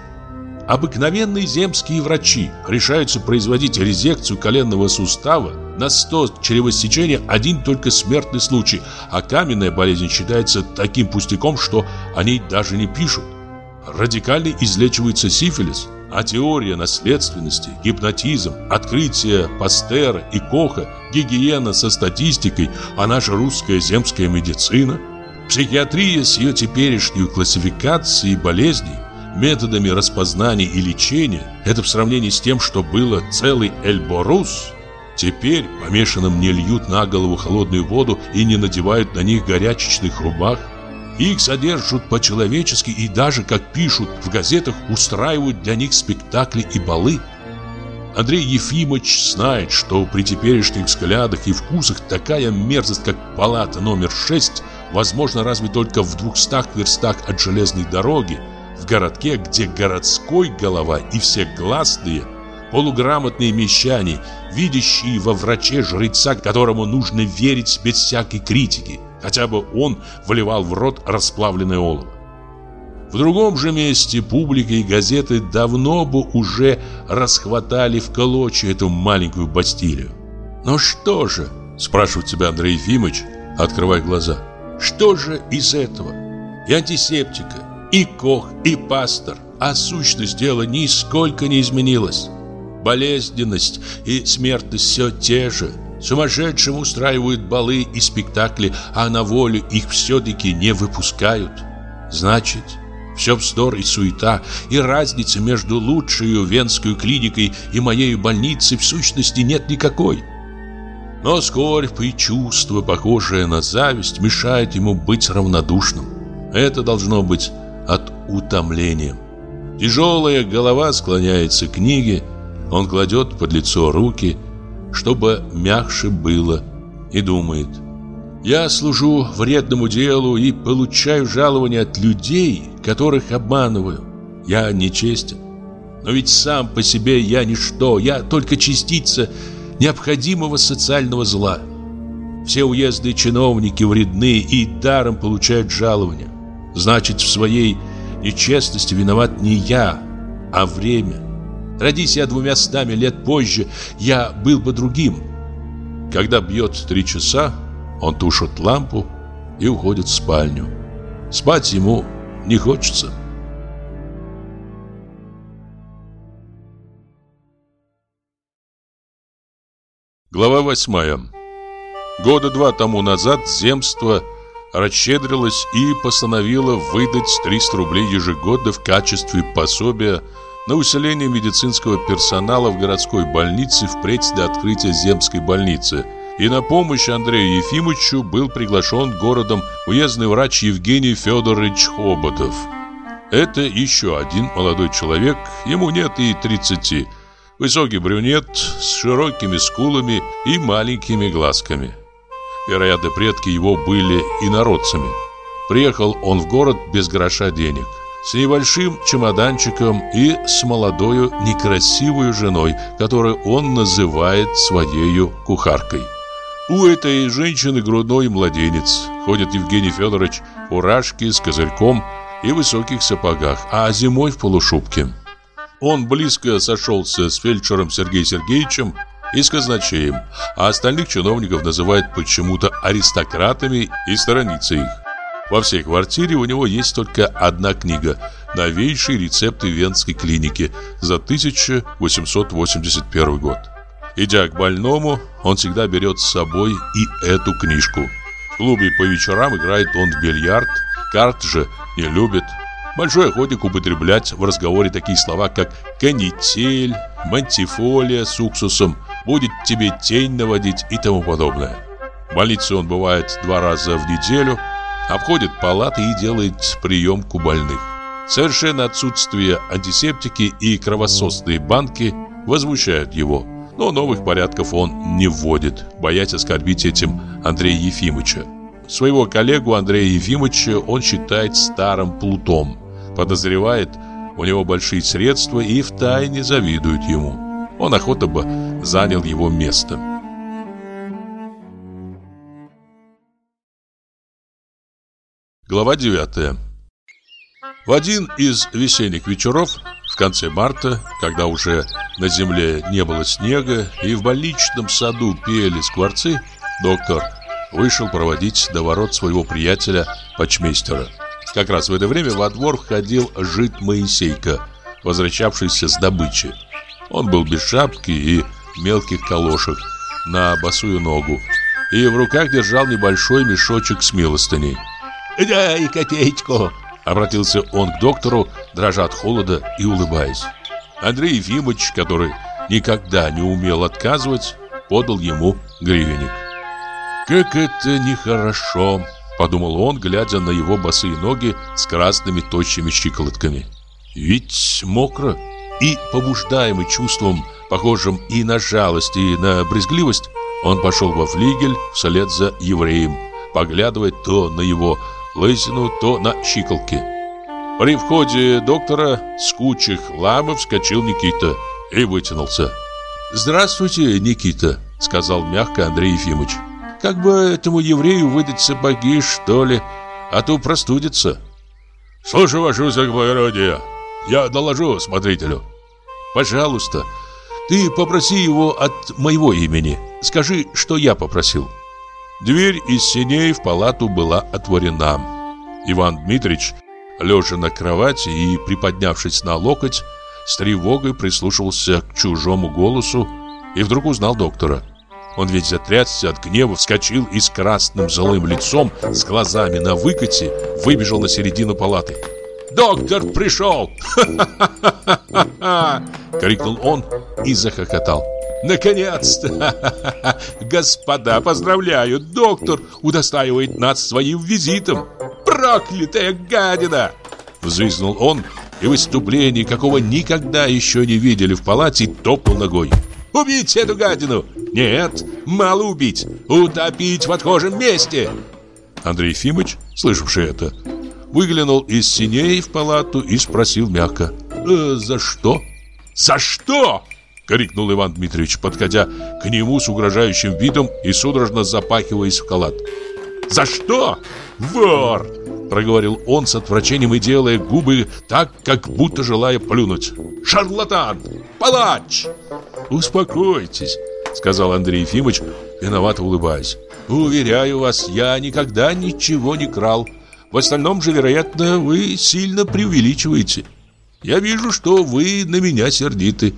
Обыкновенные земские врачи решаются производить резекцию коленного сустава на 100 чревосечения один только смертный случай, а каменная болезнь считается таким пустяком, что о ней даже не пишут. Радикально излечивается сифилис, а теория наследственности, гипнотизм, открытие Пастера и Коха, гигиена со статистикой, а наша русская земская медицина, психиатрия с ее теперешней классификацией болезней, методами распознания и лечения, это в сравнении с тем, что было целый Эльборус, теперь помешанным не льют на голову холодную воду и не надевают на них горячечных рубах, их содержат по-человечески и даже, как пишут в газетах, устраивают для них спектакли и балы. Андрей Ефимович знает, что при теперешних взглядах и вкусах такая мерзость, как палата номер 6, возможно разве только в двухстах верстах от железной дороги, в городке, где городской голова и все гласные, полуграмотные мещане, видящие во враче жреца, которому нужно верить без всякой критики – Хотя бы он вливал в рот расплавленное олово. В другом же месте публика и газеты давно бы уже расхватали в клочья эту маленькую Бастилию. «Но что же?» – спрашивает тебя Андрей Ефимович, открывая глаза. «Что же из этого? И антисептика, и кох, и пастор, а сущность дела нисколько не изменилась. Болезненность и смертность все те же – Сумасшедшим устраивают балы и спектакли, а на волю их все-таки не выпускают. Значит, все вздор и суета, и разницы между лучшей венской клиникой и моей больницей в сущности нет никакой. Но скорбь и чувство, похожее на зависть, мешает ему быть равнодушным. Это должно быть от утомления. Тяжелая голова склоняется к книге, он кладет под лицо руки – чтобы мягче было, и думает «Я служу вредному делу и получаю жалование от людей, которых обманываю. Я нечестен. Но ведь сам по себе я ничто, я только частица необходимого социального зла. Все уездные чиновники вредны и даром получают жалования. Значит, в своей нечестности виноват не я, а время. Родись я двумя стами лет позже, я был бы другим. Когда бьет три часа, он тушит лампу и уходит в спальню. Спать ему не хочется. Глава восьмая. Года два тому назад земство расщедрилось и постановило выдать 300 рублей ежегодно в качестве пособия на усиление медицинского персонала в городской больнице впредь до открытия земской больницы. И на помощь Андрею Ефимовичу был приглашен городом уездный врач Евгений Федорович Хоботов. Это еще один молодой человек, ему нет и 30. Высокий брюнет с широкими скулами и маленькими глазками. Вероятно, предки его были инородцами. Приехал он в город без гроша денег с небольшим чемоданчиком и с молодою некрасивой женой, которую он называет своей кухаркой. У этой женщины грудной младенец. Ходит Евгений Федорович в фуражке с козырьком и высоких сапогах, а зимой в полушубке. Он близко сошелся с фельдшером Сергеем Сергеевичем и с казначеем, а остальных чиновников называют почему-то аристократами и сторонится их. Во всей квартире у него есть только одна книга «Новейшие рецепты Венской клиники» за 1881 год. Идя к больному, он всегда берет с собой и эту книжку. В клубе по вечерам играет он в бильярд, карт же не любит. Большой охотник употреблять в разговоре такие слова, как «канитель», «мантифолия» с уксусом, «будет тебе тень наводить» и тому подобное. В больнице он бывает два раза в неделю – обходит палаты и делает приемку больных. Совершенно отсутствие антисептики и кровососные банки возмущают его, но новых порядков он не вводит, боясь оскорбить этим Андрея Ефимовича. Своего коллегу Андрея Ефимовича он считает старым плутом, подозревает у него большие средства и втайне завидует ему. он охотно бы занял его место. Глава 9 В один из весенних вечеров в конце марта, когда уже на земле не было снега и в больничном саду пели скворцы, доктор вышел проводить до ворот своего приятеля почмейстера. Как раз в это время во двор входил жид Моисейка, возвращавшийся с добычи. Он был без шапки и мелких колошек на босую ногу и в руках держал небольшой мешочек с милостыней. «Дай копеечку!» Обратился он к доктору, дрожа от холода и улыбаясь. Андрей Ефимович, который никогда не умел отказывать, подал ему гривенник. «Как это нехорошо!» – подумал он, глядя на его босые ноги с красными тощими щиколотками. «Ведь мокро!» И, побуждаемый чувством, похожим и на жалость, и на брезгливость, он пошел во флигель вслед за евреем, поглядывая то на его лысину, то на щиколки. При входе доктора с кучей хлама вскочил Никита и вытянулся. «Здравствуйте, Никита», — сказал мягко Андрей Ефимович. «Как бы этому еврею выдать сапоги, что ли, а то простудится». «Слушаю, ваше высокоблагородие. Я доложу смотрителю». «Пожалуйста, ты попроси его от моего имени. Скажи, что я попросил». Дверь из синей в палату была отворена. Иван Дмитрич, лежа на кровати и приподнявшись на локоть, с тревогой прислушивался к чужому голосу и вдруг узнал доктора. Он ведь затрясся от гнева, вскочил и с красным злым лицом, с глазами на выкате, выбежал на середину палаты. «Доктор пришел!» крикнул он и захохотал. Наконец-то! Господа, поздравляю! Доктор удостаивает нас своим визитом! Проклятая гадина!» Взвизнул он и в выступлении, какого никогда еще не видели в палате, топнул ногой. «Убить эту гадину! Нет, мало убить! Утопить в отхожем месте!» Андрей Ефимович, слышавший это, выглянул из синей в палату и спросил мягко. «Э, «За что?» «За что?» — крикнул Иван Дмитриевич, подходя к нему с угрожающим видом и судорожно запахиваясь в халат. «За что? Вор!» — проговорил он с отвращением и делая губы так, как будто желая плюнуть. «Шарлатан! Палач!» «Успокойтесь», — сказал Андрей Ефимович, виновато улыбаясь. «Уверяю вас, я никогда ничего не крал. В остальном же, вероятно, вы сильно преувеличиваете. Я вижу, что вы на меня сердиты».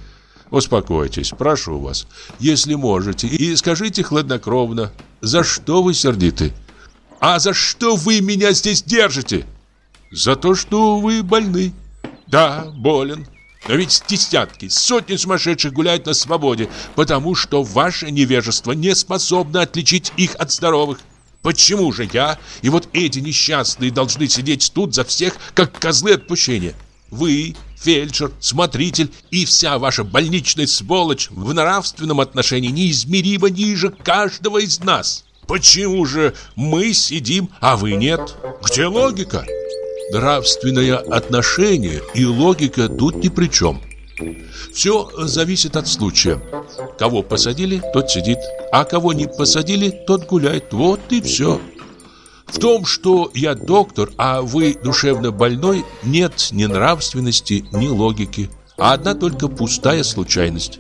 Успокойтесь, прошу вас, если можете, и скажите хладнокровно, за что вы сердиты? А за что вы меня здесь держите? За то, что вы больны. Да, болен. Но ведь десятки, сотни сумасшедших гуляют на свободе, потому что ваше невежество не способно отличить их от здоровых. Почему же я и вот эти несчастные должны сидеть тут за всех, как козлы отпущения? Вы, фельдшер, смотритель и вся ваша больничная сволочь в нравственном отношении неизмеримо ниже каждого из нас. Почему же мы сидим, а вы нет? Где логика? Нравственное отношение и логика тут ни при чем. Все зависит от случая. Кого посадили, тот сидит, а кого не посадили, тот гуляет. Вот и все. В том, что я доктор, а вы душевно больной, нет ни нравственности, ни логики, а одна только пустая случайность.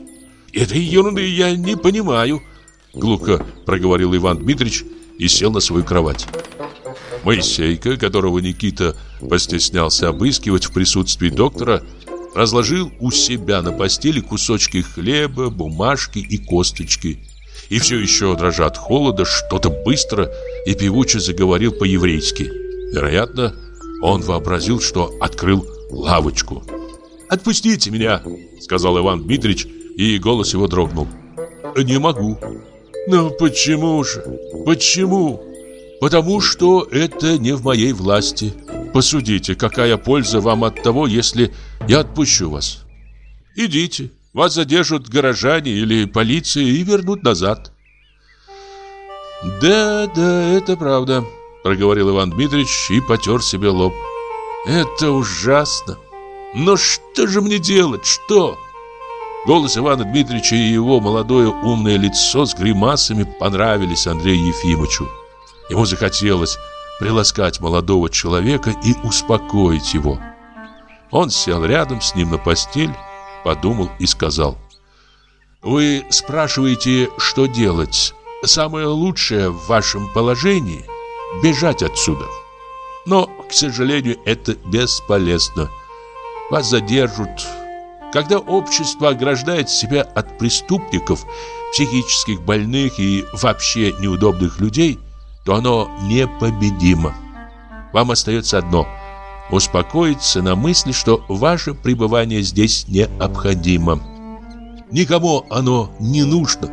Этой ерунды я не понимаю, глухо проговорил Иван Дмитрич и сел на свою кровать. Моисейка, которого Никита постеснялся обыскивать в присутствии доктора, разложил у себя на постели кусочки хлеба, бумажки и косточки – и все еще, дрожа от холода, что-то быстро и певуче заговорил по-еврейски. Вероятно, он вообразил, что открыл лавочку. «Отпустите меня!» — сказал Иван Дмитрич, и голос его дрогнул. «Не могу». «Но почему же? Почему?» «Потому что это не в моей власти. Посудите, какая польза вам от того, если я отпущу вас. Идите, вас задержат горожане или полиция и вернут назад. Да, да, это правда, проговорил Иван Дмитриевич и потер себе лоб. Это ужасно. Но что же мне делать? Что? Голос Ивана Дмитриевича и его молодое умное лицо с гримасами понравились Андрею Ефимовичу. Ему захотелось приласкать молодого человека и успокоить его. Он сел рядом с ним на постель, подумал и сказал. «Вы спрашиваете, что делать? Самое лучшее в вашем положении – бежать отсюда. Но, к сожалению, это бесполезно. Вас задержат, когда общество ограждает себя от преступников, психических больных и вообще неудобных людей, то оно непобедимо. Вам остается одно – успокоиться на мысли, что ваше пребывание здесь необходимо. Никому оно не нужно.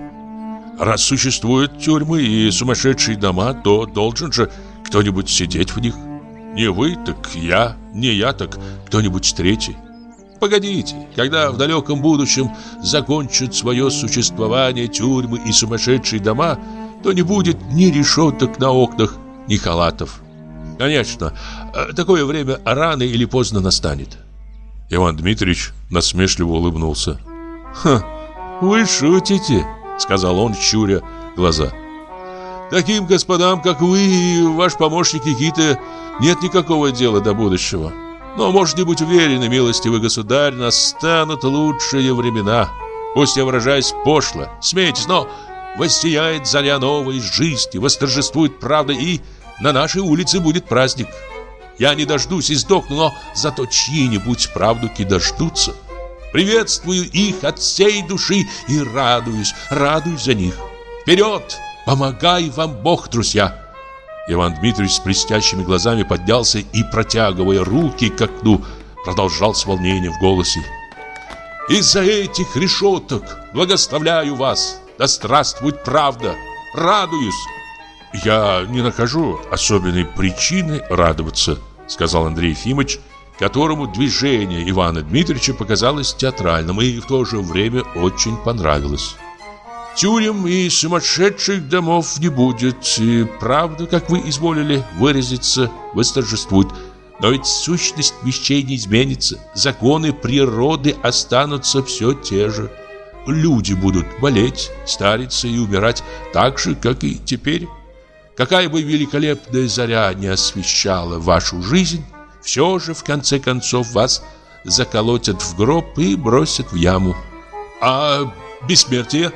Раз существуют тюрьмы и сумасшедшие дома, то должен же кто-нибудь сидеть в них. Не вы, так я, не я, так кто-нибудь третий. Погодите, когда в далеком будущем закончат свое существование тюрьмы и сумасшедшие дома, то не будет ни решеток на окнах, ни халатов. Конечно, э, такое время рано или поздно настанет. Иван Дмитриевич насмешливо улыбнулся. «Ха, вы шутите», — сказал он, щуря глаза. «Таким господам, как вы и ваш помощник Никита, нет никакого дела до будущего. Но можете быть уверены, милостивый государь, настанут лучшие времена. Пусть я выражаюсь пошло, смейтесь, но воссияет заря новой жизни, восторжествует правда и на нашей улице будет праздник. Я не дождусь и сдохну, но зато чьи-нибудь правдуки дождутся. Приветствую их от всей души и радуюсь, радуюсь за них. Вперед! Помогай вам Бог, друзья! Иван Дмитриевич с блестящими глазами поднялся и, протягивая руки к окну, продолжал с волнением в голосе. «Из-за этих решеток благословляю вас! Да здравствует правда! Радуюсь!» «Я не нахожу особенной причины радоваться», сказал Андрей Ефимович, которому движение Ивана Дмитриевича показалось театральным и в то же время очень понравилось. Тюрем и сумасшедших домов не будет, и правда, как вы изволили выразиться, восторжествует. Но ведь сущность вещей не изменится, законы природы останутся все те же. Люди будут болеть, стариться и умирать так же, как и теперь. Какая бы великолепная заря не освещала вашу жизнь, все же в конце концов вас заколотят в гроб и бросят в яму. А бессмертие?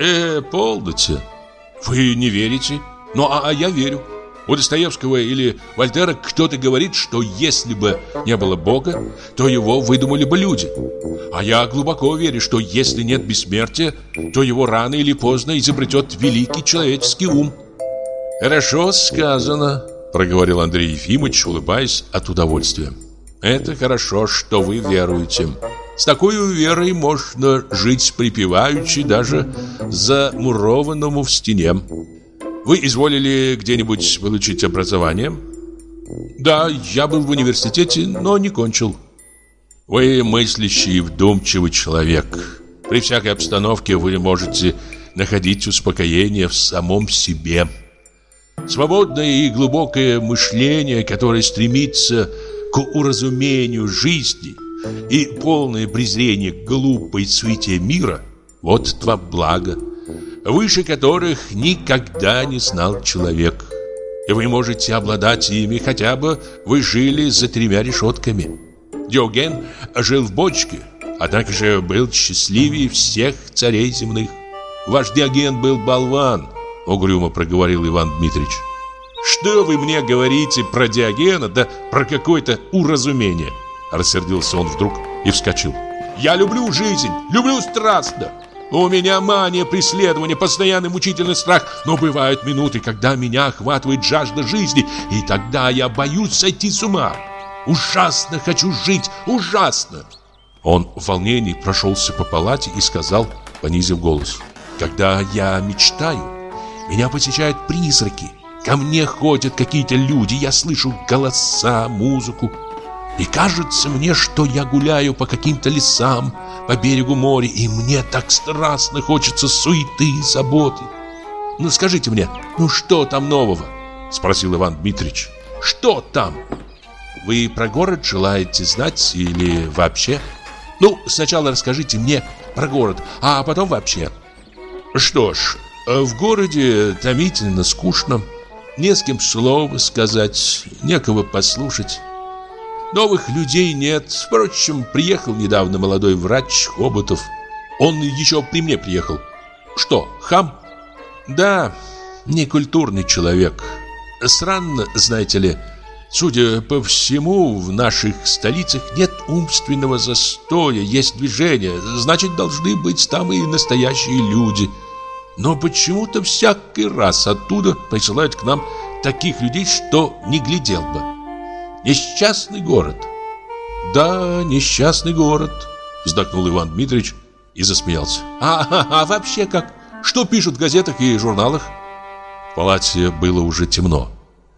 Э, полноте. Вы не верите? Ну, а, а я верю. У Достоевского или Вольтера кто-то говорит, что если бы не было Бога, то его выдумали бы люди. А я глубоко верю, что если нет бессмертия, то его рано или поздно изобретет великий человеческий ум. «Хорошо сказано», — проговорил Андрей Ефимович, улыбаясь от удовольствия. «Это хорошо, что вы веруете». С такой верой можно жить припеваючи даже замурованному в стене. Вы изволили где-нибудь получить образование? Да, я был в университете, но не кончил. Вы мыслящий и вдумчивый человек. При всякой обстановке вы можете находить успокоение в самом себе. Свободное и глубокое мышление, которое стремится к уразумению жизни – и полное презрение к глупой суете мира – вот два блага, выше которых никогда не знал человек. И вы можете обладать ими, хотя бы вы жили за тремя решетками. Диоген жил в бочке, однако же был счастливее всех царей земных. Ваш Диоген был болван, угрюмо проговорил Иван Дмитриевич. Что вы мне говорите про Диогена, да про какое-то уразумение? Рассердился он вдруг и вскочил. «Я люблю жизнь, люблю страстно. У меня мания преследования, постоянный мучительный страх, но бывают минуты, когда меня охватывает жажда жизни, и тогда я боюсь сойти с ума. Ужасно хочу жить, ужасно!» Он в волнении прошелся по палате и сказал, понизив голос, «Когда я мечтаю, меня посещают призраки, ко мне ходят какие-то люди, я слышу голоса, музыку, и кажется мне, что я гуляю по каким-то лесам, по берегу моря, и мне так страстно хочется суеты и заботы. Ну скажите мне, ну что там нового? Спросил Иван Дмитрич. Что там? Вы про город желаете знать или вообще? Ну, сначала расскажите мне, про город, а потом вообще. Что ж, в городе томительно скучно. Не с кем слова сказать, некого послушать. Новых людей нет. Впрочем, приехал недавно молодой врач Хоботов. Он еще при мне приехал. Что, хам? Да, некультурный человек. Странно, знаете ли, судя по всему, в наших столицах нет умственного застоя, есть движение, значит, должны быть там и настоящие люди. Но почему-то всякий раз оттуда присылают к нам таких людей, что не глядел бы. Несчастный город. Да, несчастный город, вздохнул Иван Дмитриевич и засмеялся. А, а, а вообще как? Что пишут в газетах и журналах? В палате было уже темно.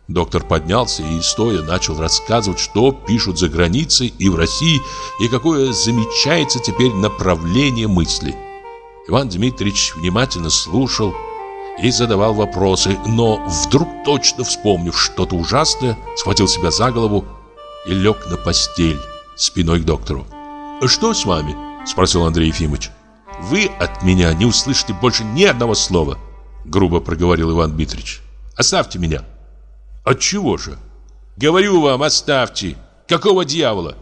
Доктор поднялся и, стоя, начал рассказывать, что пишут за границей и в России, и какое замечается теперь направление мысли. Иван Дмитриевич внимательно слушал и задавал вопросы, но вдруг, точно вспомнив что-то ужасное, схватил себя за голову и лег на постель спиной к доктору. «Что с вами?» – спросил Андрей Ефимович. «Вы от меня не услышите больше ни одного слова», – грубо проговорил Иван Дмитриевич. «Оставьте меня». «От чего же?» «Говорю вам, оставьте! Какого дьявола?»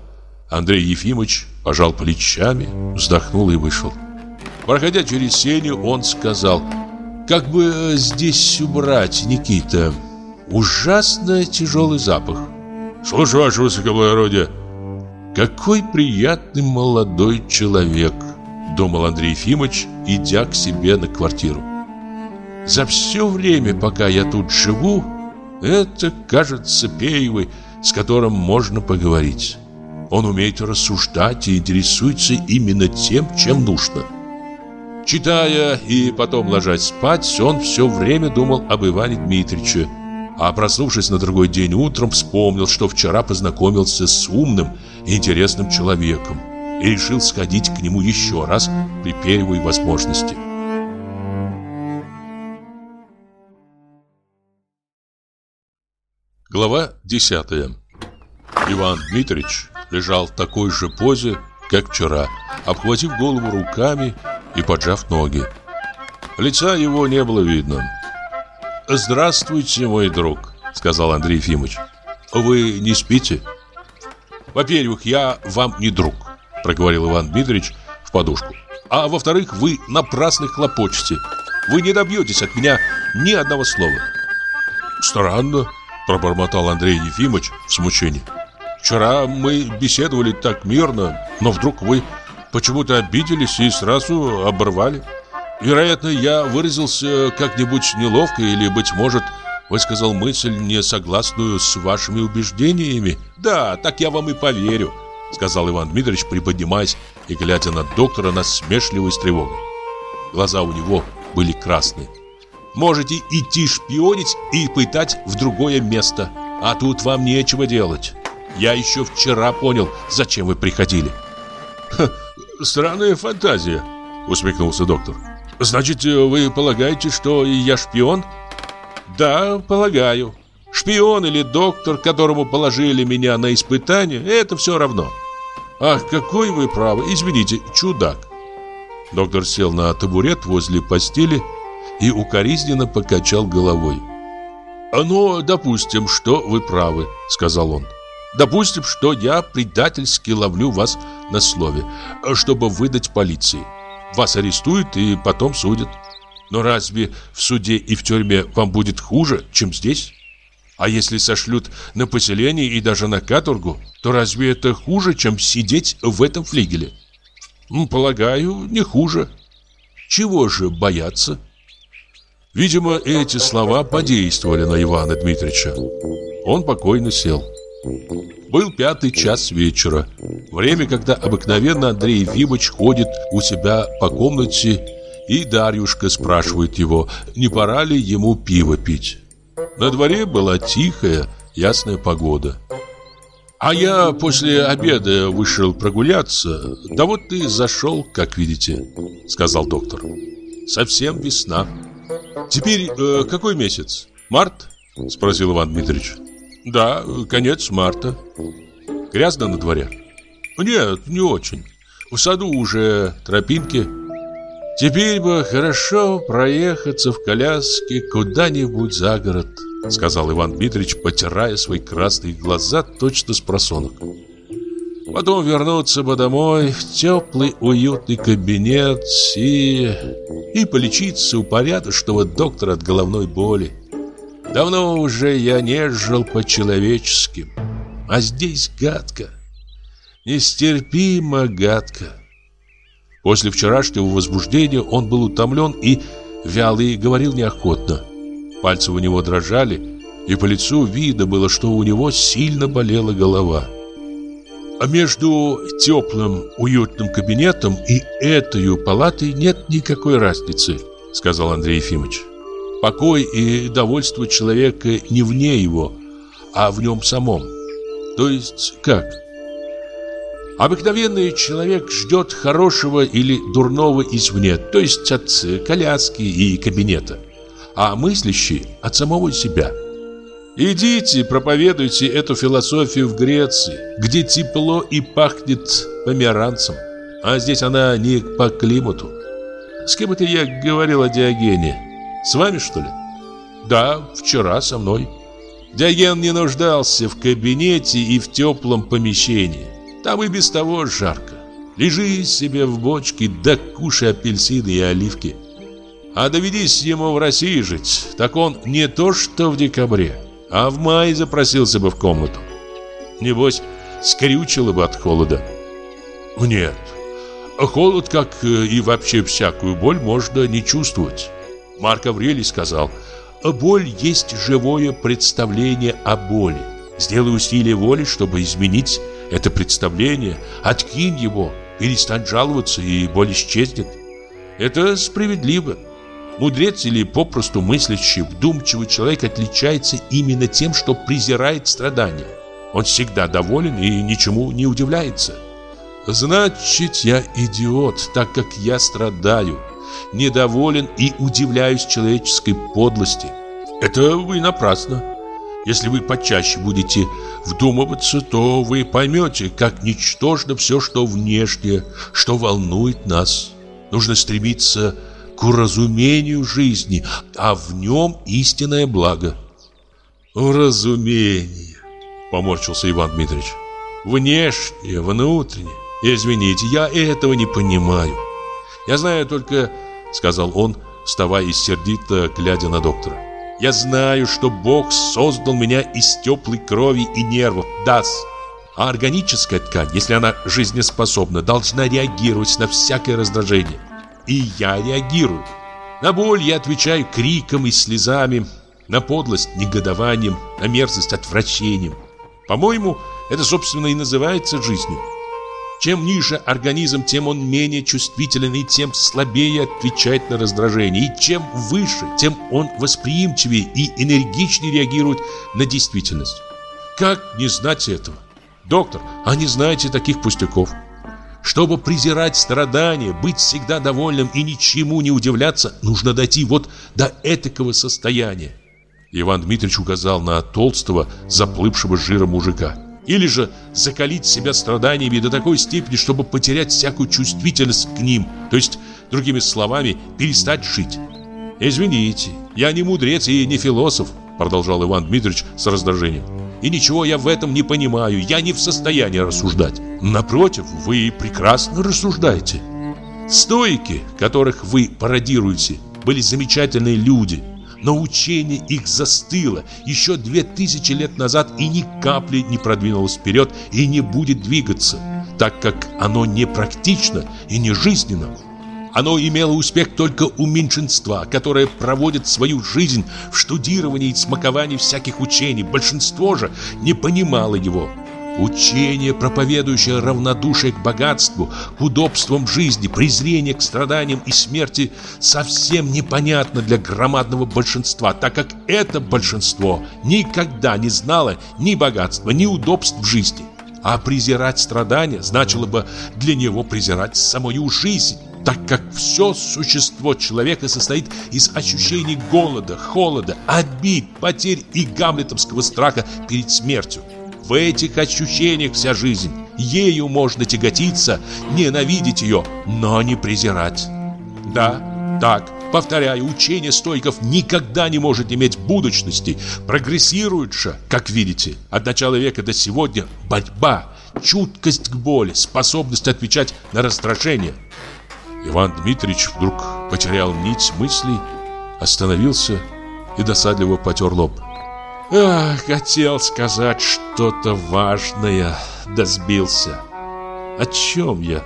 Андрей Ефимович пожал плечами, вздохнул и вышел. Проходя через сеню, он сказал «Как бы здесь убрать, Никита? Ужасно тяжелый запах». «Слушаю, ваше высокоблагородие». «Какой приятный молодой человек», — думал Андрей Ефимович, идя к себе на квартиру. «За все время, пока я тут живу, это, кажется, Пеевый, с которым можно поговорить. Он умеет рассуждать и интересуется именно тем, чем нужно». Читая и потом ложась спать, он все время думал об Иване Дмитриевиче. А проснувшись на другой день утром, вспомнил, что вчера познакомился с умным и интересным человеком и решил сходить к нему еще раз при первой возможности. Глава 10 Иван Дмитриевич лежал в такой же позе, как вчера, обхватив голову руками и поджав ноги. Лица его не было видно. «Здравствуйте, мой друг», — сказал Андрей Ефимович. «Вы не спите?» «Во-первых, я вам не друг», — проговорил Иван Дмитриевич в подушку. «А во-вторых, вы напрасно хлопочете. Вы не добьетесь от меня ни одного слова». «Странно», — пробормотал Андрей Ефимович в смущении. «Вчера мы беседовали так мирно, но вдруг вы почему-то обиделись и сразу оборвали. Вероятно, я выразился как-нибудь неловко или, быть может, высказал мысль, не согласную с вашими убеждениями. Да, так я вам и поверю, сказал Иван Дмитриевич, приподнимаясь и глядя на доктора насмешливой с тревогой. Глаза у него были красные. Можете идти шпионить и пытать в другое место, а тут вам нечего делать. Я еще вчера понял, зачем вы приходили. Странная фантазия», — усмехнулся доктор. «Значит, вы полагаете, что я шпион?» «Да, полагаю. Шпион или доктор, которому положили меня на испытание, это все равно». «Ах, какой вы правы! Извините, чудак!» Доктор сел на табурет возле постели и укоризненно покачал головой. «Ну, допустим, что вы правы», — сказал он. Допустим, что я предательски ловлю вас на слове, чтобы выдать полиции. Вас арестуют и потом судят. Но разве в суде и в тюрьме вам будет хуже, чем здесь? А если сошлют на поселение и даже на каторгу, то разве это хуже, чем сидеть в этом флигеле? Полагаю, не хуже. Чего же бояться? Видимо, эти слова подействовали на Ивана Дмитриевича. Он покойно сел. Был пятый час вечера. Время, когда обыкновенно Андрей Ефимович ходит у себя по комнате, и Дарьюшка спрашивает его, не пора ли ему пиво пить. На дворе была тихая, ясная погода. А я после обеда вышел прогуляться. Да вот и зашел, как видите, сказал доктор. Совсем весна. Теперь э, какой месяц? Март? Спросил Иван Дмитриевич. Да, конец марта. Грязно на дворе? Нет, не очень. В саду уже тропинки. Теперь бы хорошо проехаться в коляске куда-нибудь за город, сказал Иван Дмитриевич, потирая свои красные глаза точно с просонок. Потом вернуться бы домой в теплый уютный кабинет и... и полечиться у порядочного доктора от головной боли. Давно уже я не жил по-человечески, а здесь гадко, нестерпимо гадко. После вчерашнего возбуждения он был утомлен и вялый говорил неохотно. Пальцы у него дрожали, и по лицу видно было, что у него сильно болела голова. А между теплым, уютным кабинетом и этой палатой нет никакой разницы, сказал Андрей Ефимович. Покой и довольство человека не вне его, а в нем самом. То есть как? Обыкновенный человек ждет хорошего или дурного извне, то есть от коляски и кабинета, а мыслящий от самого себя – Идите, проповедуйте эту философию в Греции, где тепло и пахнет померанцем. А здесь она не по климату. С кем это я говорил о Диогене? С вами, что ли? Да, вчера со мной. Диоген не нуждался в кабинете и в теплом помещении. Там и без того жарко. Лежи себе в бочке, да кушай апельсины и оливки. А доведись ему в России жить, так он не то что в декабре, а в мае запросился бы в комнату. Небось, скрючило бы от холода. Нет, холод, как э, и вообще всякую боль, можно не чувствовать. Марк Аврелий сказал, боль есть живое представление о боли. Сделай усилие воли, чтобы изменить это представление, откинь его, перестань жаловаться, и боль исчезнет. Это справедливо. Мудрец или попросту мыслящий, вдумчивый человек отличается именно тем, что презирает страдания. Он всегда доволен и ничему не удивляется. Значит, я идиот, так как я страдаю, недоволен и удивляюсь человеческой подлости. Это вы напрасно. Если вы почаще будете вдумываться, то вы поймете, как ничтожно все, что внешнее, что волнует нас. Нужно стремиться к уразумению жизни, а в нем истинное благо. Уразумение, поморщился Иван Дмитриевич. Внешнее, внутреннее. Извините, я этого не понимаю. Я знаю только, сказал он, вставая и сердито глядя на доктора. Я знаю, что Бог создал меня из теплой крови и нервов. Даст. А органическая ткань, если она жизнеспособна, должна реагировать на всякое раздражение и я реагирую. На боль я отвечаю криком и слезами, на подлость негодованием, на мерзость отвращением. По-моему, это, собственно, и называется жизнью. Чем ниже организм, тем он менее чувствителен и тем слабее отвечает на раздражение. И чем выше, тем он восприимчивее и энергичнее реагирует на действительность. Как не знать этого? Доктор, а не знаете таких пустяков? Чтобы презирать страдания, быть всегда довольным и ничему не удивляться, нужно дойти вот до этакого состояния. Иван Дмитриевич указал на толстого, заплывшего жиром мужика. Или же закалить себя страданиями до такой степени, чтобы потерять всякую чувствительность к ним, то есть, другими словами, перестать жить. «Извините, я не мудрец и не философ», продолжал Иван Дмитриевич с раздражением. И ничего я в этом не понимаю, я не в состоянии рассуждать. Напротив, вы прекрасно рассуждаете. Стойки, которых вы пародируете, были замечательные люди, но учение их застыло еще две тысячи лет назад и ни капли не продвинулось вперед и не будет двигаться, так как оно не практично и не жизненно. Оно имело успех только у меньшинства, которое проводит свою жизнь в штудировании и смаковании всяких учений. Большинство же не понимало его. Учение, проповедующее равнодушие к богатству, к удобствам жизни, презрение к страданиям и смерти, совсем непонятно для громадного большинства, так как это большинство никогда не знало ни богатства, ни удобств в жизни. А презирать страдания значило бы для него презирать самую жизнь так как все существо человека состоит из ощущений голода, холода, обид, потерь и гамлетовского страха перед смертью. В этих ощущениях вся жизнь. Ею можно тяготиться, ненавидеть ее, но не презирать. Да, так, повторяю, учение стойков никогда не может иметь будущности. Прогрессирует же, как видите, от начала века до сегодня борьба, чуткость к боли, способность отвечать на раздражение. Иван Дмитриевич вдруг потерял нить мыслей, остановился и досадливо потер лоб. Ах, хотел сказать что-то важное, да сбился. О чем я?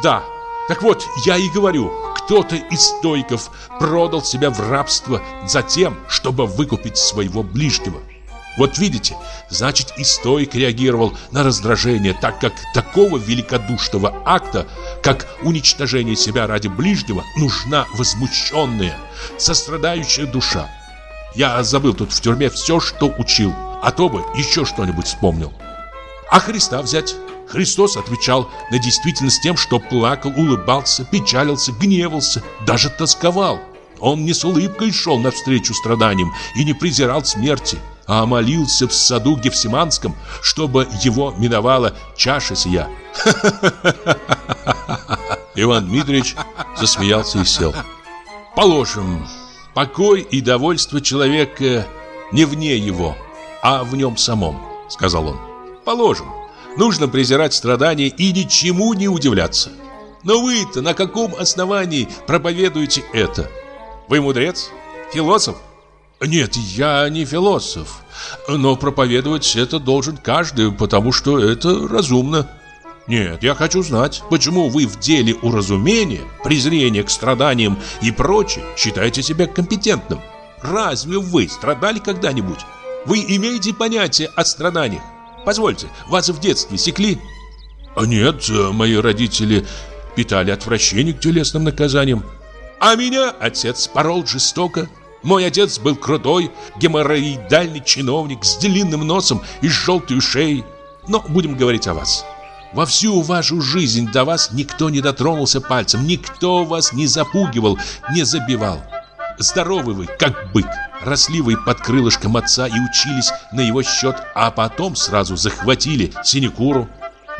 Да, так вот, я и говорю, кто-то из стойков продал себя в рабство за тем, чтобы выкупить своего ближнего. Вот видите, значит и стойк реагировал на раздражение, так как такого великодушного акта, как уничтожение себя ради ближнего, нужна возмущенная, сострадающая душа. Я забыл тут в тюрьме все, что учил, а то бы еще что-нибудь вспомнил. А Христа взять? Христос отвечал на действительность тем, что плакал, улыбался, печалился, гневался, даже тосковал. Он не с улыбкой шел навстречу страданиям и не презирал смерти, а молился в саду Гефсиманском, чтобы его миновала чаша сия. Иван Дмитриевич засмеялся и сел. Положим, покой и довольство человека не вне его, а в нем самом, сказал он. Положим, нужно презирать страдания и ничему не удивляться. Но вы-то на каком основании проповедуете это? Вы мудрец? Философ? Нет, я не философ. Но проповедовать это должен каждый, потому что это разумно. Нет, я хочу знать, почему вы в деле уразумения, презрения к страданиям и прочее считаете себя компетентным? Разве вы страдали когда-нибудь? Вы имеете понятие о страданиях? Позвольте, вас в детстве секли? А нет, мои родители питали отвращение к телесным наказаниям. А меня отец порол жестоко. Мой отец был крутой, геморроидальный чиновник с длинным носом и с желтой шеей. Но будем говорить о вас. Во всю вашу жизнь до вас никто не дотронулся пальцем, никто вас не запугивал, не забивал. Здоровы вы, как бык. Росли вы под крылышком отца и учились на его счет, а потом сразу захватили синекуру.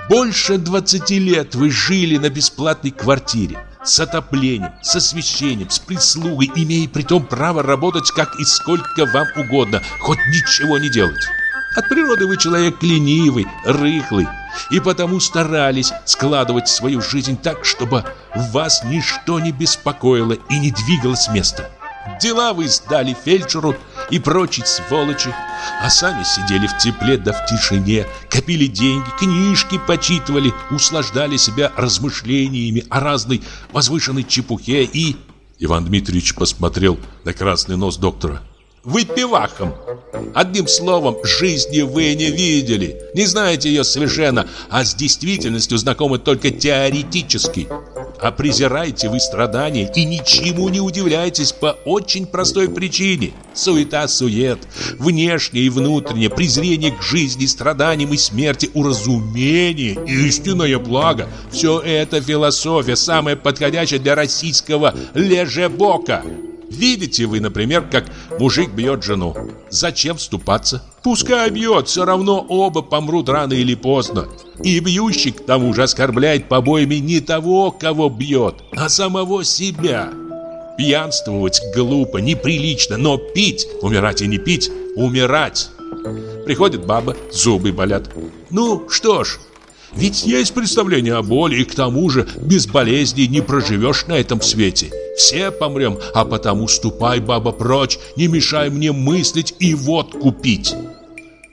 Больше 20 лет вы жили на бесплатной квартире с отоплением, с освещением, с прислугой, имея при том право работать как и сколько вам угодно, хоть ничего не делать. От природы вы человек ленивый, рыхлый, и потому старались складывать свою жизнь так, чтобы вас ничто не беспокоило и не двигало с места. Дела вы сдали фельдшеру и прочей сволочи, а сами сидели в тепле да в тишине, копили деньги, книжки почитывали, услаждали себя размышлениями о разной возвышенной чепухе и... Иван Дмитриевич посмотрел на красный нос доктора. Вы пивахом. Одним словом, жизни вы не видели, не знаете ее совершенно, а с действительностью знакомы только теоретически. А презираете вы страдания и ничему не удивляетесь по очень простой причине. Суета-сует, внешнее и внутреннее, презрение к жизни, страданиям и смерти, уразумение, истинное благо. Все это философия, самая подходящая для российского лежебока. Видите вы, например, как мужик бьет жену. Зачем вступаться? Пускай бьет, все равно оба помрут рано или поздно. И бьющий к тому же оскорбляет побоями не того, кого бьет, а самого себя. Пьянствовать глупо, неприлично, но пить, умирать и не пить, умирать. Приходит баба, зубы болят. Ну, что ж, ведь есть представление о боли, и к тому же без болезней не проживешь на этом свете. Все помрем, а потому ступай, баба, прочь, не мешай мне мыслить и водку пить.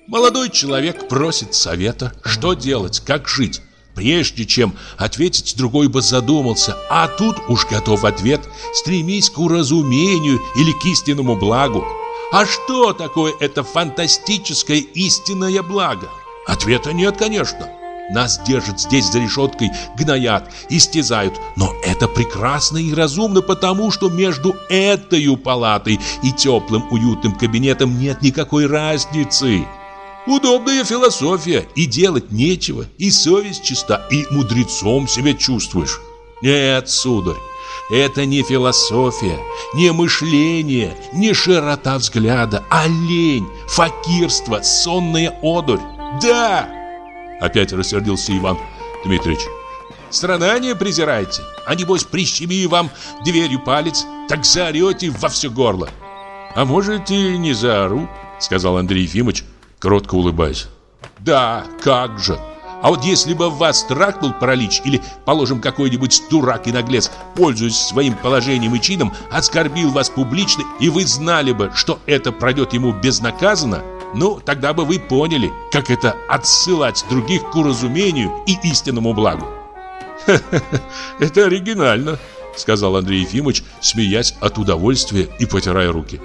Молодой человек просит совета, что делать, как жить. Прежде чем ответить, другой бы задумался, а тут уж готов ответ, стремись к уразумению или к истинному благу. А что такое это фантастическое истинное благо? Ответа нет, конечно. Нас держат здесь за решеткой, гноят, истязают. Но это прекрасно и разумно, потому что между этой палатой и теплым уютным кабинетом нет никакой разницы. Удобная философия, и делать нечего, и совесть чиста, и мудрецом себя чувствуешь. Нет, сударь, это не философия, не мышление, не широта взгляда, а лень, факирство, сонная одурь. Да! Опять рассердился Иван Дмитриевич. Страдания презираете? А небось прищеми вам дверью палец, так заорете во все горло. А может и не заору, сказал Андрей Ефимович, кротко улыбаясь. Да, как же. А вот если бы вас трахнул паралич или, положим, какой-нибудь дурак и наглец, пользуясь своим положением и чином, оскорбил вас публично, и вы знали бы, что это пройдет ему безнаказанно, ну, тогда бы вы поняли, как это отсылать других к уразумению и истинному благу. это оригинально», — сказал Андрей Ефимович, смеясь от удовольствия и потирая руки.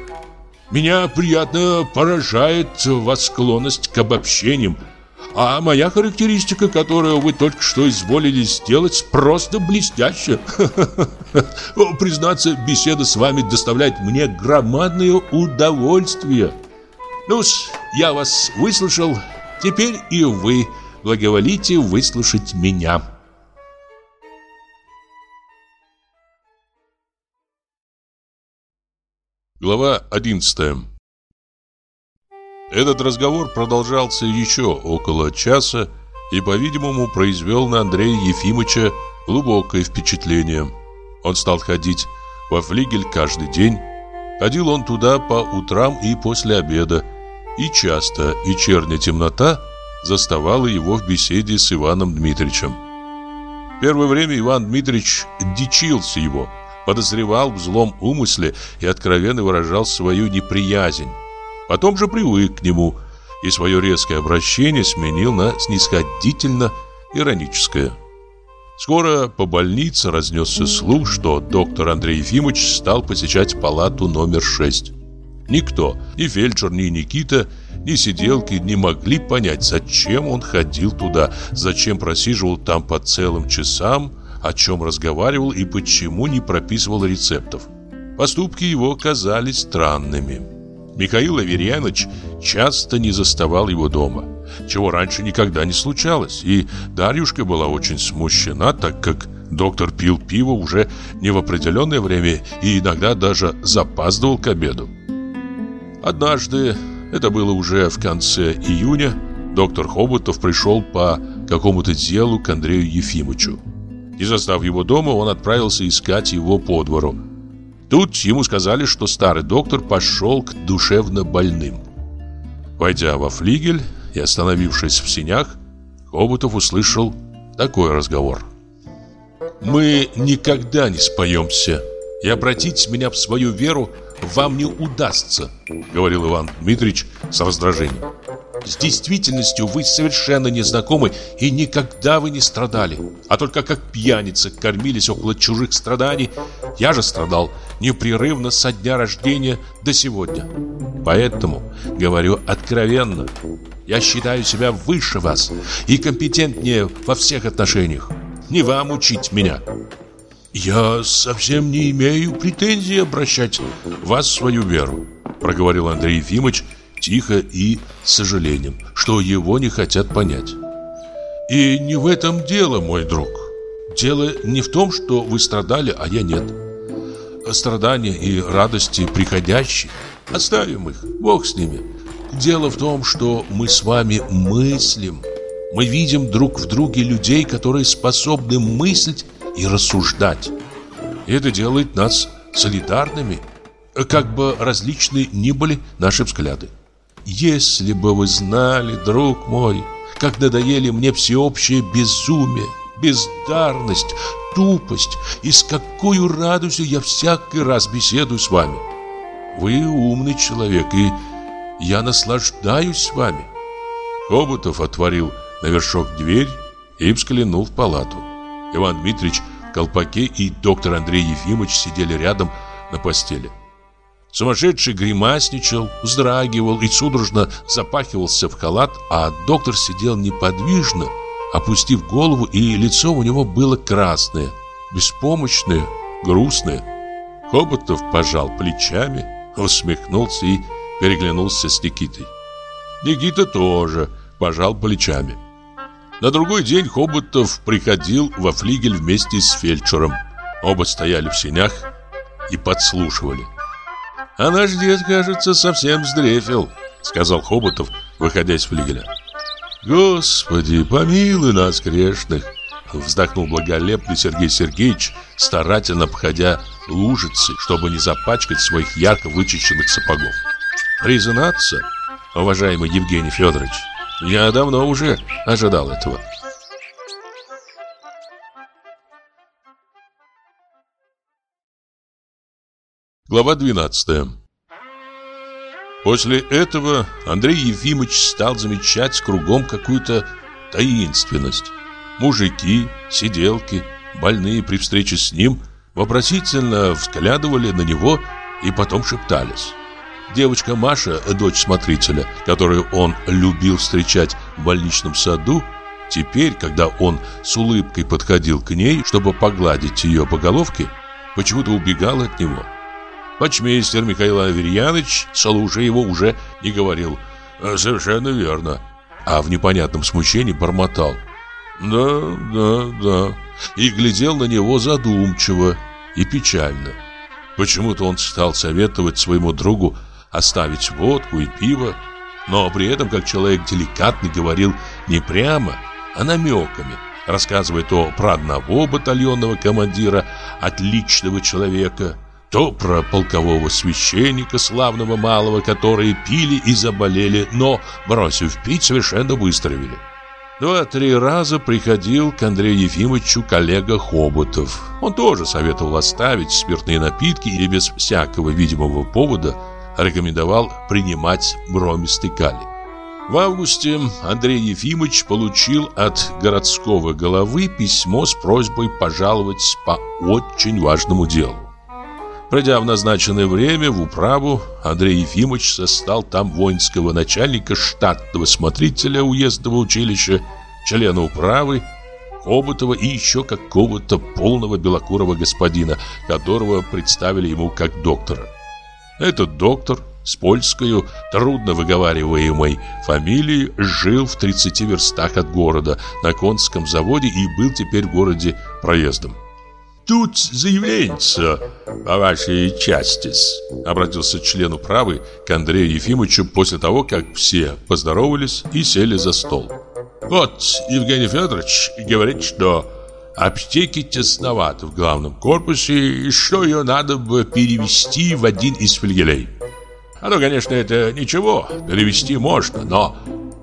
«Меня приятно поражает ваша склонность к обобщениям, а моя характеристика, которую вы только что изволили сделать, просто блестящая. Признаться, беседа с вами доставляет мне громадное удовольствие. Ну я вас выслушал, теперь и вы благоволите выслушать меня». Глава 11 Этот разговор продолжался еще около часа и, по-видимому, произвел на Андрея Ефимовича глубокое впечатление. Он стал ходить во флигель каждый день. Ходил он туда по утрам и после обеда, и часто вечерняя темнота заставала его в беседе с Иваном Дмитриевичем. Первое время Иван Дмитриевич дичился его – подозревал в злом умысле и откровенно выражал свою неприязнь. Потом же привык к нему и свое резкое обращение сменил на снисходительно-ироническое. Скоро по больнице разнесся слух, что доктор Андрей Ефимович стал посещать палату номер 6. Никто, ни фельдшер, ни Никита, ни сиделки не могли понять, зачем он ходил туда, зачем просиживал там по целым часам, о чем разговаривал и почему не прописывал рецептов. Поступки его казались странными. Михаил Аверьянович часто не заставал его дома, чего раньше никогда не случалось, и Дарьюшка была очень смущена, так как доктор пил пиво уже не в определенное время и иногда даже запаздывал к обеду. Однажды, это было уже в конце июня, доктор Хоботов пришел по какому-то делу к Андрею Ефимовичу. Не застав его дома, он отправился искать его по двору. Тут ему сказали, что старый доктор пошел к душевно больным. Войдя во флигель и остановившись в синях, Хоботов услышал такой разговор. «Мы никогда не споемся, и обратить меня в свою веру вам не удастся», говорил Иван Дмитриевич с раздражением. С действительностью вы совершенно не знакомы и никогда вы не страдали, а только как пьяница кормились около чужих страданий. Я же страдал непрерывно со дня рождения до сегодня. Поэтому говорю откровенно, я считаю себя выше вас и компетентнее во всех отношениях. Не вам учить меня. Я совсем не имею претензий обращать вас в свою веру, проговорил Андрей Ефимович, тихо и с сожалением, что его не хотят понять. И не в этом дело, мой друг. Дело не в том, что вы страдали, а я нет. Страдания и радости приходящие, оставим их, Бог с ними. Дело в том, что мы с вами мыслим. Мы видим друг в друге людей, которые способны мыслить и рассуждать. Это делает нас солидарными, как бы различны ни были наши взгляды. Если бы вы знали, друг мой, как надоели мне всеобщее безумие, бездарность, тупость, и с какой радостью я всякий раз беседую с вами. Вы умный человек, и я наслаждаюсь вами. Хоботов отворил на вершок дверь и взглянул в палату. Иван Дмитриевич в колпаке и доктор Андрей Ефимович сидели рядом на постели. Сумасшедший гримасничал, вздрагивал и судорожно запахивался в халат, а доктор сидел неподвижно, опустив голову, и лицо у него было красное, беспомощное, грустное. Хоботов пожал плечами, усмехнулся и переглянулся с Никитой. Никита тоже пожал плечами. На другой день Хоботов приходил во флигель вместе с фельдшером. Оба стояли в сенях и подслушивали. «А наш дед, кажется, совсем сдрефил», — сказал Хоботов, выходя из флигеля. Господи, помилуй нас грешных Вздохнул благолепный Сергей Сергеевич, старательно обходя лужицы, чтобы не запачкать своих ярко вычищенных сапогов. Признаться, уважаемый Евгений Федорович, я давно уже ожидал этого. Глава 12 После этого Андрей Ефимович стал замечать кругом какую-то таинственность. Мужики, сиделки, больные при встрече с ним вопросительно взглядывали на него и потом шептались. Девочка Маша, дочь смотрителя, которую он любил встречать в больничном саду, теперь, когда он с улыбкой подходил к ней, чтобы погладить ее по головке, почему-то убегала от него. Почмейстер Михаил Аверьяныч, слушая его, уже не говорил «Э, «Совершенно верно», а в непонятном смущении бормотал «Да, да, да» и глядел на него задумчиво и печально. Почему-то он стал советовать своему другу оставить водку и пиво, но при этом, как человек деликатный, говорил не прямо, а намеками, рассказывая то про одного батальонного командира, отличного человека – то про полкового священника славного малого, которые пили и заболели, но, бросив пить, совершенно выздоровели. Два-три раза приходил к Андрею Ефимовичу коллега Хоботов. Он тоже советовал оставить спиртные напитки и без всякого видимого повода рекомендовал принимать бромистый калий. В августе Андрей Ефимович получил от городского головы письмо с просьбой пожаловать по очень важному делу. Пройдя в назначенное время в управу, Андрей Ефимович состал там воинского начальника, штатного смотрителя уездного училища, члена управы, Хоботова и еще какого-то полного белокурого господина, которого представили ему как доктора. Этот доктор с польской, трудно выговариваемой фамилией жил в 30 верстах от города на конском заводе и был теперь в городе проездом. Тут заявляется по вашей части Обратился член управы к Андрею Ефимовичу после того, как все поздоровались и сели за стол Вот Евгений Федорович говорит, что аптеки тесноваты в главном корпусе. И что ее надо бы перевести в один из флигелей. А ну, конечно, это ничего, перевести можно, но...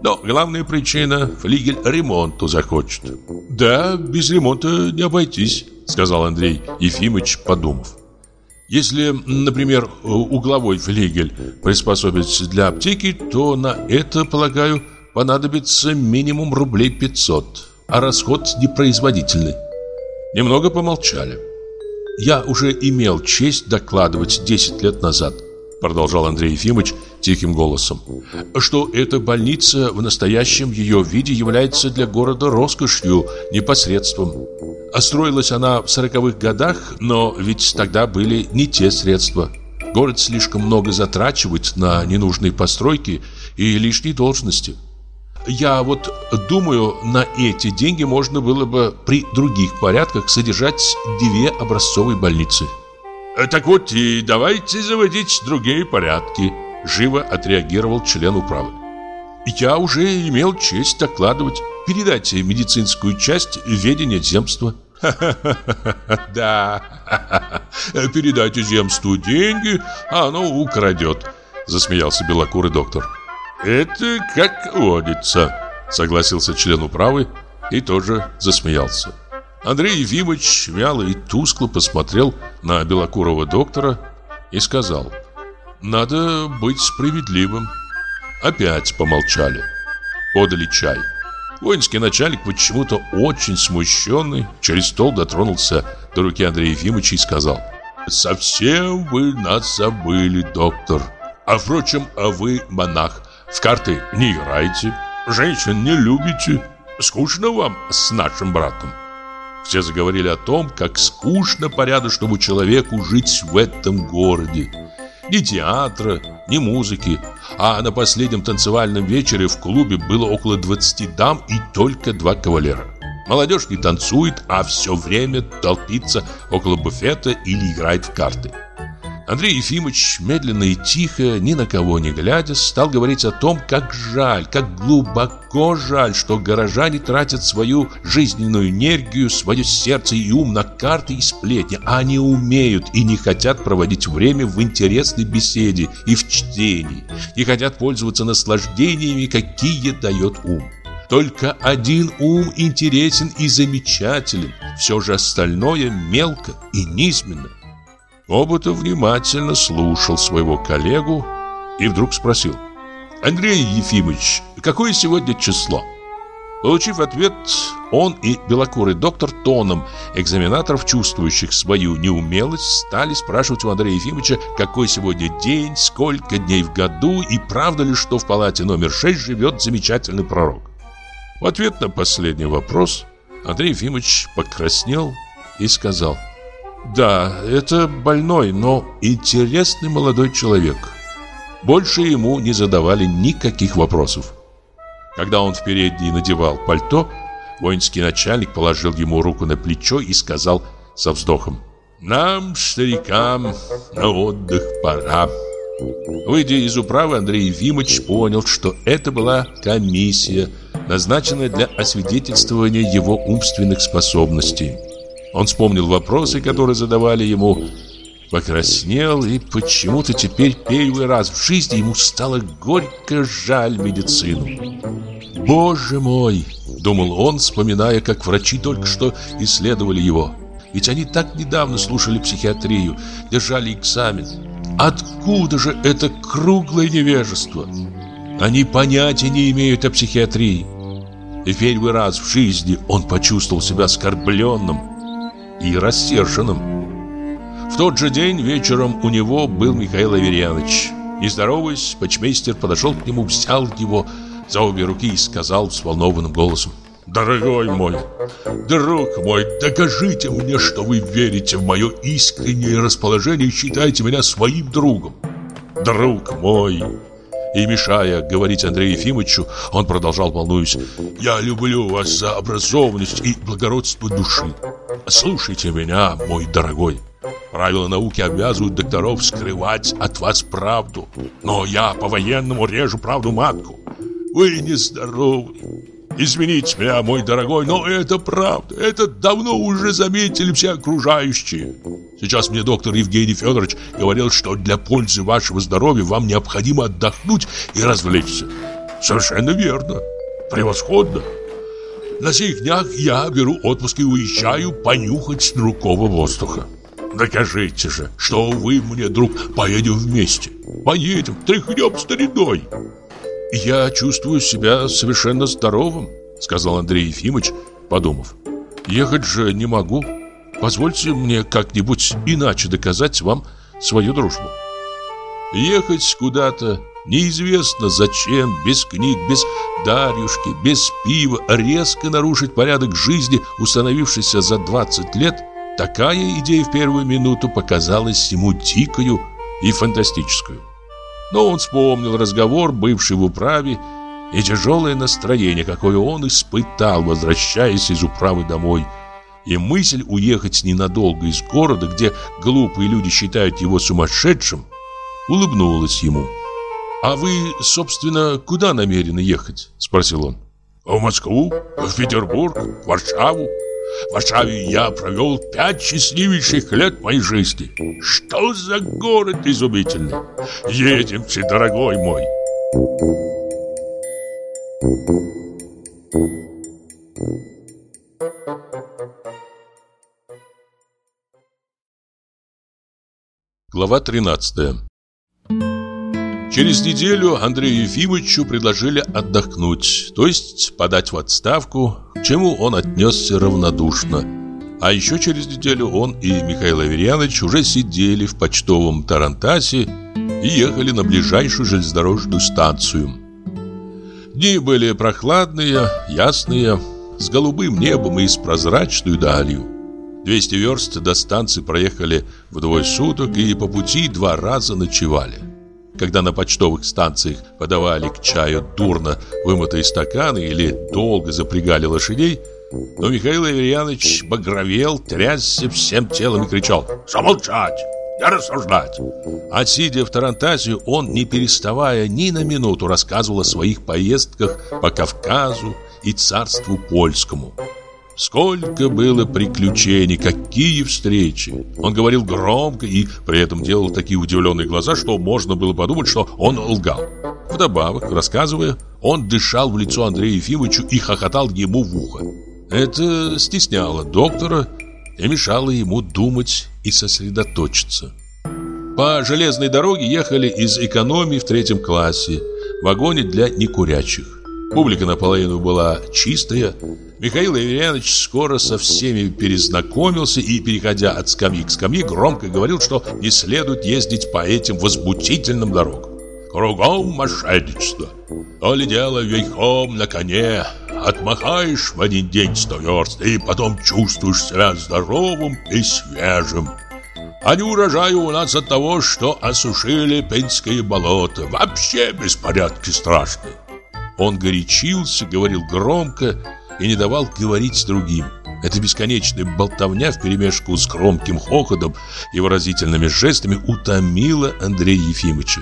Но главная причина – флигель ремонту захочет Да, без ремонта не обойтись сказал Андрей Ефимович, подумав. Если, например, угловой флигель приспособить для аптеки, то на это, полагаю, понадобится минимум рублей 500, а расход непроизводительный. Немного помолчали. Я уже имел честь докладывать 10 лет назад, продолжал Андрей Ефимович тихим голосом, что эта больница в настоящем ее виде является для города роскошью, непосредством. Остроилась она в сороковых годах, но ведь тогда были не те средства. Город слишком много затрачивает на ненужные постройки и лишние должности. Я вот думаю, на эти деньги можно было бы при других порядках содержать две образцовые больницы. Так вот и давайте заводить другие порядки, живо отреагировал член управы. Я уже имел честь докладывать. Передайте медицинскую часть ведения земства. Да, передайте земству деньги, а оно украдет, засмеялся белокурый доктор. Это как водится, согласился член управы и тоже засмеялся. Андрей Ефимович вяло и тускло посмотрел на белокурого доктора и сказал «Надо быть справедливым». Опять помолчали. Подали чай. Воинский начальник почему-то очень смущенный через стол дотронулся до руки Андрея Ефимовича и сказал «Совсем вы нас забыли, доктор. А впрочем, а вы монах, в карты не играете, женщин не любите. Скучно вам с нашим братом?» Все заговорили о том, как скучно порядочному человеку жить в этом городе. Ни театра, ни музыки, а на последнем танцевальном вечере в клубе было около 20 дам и только два кавалера. Молодежь не танцует, а все время толпится около буфета или играет в карты. Андрей Ефимович медленно и тихо, ни на кого не глядя, стал говорить о том, как жаль, как глубоко жаль, что горожане тратят свою жизненную энергию, свое сердце и ум на карты и сплетни, а они умеют и не хотят проводить время в интересной беседе и в чтении, не хотят пользоваться наслаждениями, какие дает ум. Только один ум интересен и замечателен, все же остальное мелко и низменно. Обота внимательно слушал своего коллегу и вдруг спросил. «Андрей Ефимович, какое сегодня число?» Получив ответ, он и белокурый доктор тоном экзаменаторов, чувствующих свою неумелость, стали спрашивать у Андрея Ефимовича, какой сегодня день, сколько дней в году и правда ли, что в палате номер 6 живет замечательный пророк. В ответ на последний вопрос Андрей Ефимович покраснел и сказал – да, это больной, но интересный молодой человек. Больше ему не задавали никаких вопросов. Когда он в передней надевал пальто, воинский начальник положил ему руку на плечо и сказал со вздохом «Нам, старикам, на отдых пора». Выйдя из управы, Андрей Ефимович понял, что это была комиссия, назначенная для освидетельствования его умственных способностей. Он вспомнил вопросы, которые задавали ему, покраснел, и почему-то теперь первый раз в жизни ему стало горько жаль медицину. «Боже мой!» – думал он, вспоминая, как врачи только что исследовали его. Ведь они так недавно слушали психиатрию, держали экзамен. Откуда же это круглое невежество? Они понятия не имеют о психиатрии. И первый раз в жизни он почувствовал себя оскорбленным, и рассерженным. В тот же день вечером у него был Михаил Аверьянович. Не здороваясь, почмейстер подошел к нему, взял его за обе руки и сказал взволнованным голосом. «Дорогой мой, друг мой, докажите мне, что вы верите в мое искреннее расположение и считаете меня своим другом. Друг мой, и мешая говорить Андрею Ефимовичу, он продолжал, волнуясь, «Я люблю вас за образованность и благородство души. Слушайте меня, мой дорогой. Правила науки обязывают докторов скрывать от вас правду. Но я по-военному режу правду матку. Вы нездоровы. Извините меня, мой дорогой, но это правда. Это давно уже заметили все окружающие. Сейчас мне доктор Евгений Федорович говорил, что для пользы вашего здоровья вам необходимо отдохнуть и развлечься. Совершенно верно. Превосходно. На сих днях я беру отпуск и уезжаю понюхать другого воздуха. Докажите же, что вы мне, друг, поедем вместе. Поедем, тряхнем стариной. Я чувствую себя совершенно здоровым, сказал Андрей Ефимович, подумав. Ехать же не могу. Позвольте мне как-нибудь иначе доказать вам свою дружбу. Ехать куда-то Неизвестно зачем, без книг, без Дарюшки, без пива, резко нарушить порядок жизни, установившийся за 20 лет, такая идея в первую минуту показалась ему дикою и фантастическую. Но он вспомнил разговор, бывший в управе, и тяжелое настроение, какое он испытал, возвращаясь из управы домой. И мысль уехать ненадолго из города, где глупые люди считают его сумасшедшим, улыбнулась ему. «А вы, собственно, куда намерены ехать?» – спросил он. «В Москву, в Петербург, в Варшаву. В Варшаве я провел пять счастливейших лет моей жизни. Что за город изумительный! Едемте, дорогой мой!» Глава 13 Через неделю Андрею Ефимовичу предложили отдохнуть, то есть подать в отставку, к чему он отнесся равнодушно. А еще через неделю он и Михаил Аверьянович уже сидели в почтовом Тарантасе и ехали на ближайшую железнодорожную станцию. Дни были прохладные, ясные, с голубым небом и с прозрачной далью. 200 верст до станции проехали в двое суток и по пути два раза ночевали. Когда на почтовых станциях подавали к чаю дурно вымытые стаканы или долго запрягали лошадей, но Михаил Аверьянович багровел, трясся всем телом и кричал «Замолчать! не рассуждать. А сидя в Тарантазе, он, не переставая ни на минуту, рассказывал о своих поездках по Кавказу и царству польскому. Сколько было приключений, какие встречи. Он говорил громко и при этом делал такие удивленные глаза, что можно было подумать, что он лгал. Вдобавок, рассказывая, он дышал в лицо Андрею Ефимовичу и хохотал ему в ухо. Это стесняло доктора и мешало ему думать и сосредоточиться. По железной дороге ехали из экономии в третьем классе, в вагоне для некурячих. Публика наполовину была чистая. Михаил Аверьянович скоро со всеми перезнакомился и, переходя от скамьи к скамье, громко говорил, что не следует ездить по этим возмутительным дорогам. Кругом мошенничество. То ли дело верхом на коне. Отмахаешь в один день сто верст, и потом чувствуешь себя здоровым и свежим. А не урожаю у нас от того, что осушили пенские болота. Вообще беспорядки страшные. Он горячился, говорил громко и не давал говорить другим. Эта бесконечная болтовня вперемешку с громким хохотом и выразительными жестами утомила Андрея Ефимовича.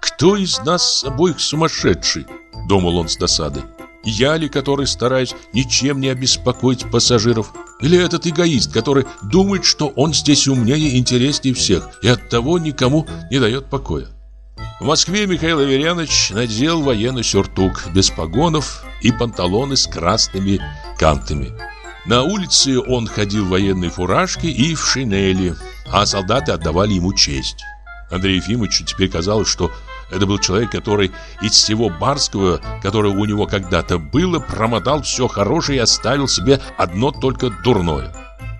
«Кто из нас обоих сумасшедший?» – думал он с досадой. «Я ли, который стараюсь ничем не обеспокоить пассажиров? Или этот эгоист, который думает, что он здесь умнее и интереснее всех и оттого никому не дает покоя?» В Москве Михаил Аверьянович надел военный сюртук без погонов и панталоны с красными кантами. На улице он ходил в военной фуражке и в шинели, а солдаты отдавали ему честь. Андрею Ефимовичу теперь казалось, что это был человек, который из всего барского, которое у него когда-то было, промотал все хорошее и оставил себе одно только дурное.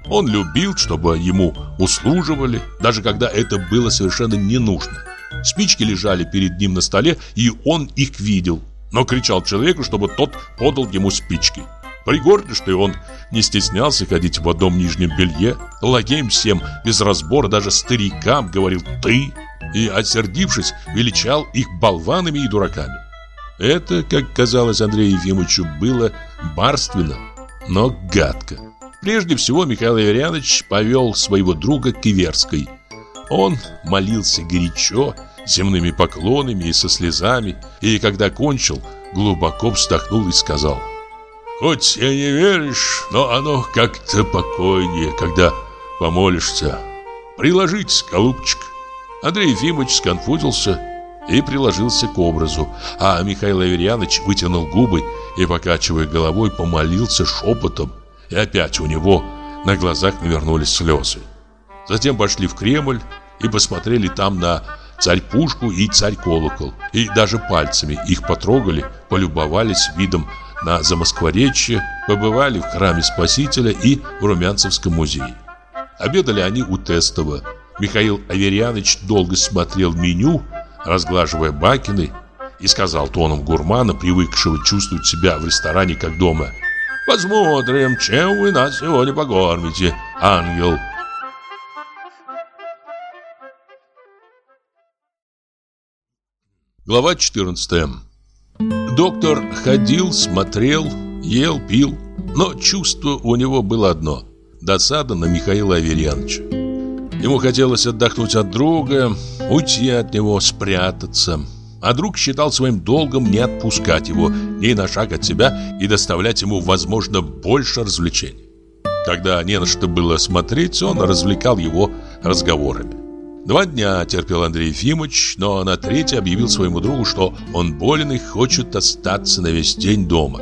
Он любил, чтобы ему услуживали, даже когда это было совершенно не нужно. Спички лежали перед ним на столе, и он их видел, но кричал человеку, чтобы тот подал ему спички. Пригордый, он не стеснялся ходить в одном нижнем белье, лакеем всем без разбора, даже старикам говорил «ты», и, осердившись, величал их болванами и дураками. Это, как казалось Андрею Ефимовичу, было барственно, но гадко. Прежде всего Михаил Аверьянович повел своего друга к Иверской. Он молился горячо, земными поклонами и со слезами, и когда кончил, глубоко вздохнул и сказал «Хоть и не веришь, но оно как-то покойнее, когда помолишься. Приложитесь, голубчик». Андрей Ефимович сконфузился и приложился к образу, а Михаил Аверьянович вытянул губы и, покачивая головой, помолился шепотом, и опять у него на глазах навернулись слезы. Затем пошли в Кремль и посмотрели там на царь-пушку и царь-колокол. И даже пальцами их потрогали, полюбовались видом на Замоскворечье, побывали в храме Спасителя и в Румянцевском музее. Обедали они у Тестова. Михаил Аверьянович долго смотрел меню, разглаживая бакины, и сказал тоном гурмана, привыкшего чувствовать себя в ресторане как дома. «Посмотрим, чем вы нас сегодня покормите, ангел». Глава 14 Доктор ходил, смотрел, ел, пил, но чувство у него было одно – досада на Михаила Аверьяновича. Ему хотелось отдохнуть от друга, уйти от него, спрятаться. А друг считал своим долгом не отпускать его ни на шаг от себя и доставлять ему, возможно, больше развлечений. Когда не на что было смотреть, он развлекал его разговорами. Два дня терпел Андрей Ефимович, но на третий объявил своему другу, что он болен и хочет остаться на весь день дома.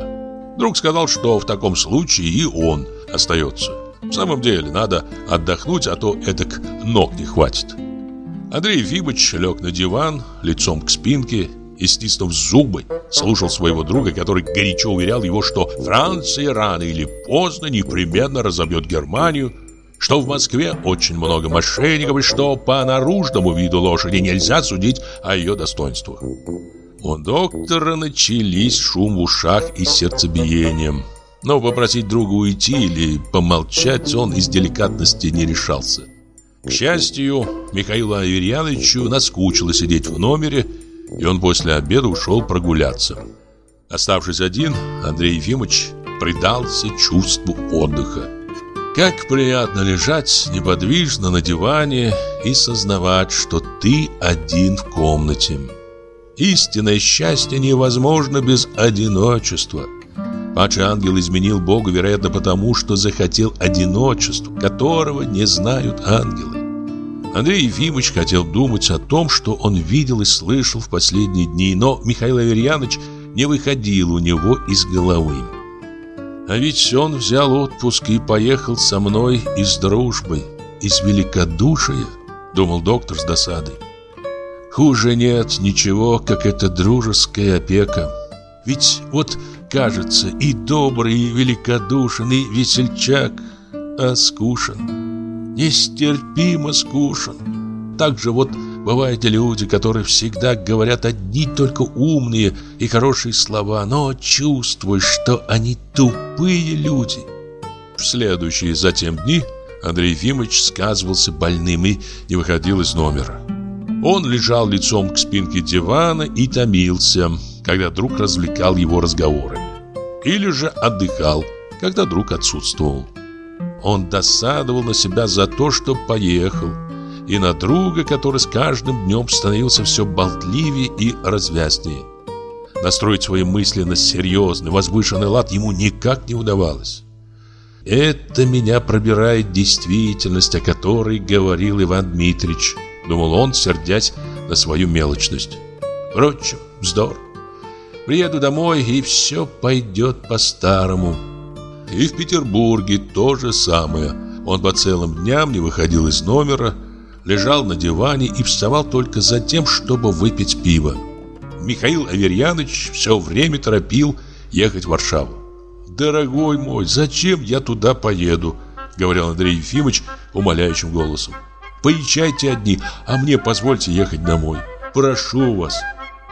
Друг сказал, что в таком случае и он остается. В самом деле, надо отдохнуть, а то эдак ног не хватит. Андрей Ефимович лег на диван, лицом к спинке и, стиснув зубы, слушал своего друга, который горячо уверял его, что Франция рано или поздно непременно разобьет Германию, что в Москве очень много мошенников и что по наружному виду лошади нельзя судить о ее достоинствах. У доктора начались шум в ушах и сердцебиением. Но попросить друга уйти или помолчать он из деликатности не решался. К счастью, Михаилу Аверьяновичу наскучило сидеть в номере, и он после обеда ушел прогуляться. Оставшись один, Андрей Ефимович предался чувству отдыха. Как приятно лежать неподвижно на диване и сознавать, что ты один в комнате. Истинное счастье невозможно без одиночества. Падший ангел изменил Богу, вероятно, потому, что захотел одиночества, которого не знают ангелы. Андрей Ефимович хотел думать о том, что он видел и слышал в последние дни, но Михаил Аверьянович не выходил у него из головы. А ведь он взял отпуск и поехал со мной из дружбы, из великодушия, думал доктор с досадой. Хуже нет ничего, как эта дружеская опека. Ведь вот, кажется, и добрый, и великодушен, и весельчак, а скушен. Нестерпимо скушен. Так же вот Бывают люди, которые всегда говорят одни только умные и хорошие слова, но чувствуешь, что они тупые люди. В следующие затем дни Андрей Ефимович сказывался больным и не выходил из номера. Он лежал лицом к спинке дивана и томился, когда друг развлекал его разговорами. Или же отдыхал, когда друг отсутствовал. Он досадовал на себя за то, что поехал, и на друга, который с каждым днем становился все болтливее и развязнее. Настроить свои мысли на серьезный, возвышенный лад ему никак не удавалось. «Это меня пробирает действительность, о которой говорил Иван Дмитрич», думал он, сердясь на свою мелочность. «Впрочем, вздор. Приеду домой, и все пойдет по-старому». И в Петербурге то же самое. Он по целым дням не выходил из номера, лежал на диване и вставал только за тем, чтобы выпить пиво. Михаил Аверьяныч все время торопил ехать в Варшаву. «Дорогой мой, зачем я туда поеду?» — говорил Андрей Ефимович умоляющим голосом. «Поезжайте одни, а мне позвольте ехать домой. Прошу вас».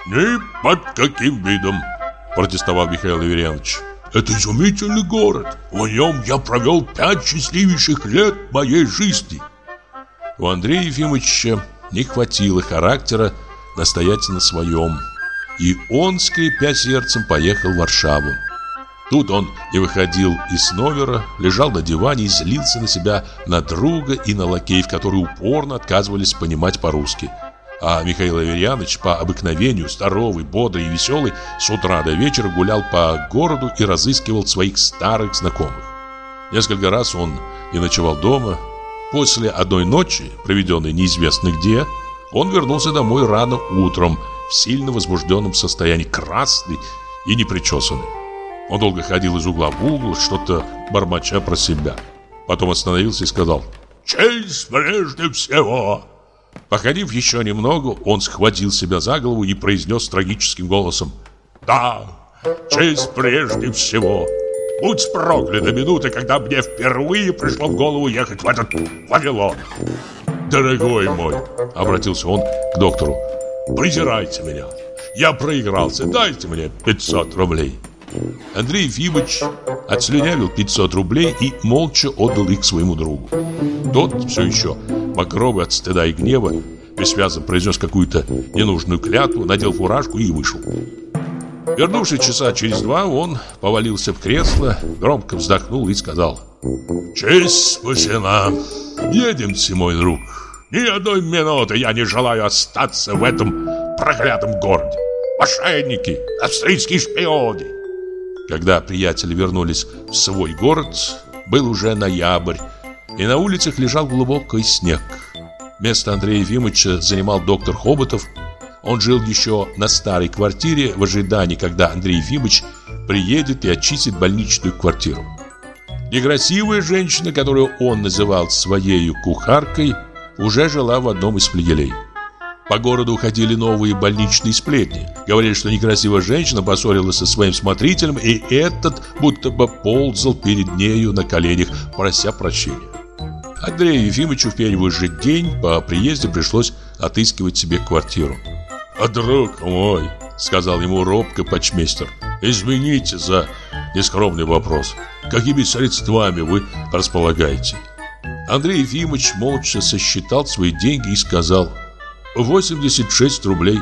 «Ни под каким видом!» — протестовал Михаил Аверьянович. «Это изумительный город. В нем я провел пять счастливейших лет моей жизни». У Андрея Ефимовича не хватило характера настоять на своем. И он, скрипя сердцем, поехал в Варшаву. Тут он не выходил из номера, лежал на диване и злился на себя, на друга и на лакеев, которые упорно отказывались понимать по-русски. А Михаил Аверьянович по обыкновению, здоровый, бодрый и веселый, с утра до вечера гулял по городу и разыскивал своих старых знакомых. Несколько раз он не ночевал дома, После одной ночи, проведенной неизвестно где, он вернулся домой рано утром в сильно возбужденном состоянии, красный и непричесанный. Он долго ходил из угла в угол, что-то бормоча про себя. Потом остановился и сказал «Честь прежде всего!» Походив еще немного, он схватил себя за голову и произнес трагическим голосом «Да, честь прежде всего!» Будь проклята минута, когда мне впервые пришло в голову ехать в этот Вавилон. Дорогой мой, обратился он к доктору, презирайте меня. Я проигрался, дайте мне 500 рублей. Андрей Ефимович отслюнявил 500 рублей и молча отдал их своему другу. Тот все еще, багровый от стыда и гнева, бессвязно произнес какую-то ненужную клятву, надел фуражку и вышел. Вернувшись часа через два, он повалился в кресло, громко вздохнул и сказал «Честь спасена! Едемте, мой друг! Ни одной минуты я не желаю остаться в этом проклятом городе! Мошенники, австрийские шпионы!» Когда приятели вернулись в свой город, был уже ноябрь, и на улицах лежал глубокий снег. Место Андрея Ефимовича занимал доктор Хоботов, он жил еще на старой квартире в ожидании, когда Андрей Ефимович приедет и очистит больничную квартиру. Некрасивая женщина, которую он называл своей кухаркой, уже жила в одном из флигелей. По городу ходили новые больничные сплетни. Говорили, что некрасивая женщина поссорилась со своим смотрителем, и этот будто бы ползал перед нею на коленях, прося прощения. Андрею Ефимовичу в первый же день по приезде пришлось отыскивать себе квартиру. «А друг мой», — сказал ему робко почмейстер, «извините за нескромный вопрос. Какими средствами вы располагаете?» Андрей Ефимович молча сосчитал свои деньги и сказал, «86 рублей».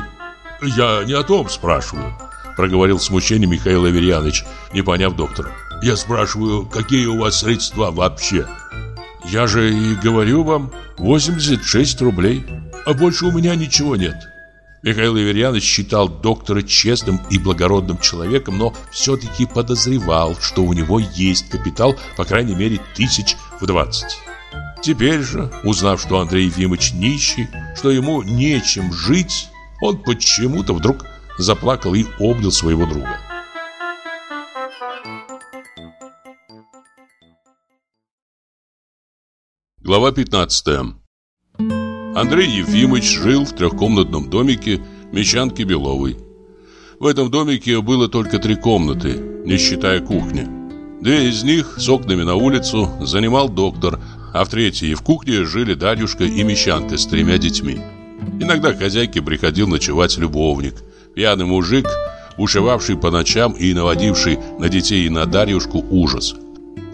«Я не о том спрашиваю», проговорил в смущении Михаил Аверьянович, не поняв доктора. Я спрашиваю, какие у вас средства вообще? Я же и говорю вам, 86 рублей. А больше у меня ничего нет. Михаил Аверьянович считал доктора честным и благородным человеком, но все-таки подозревал, что у него есть капитал, по крайней мере, тысяч в двадцать. Теперь же, узнав, что Андрей Ефимович нищий, что ему нечем жить, он почему-то вдруг заплакал и обнял своего друга. Глава 15 Андрей Ефимович жил в трехкомнатном домике Мещанки Беловой. В этом домике было только три комнаты, не считая кухни. Две из них с окнами на улицу занимал доктор, а в третьей в кухне жили Дарюшка и Мещанка с тремя детьми. Иногда к хозяйке приходил ночевать любовник, пьяный мужик, ушивавший по ночам и наводивший на детей и на Дарюшку ужас.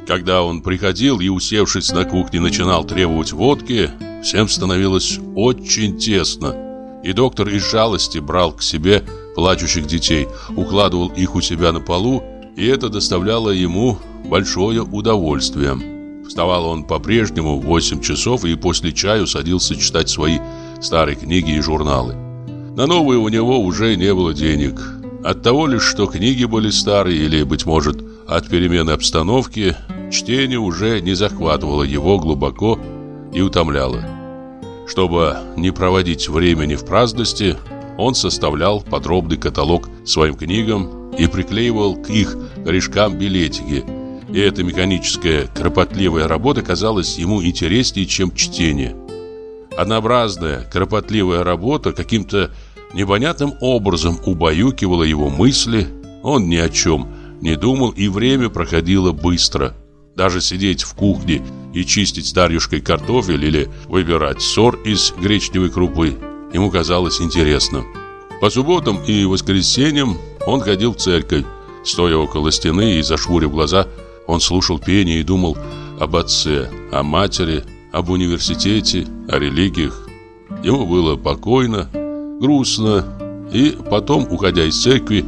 Когда он приходил и, усевшись на кухне, начинал требовать водки, всем становилось очень тесно. И доктор из жалости брал к себе плачущих детей, укладывал их у себя на полу, и это доставляло ему большое удовольствие. Вставал он по-прежнему в 8 часов и после чаю садился читать свои старые книги и журналы. На новые у него уже не было денег. От того лишь, что книги были старые или, быть может, от перемены обстановки, чтение уже не захватывало его глубоко и утомляло. Чтобы не проводить времени в праздности, он составлял подробный каталог своим книгам и приклеивал к их корешкам билетики. И эта механическая, кропотливая работа казалась ему интереснее, чем чтение. Однообразная, кропотливая работа каким-то непонятным образом убаюкивала его мысли, он ни о чем не думал, и время проходило быстро. Даже сидеть в кухне и чистить с Дарьюшкой картофель или выбирать сор из гречневой крупы ему казалось интересным. По субботам и воскресеньям он ходил в церковь. Стоя около стены и зашвурив глаза, он слушал пение и думал об отце, о матери, об университете, о религиях. Ему было покойно, грустно, и потом, уходя из церкви,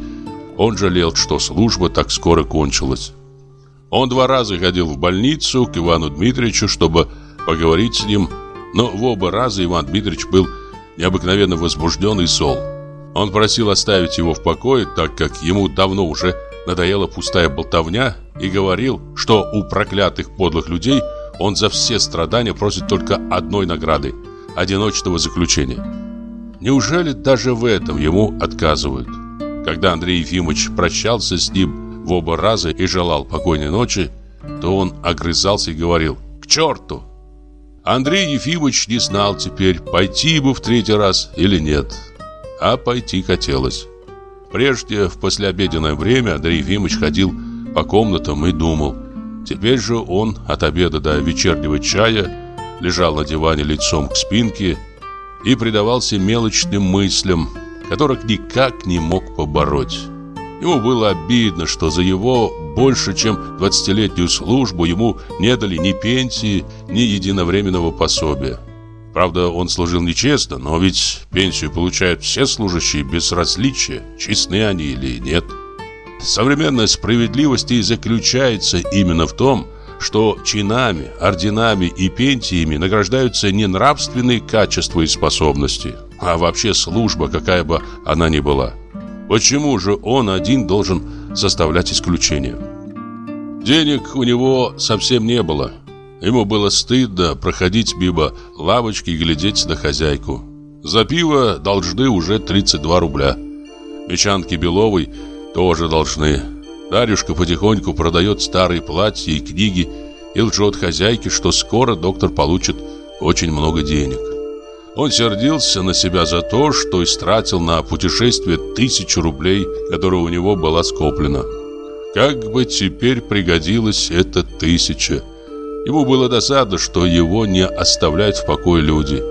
он жалел, что служба так скоро кончилась. Он два раза ходил в больницу к Ивану Дмитриевичу, чтобы поговорить с ним, но в оба раза Иван Дмитриевич был необыкновенно возбужден и сол. Он просил оставить его в покое, так как ему давно уже надоела пустая болтовня, и говорил, что у проклятых подлых людей он за все страдания просит только одной награды – одиночного заключения. Неужели даже в этом ему отказывают? Когда Андрей Ефимович прощался с ним в оба раза и желал покойной ночи, то он огрызался и говорил «К черту!». Андрей Ефимович не знал теперь, пойти бы в третий раз или нет. А пойти хотелось. Прежде, в послеобеденное время, Андрей Ефимович ходил по комнатам и думал. Теперь же он от обеда до вечернего чая лежал на диване лицом к спинке и предавался мелочным мыслям, которых никак не мог побороть. Ему было обидно, что за его больше чем 20-летнюю службу ему не дали ни пенсии, ни единовременного пособия. Правда, он служил нечестно, но ведь пенсию получают все служащие без различия, честны они или нет. Современная справедливость и заключается именно в том, что чинами, орденами и пенсиями награждаются не нравственные качества и способности, а вообще служба, какая бы она ни была. Почему же он один должен составлять исключение? Денег у него совсем не было. Ему было стыдно проходить мимо лавочки и глядеть на хозяйку. За пиво должны уже 32 рубля. Мечанки Беловой тоже должны. Дарюшка потихоньку продает старые платья и книги и лжет хозяйке, что скоро доктор получит очень много денег. Он сердился на себя за то, что истратил на путешествие тысячу рублей, которые у него была скоплена. Как бы теперь пригодилась эта тысяча. Ему было досадно, что его не оставляют в покое люди.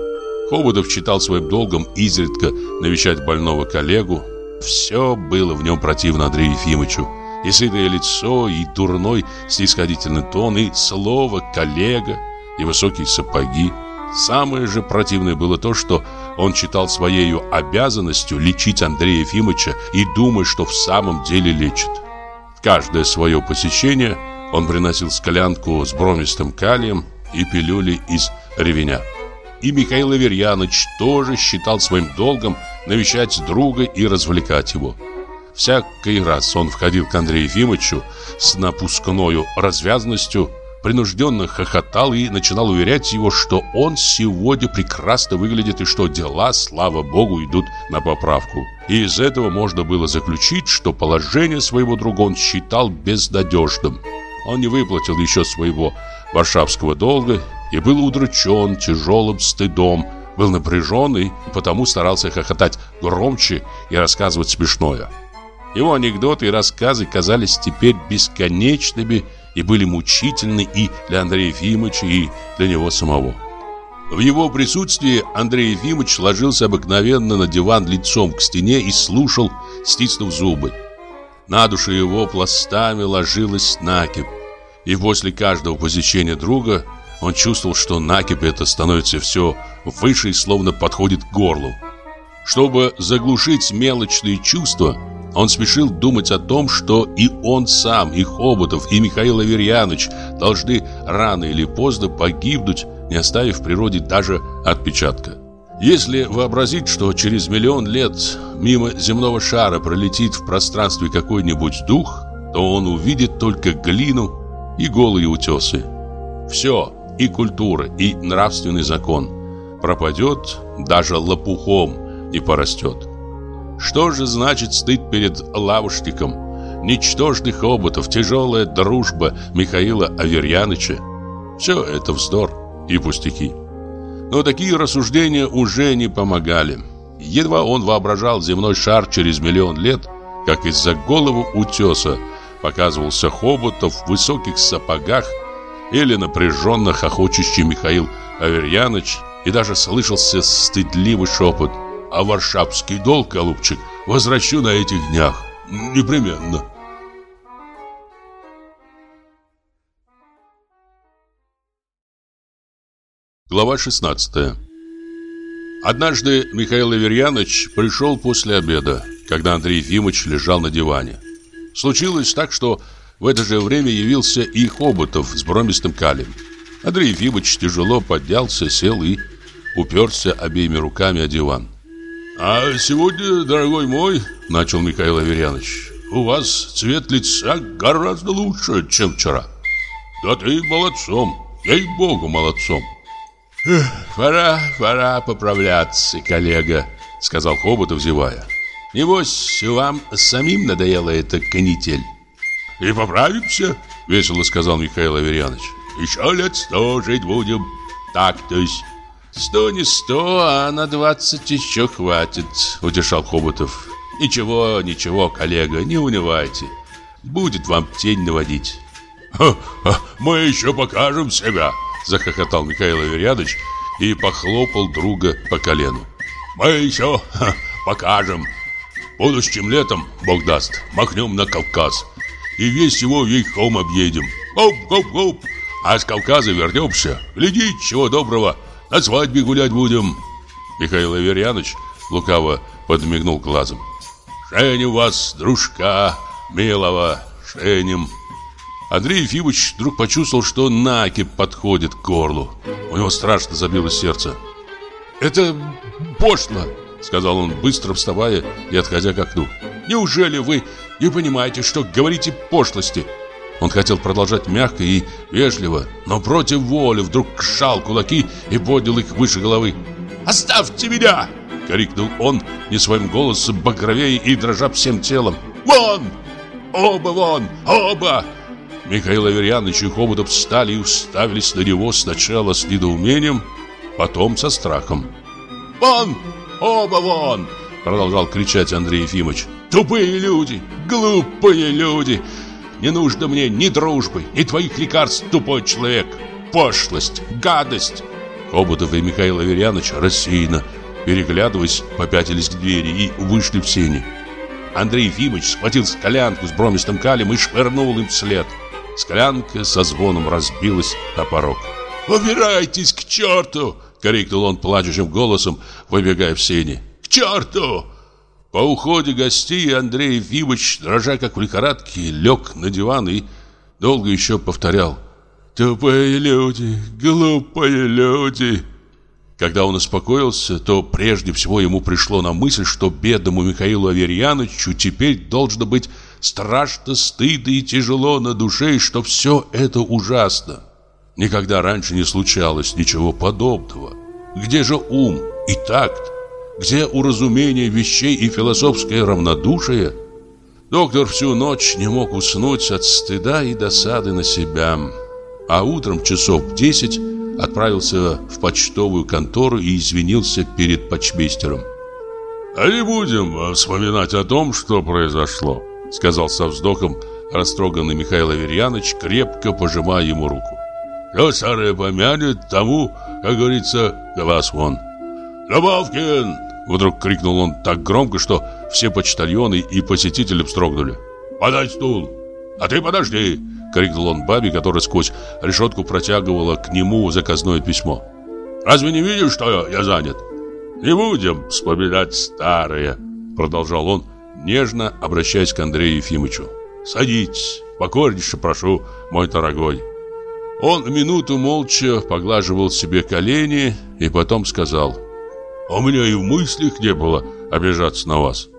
Хоботов читал своим долгом изредка навещать больного коллегу. Все было в нем противно Андрею Ефимовичу. И сытое лицо, и дурной снисходительный тон, и слово «коллега», и высокие сапоги. Самое же противное было то, что он читал своей обязанностью лечить Андрея Ефимовича и думая, что в самом деле лечит. В каждое свое посещение он приносил склянку с бромистым калием и пилюли из ревеня. И Михаил Аверьяныч тоже считал своим долгом навещать друга и развлекать его. Всякий раз он входил к Андрею Ефимовичу с напускною развязностью, принужденно хохотал и начинал уверять его, что он сегодня прекрасно выглядит и что дела, слава богу, идут на поправку. И из этого можно было заключить, что положение своего друга он считал безнадежным. Он не выплатил еще своего варшавского долга и был удручен тяжелым стыдом, был напряжен и потому старался хохотать громче и рассказывать смешное. Его анекдоты и рассказы казались теперь бесконечными и были мучительны и для Андрея Ефимовича, и для него самого. В его присутствии Андрей Ефимович ложился обыкновенно на диван лицом к стене и слушал, стиснув зубы. На душу его пластами ложилась накипь. И после каждого посещения друга он чувствовал, что накипь это становится все выше и словно подходит к горлу. Чтобы заглушить мелочные чувства, он спешил думать о том, что и он сам, и Хоботов, и Михаил Аверьяныч должны рано или поздно погибнуть, не оставив в природе даже отпечатка. Если вообразить, что через миллион лет мимо земного шара пролетит в пространстве какой-нибудь дух, то он увидит только глину и голые утесы. Все, и культура, и нравственный закон, пропадет, даже лопухом не порастет. Что же значит стыд перед лавушником? Ничтожных хоботов, тяжелая дружба Михаила Аверьяныча. Все это вздор и пустяки. Но такие рассуждения уже не помогали. Едва он воображал земной шар через миллион лет, как из-за головы утеса показывался Хоботов в высоких сапогах или напряженно хохочущий Михаил Аверьяныч, и даже слышался стыдливый шепот – а варшавский долг, голубчик, возвращу на этих днях. Непременно. Глава 16 Однажды Михаил Аверьянович пришел после обеда, когда Андрей Ефимович лежал на диване. Случилось так, что в это же время явился и Хоботов с бромистым калием. Андрей Ефимович тяжело поднялся, сел и уперся обеими руками о диван. «А сегодня, дорогой мой, — начал Михаил Аверьянович, — у вас цвет лица гораздо лучше, чем вчера. Да ты молодцом, ей-богу, молодцом». «Пора, пора поправляться, коллега», — сказал Хоботов, зевая. «Небось, вам самим надоела эта канитель?» «И поправимся», — весело сказал Михаил Аверьянович. «Еще лет сто жить будем. Так-то есть». «Сто не сто, а на двадцать еще хватит», — утешал Хоботов. «Ничего, ничего, коллега, не унывайте. Будет вам тень наводить». «Ха -ха, «Мы еще покажем себя», — захохотал Михаил Аверьянович и похлопал друга по колену. «Мы еще ха, покажем. Будущим летом, Бог даст, махнем на Кавказ и весь его вейхом объедем. Оп-оп-оп, а с Кавказа вернемся. Гляди, чего доброго». На свадьбе гулять будем. Михаил Аверьяныч лукаво подмигнул глазом. Женим вас, дружка, милого, женим. Андрей Ефимович вдруг почувствовал, что накипь подходит к горлу. У него страшно забилось сердце. «Это пошло!» — сказал он, быстро вставая и отходя к окну. «Неужели вы не понимаете, что говорите пошлости?» Он хотел продолжать мягко и вежливо, но против воли вдруг сжал кулаки и поднял их выше головы. «Оставьте меня!» — крикнул он не своим голосом, багровее и дрожа всем телом. «Вон! Оба вон! Оба!» Михаил Аверьянович и Хоботов встали и уставились на него сначала с недоумением, потом со страхом. «Вон! Оба вон!» — продолжал кричать Андрей Ефимович. «Тупые люди! Глупые люди! Не нужно мне ни дружбы, ни твоих лекарств, тупой человек. Пошлость, гадость. Хоботов и Михаил Аверьянович рассеянно, переглядываясь, попятились к двери и вышли в сени. Андрей Ефимович схватил склянку с бромистым калием и швырнул им вслед. Склянка со звоном разбилась на порог. «Убирайтесь к черту!» — крикнул он плачущим голосом, выбегая в сени. «К черту!» По уходе гостей Андрей Ефимович, дрожа как в лихорадке, лег на диван и долго еще повторял «Тупые люди, глупые люди». Когда он успокоился, то прежде всего ему пришло на мысль, что бедному Михаилу Аверьяновичу теперь должно быть страшно, стыдно и тяжело на душе, и что все это ужасно. Никогда раньше не случалось ничего подобного. Где же ум и такт? Где уразумение вещей и философское равнодушие? Доктор всю ночь не мог уснуть от стыда и досады на себя. А утром часов в десять отправился в почтовую контору и извинился перед почмейстером. «А не будем вспоминать о том, что произошло», сказал со вздохом растроганный Михаил Аверьяныч, крепко пожимая ему руку. «Кто старое помянет, тому, как говорится, глаз вон». «Добавкин!» Вдруг крикнул он так громко, что все почтальоны и посетители вздрогнули. «Подай стул!» «А ты подожди!» Крикнул он бабе, которая сквозь решетку протягивала к нему заказное письмо. «Разве не видишь, что я занят?» «Не будем вспоминать старое!» Продолжал он, нежно обращаясь к Андрею Ефимовичу. «Садитесь, покорнейше прошу, мой дорогой!» Он минуту молча поглаживал себе колени и потом сказал у меня и в мыслях не было обижаться на вас.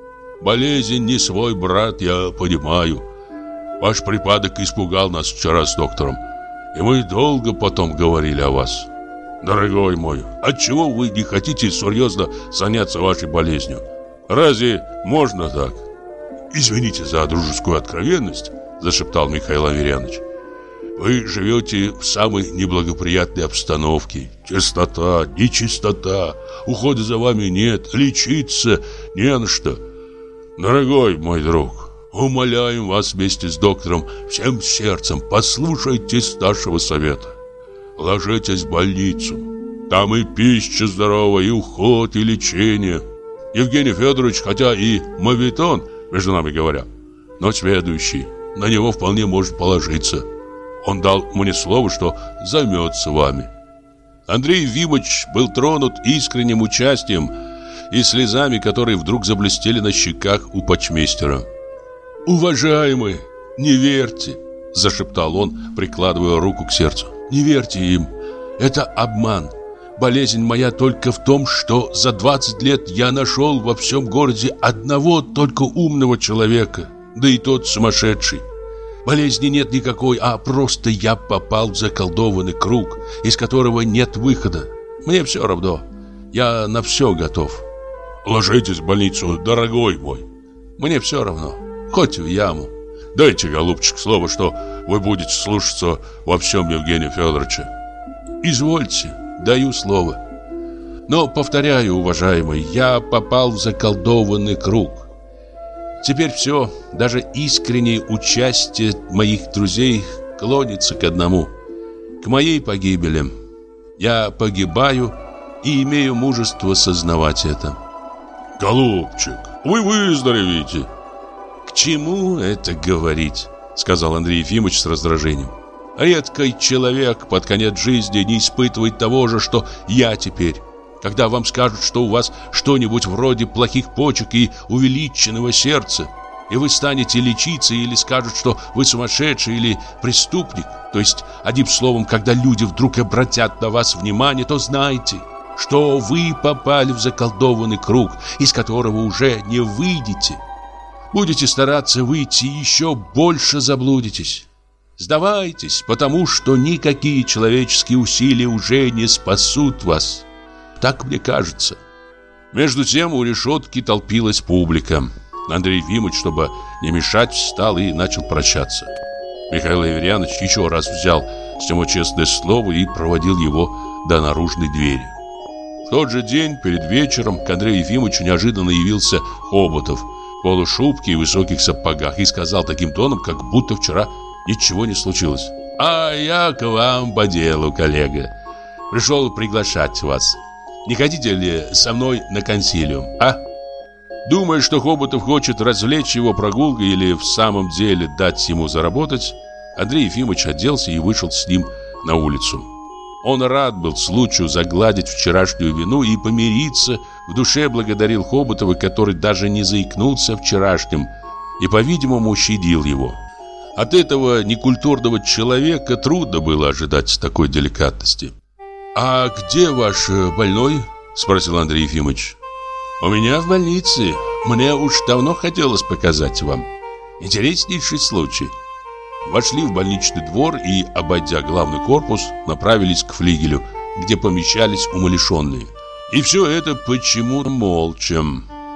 Болезнь не свой брат, я понимаю. Ваш припадок испугал нас вчера с доктором. И мы долго потом говорили о вас. Дорогой мой, отчего вы не хотите серьезно заняться вашей болезнью? Разве можно так? Извините за дружескую откровенность, зашептал Михаил Аверьянович. Вы живете в самой неблагоприятной обстановке. Чистота, нечистота, ухода за вами нет, лечиться не на что. Дорогой мой друг, умоляем вас вместе с доктором всем сердцем, послушайтесь нашего совета. Ложитесь в больницу. Там и пища здоровая, и уход, и лечение. Евгений Федорович, хотя и мавитон, между нами говоря, но следующий, на него вполне может положиться. Он дал мне слово, что займется вами. Андрей Вимович был тронут искренним участием и слезами, которые вдруг заблестели на щеках у почмейстера. «Уважаемый, не верьте!» – зашептал он, прикладывая руку к сердцу. «Не верьте им! Это обман! Болезнь моя только в том, что за 20 лет я нашел во всем городе одного только умного человека, да и тот сумасшедший. Болезни нет никакой, а просто я попал в заколдованный круг, из которого нет выхода. Мне все равно. Я на все готов. Ложитесь в больницу, дорогой мой. Мне все равно. Хоть в яму. Дайте, голубчик, слово, что вы будете слушаться во всем Евгения Федоровича. Извольте, даю слово. Но, повторяю, уважаемый, я попал в заколдованный круг. Теперь все, даже искреннее участие моих друзей клонится к одному, к моей погибели. Я погибаю и имею мужество сознавать это. Голубчик, вы выздоровеете. К чему это говорить? Сказал Андрей Ефимович с раздражением. Редкий человек под конец жизни не испытывает того же, что я теперь когда вам скажут, что у вас что-нибудь вроде плохих почек и увеличенного сердца, и вы станете лечиться или скажут, что вы сумасшедший или преступник, то есть, одним словом, когда люди вдруг обратят на вас внимание, то знайте, что вы попали в заколдованный круг, из которого уже не выйдете. Будете стараться выйти, еще больше заблудитесь. Сдавайтесь, потому что никакие человеческие усилия уже не спасут вас. Так мне кажется. Между тем у решетки толпилась публика. Андрей Ефимович, чтобы не мешать, встал и начал прощаться. Михаил Аверьянович еще раз взял с него честное слово и проводил его до наружной двери. В тот же день, перед вечером, к Андрею Ефимовичу неожиданно явился Хоботов в полушубке и высоких сапогах и сказал таким тоном, как будто вчера ничего не случилось. «А я к вам по делу, коллега. Пришел приглашать вас. Не хотите ли со мной на консилиум, а? Думая, что Хоботов хочет развлечь его прогулкой или в самом деле дать ему заработать, Андрей Ефимович оделся и вышел с ним на улицу. Он рад был случаю загладить вчерашнюю вину и помириться, в душе благодарил Хоботова, который даже не заикнулся вчерашним, и, по-видимому, щадил его. От этого некультурного человека трудно было ожидать такой деликатности. «А где ваш э, больной?» – спросил Андрей Ефимович. «У меня в больнице. Мне уж давно хотелось показать вам. Интереснейший случай». Вошли в больничный двор и, обойдя главный корпус, направились к флигелю, где помещались умалишенные. И все это почему-то молча.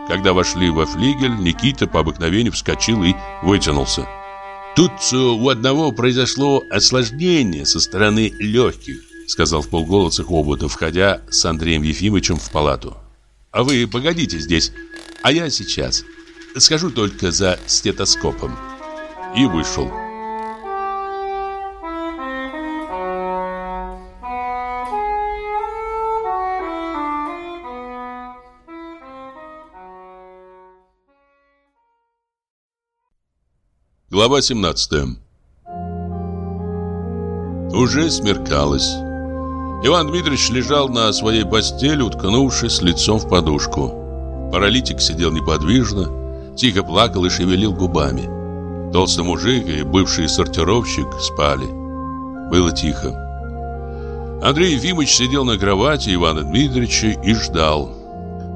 Когда вошли во флигель, Никита по обыкновению вскочил и вытянулся. Тут э, у одного произошло осложнение со стороны легких, сказал в полголоса Хоботов, входя с Андреем Ефимовичем в палату. А вы погодите здесь, а я сейчас. Схожу только за стетоскопом. И вышел. Глава 17 Уже смеркалось. Иван Дмитриевич лежал на своей постели, уткнувшись лицом в подушку. Паралитик сидел неподвижно, тихо плакал и шевелил губами. Толстый мужик и бывший сортировщик спали. Было тихо. Андрей Ефимович сидел на кровати Ивана Дмитриевича и ждал.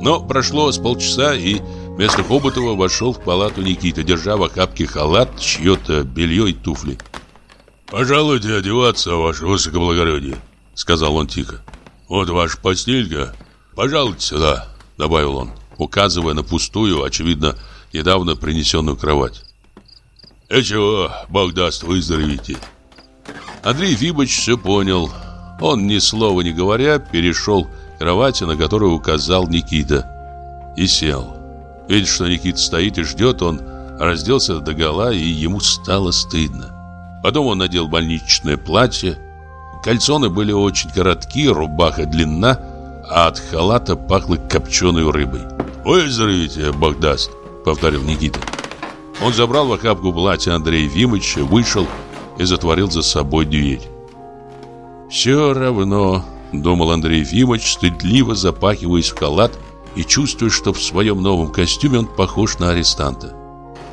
Но прошло с полчаса, и вместо Хоботова вошел в палату Никита, держа в охапке халат, чье-то белье и туфли. «Пожалуйте одеваться, ваше высокоблагородие», — сказал он тихо. «Вот ваша постелька. Пожалуйте сюда», — добавил он, указывая на пустую, очевидно, недавно принесенную кровать. «И чего, Бог даст, выздоровите». Андрей Ефимович все понял. Он, ни слова не говоря, перешел к кровати, на которую указал Никита, и сел. Видя, что Никита стоит и ждет, он разделся догола, и ему стало стыдно. Потом он надел больничное платье. Кальсоны были очень короткие, рубаха длинна, а от халата пахло копченой рыбой. «Выздоровите, Бог даст», — повторил Никита. Он забрал в охапку платья Андрея Ефимовича, вышел и затворил за собой дверь. «Все равно», — думал Андрей Ефимович, стыдливо запахиваясь в халат и чувствуя, что в своем новом костюме он похож на арестанта.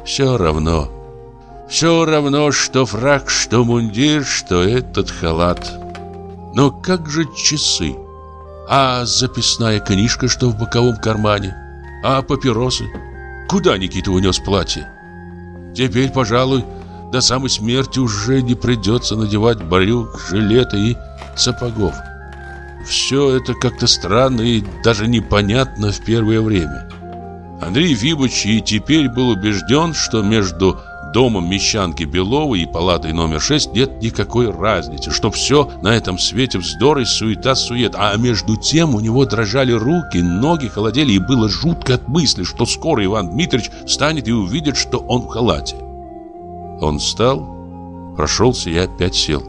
«Все равно». Все равно, что фраг, что мундир, что этот халат. Но как же часы? А записная книжка, что в боковом кармане? А папиросы? Куда Никита унес платье? Теперь, пожалуй, до самой смерти уже не придется надевать брюк, жилета и сапогов. Все это как-то странно и даже непонятно в первое время. Андрей Ефимович и теперь был убежден, что между домом мещанки Беловой и палатой номер 6 нет никакой разницы, что все на этом свете вздор и суета-сует, а между тем у него дрожали руки, ноги холодели, и было жутко от мысли, что скоро Иван Дмитриевич встанет и увидит, что он в халате. Он встал, прошелся и опять сел.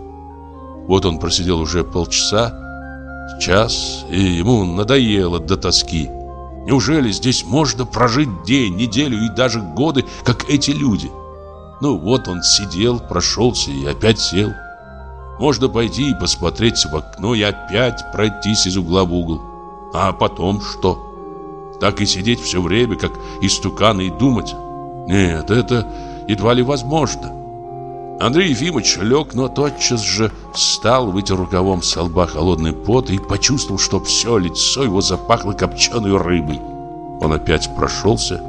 Вот он просидел уже полчаса, час, и ему надоело до тоски. Неужели здесь можно прожить день, неделю и даже годы, как эти люди? Ну вот он сидел, прошелся и опять сел. Можно пойти и посмотреть в окно и опять пройтись из угла в угол. А потом что? Так и сидеть все время, как истуканы, и думать? Нет, это едва ли возможно. Андрей Ефимович лег, но тотчас же встал, вытер рукавом с лба холодный пот и почувствовал, что все лицо его запахло копченой рыбой. Он опять прошелся.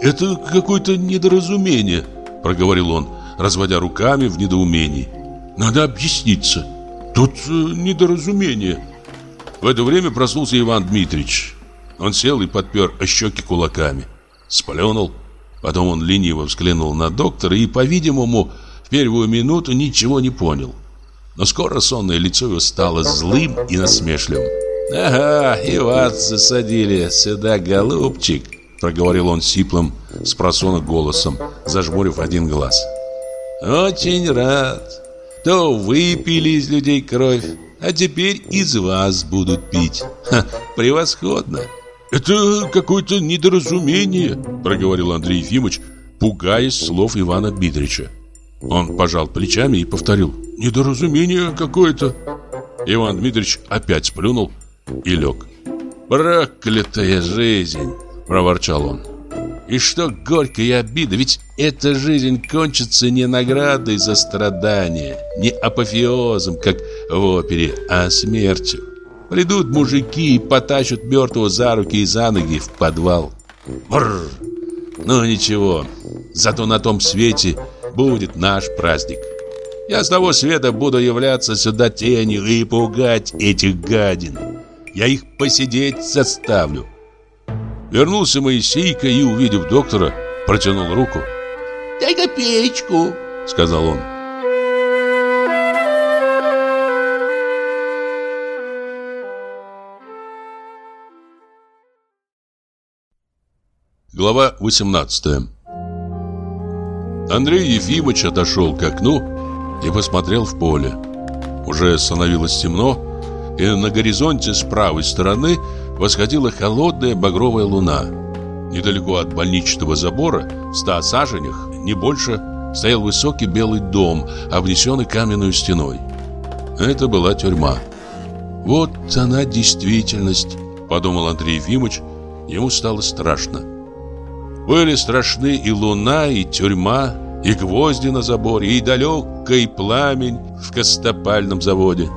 «Это какое-то недоразумение», проговорил он, разводя руками в недоумении. Надо объясниться. Тут э, недоразумение. В это время проснулся Иван Дмитрич. Он сел и подпер щеки кулаками. Сплюнул. Потом он лениво взглянул на доктора и, по-видимому, в первую минуту ничего не понял. Но скоро сонное лицо его стало злым и насмешливым. «Ага, и вас засадили сюда, голубчик», — проговорил он сиплым, с просонок голосом, зажмурив один глаз. «Очень рад. То выпили из людей кровь, а теперь из вас будут пить. Ха, превосходно!» «Это какое-то недоразумение», — проговорил Андрей Ефимович, пугаясь слов Ивана Дмитриевича. Он пожал плечами и повторил «Недоразумение какое-то». Иван Дмитриевич опять сплюнул и лег. «Проклятая жизнь!» – проворчал он. «И что горькая обида, ведь эта жизнь кончится не наградой за страдания, не апофеозом, как в опере, а смертью. Придут мужики и потащат мертвого за руки и за ноги в подвал. Бррр! Ну ничего, зато на том свете будет наш праздник. Я с того света буду являться сюда тенью и пугать этих гадин. Я их посидеть заставлю. Вернулся Моисейка и, увидев доктора, протянул руку. «Дай копеечку», — сказал он. Глава 18 Андрей Ефимович отошел к окну и посмотрел в поле. Уже становилось темно, и на горизонте с правой стороны восходила холодная багровая луна. Недалеко от больничного забора, в ста саженях, не больше, стоял высокий белый дом, обнесенный каменной стеной. Это была тюрьма. «Вот она действительность», — подумал Андрей Ефимович, ему стало страшно. Были страшны и луна, и тюрьма, и гвозди на заборе, и далекий пламень в костопальном заводе.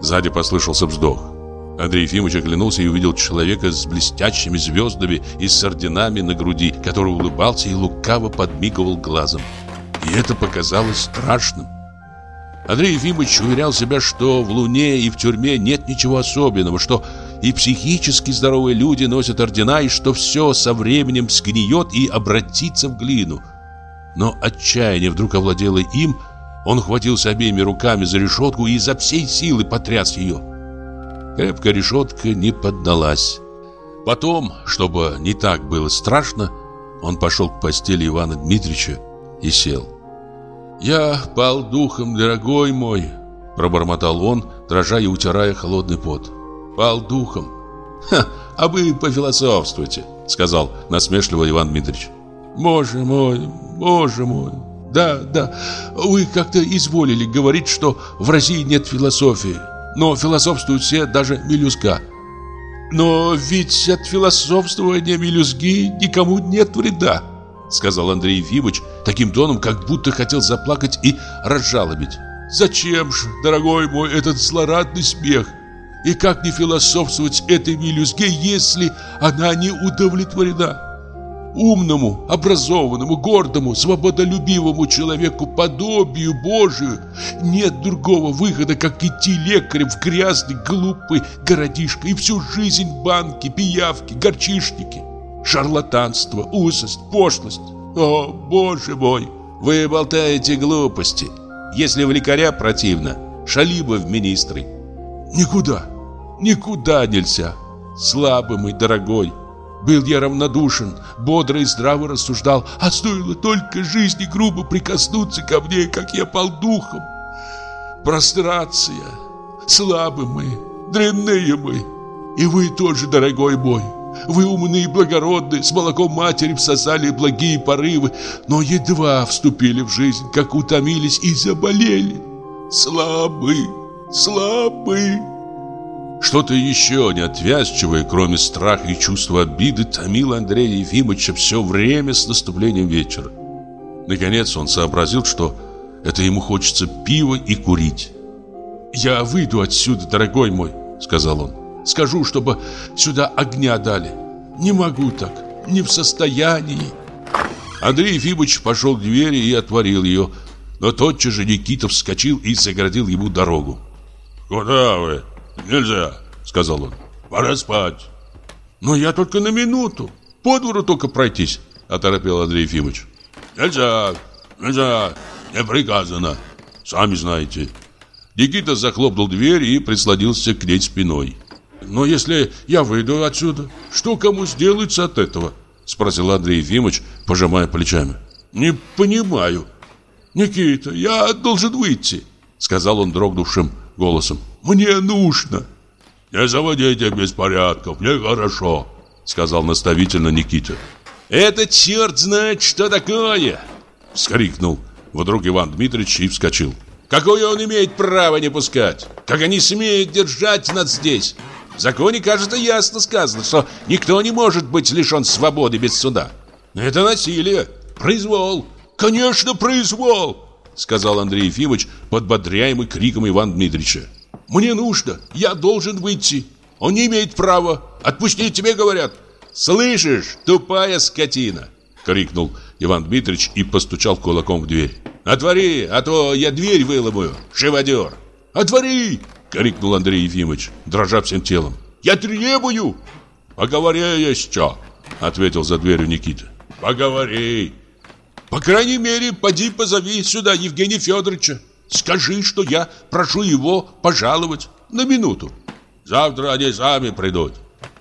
Сзади послышался вздох. Андрей Ефимович оглянулся и увидел человека с блестящими звездами и с орденами на груди, который улыбался и лукаво подмигивал глазом. И это показалось страшным. Андрей Ефимович уверял себя, что в Луне и в тюрьме нет ничего особенного, что и психически здоровые люди носят ордена, и что все со временем сгниет и обратится в глину. Но отчаяние вдруг овладело им, он хватился обеими руками за решетку и изо всей силы потряс ее. Крепкая решетка не поддалась. Потом, чтобы не так было страшно, он пошел к постели Ивана Дмитриевича и сел. «Я пал духом, дорогой мой», — пробормотал он, дрожа и утирая холодный пот. «Пал духом». «Ха, а вы пофилософствуйте», — сказал насмешливо Иван Дмитриевич. «Боже мой, боже мой, да, да, вы как-то изволили говорить, что в России нет философии, но философствуют все, даже мелюзга». «Но ведь от философствования мелюзги никому нет вреда», Сказал Андрей Ефимович таким тоном, как будто хотел заплакать и разжалобить. Зачем же, дорогой мой, этот злорадный смех? И как не философствовать этой мелюзге, если она не удовлетворена? Умному, образованному, гордому, свободолюбивому человеку подобию Божию нет другого выхода, как идти лекарем в грязный, глупый городишко и всю жизнь банки, пиявки, горчишники шарлатанство, узость, пошлость. О, боже мой, вы болтаете глупости. Если в лекаря противно, шали бы в министры. Никуда, никуда нельзя. Слабый мой дорогой. Был я равнодушен, бодро и здраво рассуждал, а стоило только жизни грубо прикоснуться ко мне, как я пал духом. Прострация, слабы мы, дрянные мы, и вы тоже, дорогой мой, вы умные и благородные, с молоком матери всосали благие порывы, но едва вступили в жизнь, как утомились и заболели. Слабы, слабы. Что-то еще неотвязчивое, кроме страха и чувства обиды, томило Андрея Ефимовича все время с наступлением вечера. Наконец он сообразил, что это ему хочется пива и курить. «Я выйду отсюда, дорогой мой», — сказал он. Скажу, чтобы сюда огня дали. Не могу так, не в состоянии. Андрей Ефимович пошел к двери и отворил ее, но тотчас же Никита вскочил и загородил ему дорогу. «Куда вы? Нельзя!» — сказал он. «Пора спать!» «Но я только на минуту! По двору только пройтись!» — оторопел Андрей Ефимович. «Нельзя! Нельзя! Не приказано! Сами знаете!» Никита захлопнул дверь и прислонился к ней спиной. Но если я выйду отсюда, что кому сделается от этого? Спросил Андрей Ефимович, пожимая плечами. Не понимаю. Никита, я должен выйти, сказал он дрогнувшим голосом. Мне нужно. Не заводите беспорядков, мне хорошо, сказал наставительно Никита. Это черт знает, что такое! Вскрикнул вдруг Иван Дмитриевич и вскочил. Какое он имеет право не пускать? Как они смеют держать нас здесь? В законе, кажется, ясно сказано, что никто не может быть лишен свободы без суда. Это насилие, произвол. Конечно, произвол, сказал Андрей Ефимович, подбодряемый криком Ивана Дмитриевича. Мне нужно, я должен выйти. Он не имеет права. Отпусти, тебе говорят. Слышишь, тупая скотина, крикнул Иван Дмитриевич и постучал кулаком в дверь. Отвори, а то я дверь выломаю, живодер. Отвори! Крикнул Андрей Ефимович, дрожа всем телом. «Я требую!» «Поговори еще!» Ответил за дверью Никита. «Поговори!» «По крайней мере, поди позови сюда Евгения Федоровича. Скажи, что я прошу его пожаловать на минуту. Завтра они сами придут.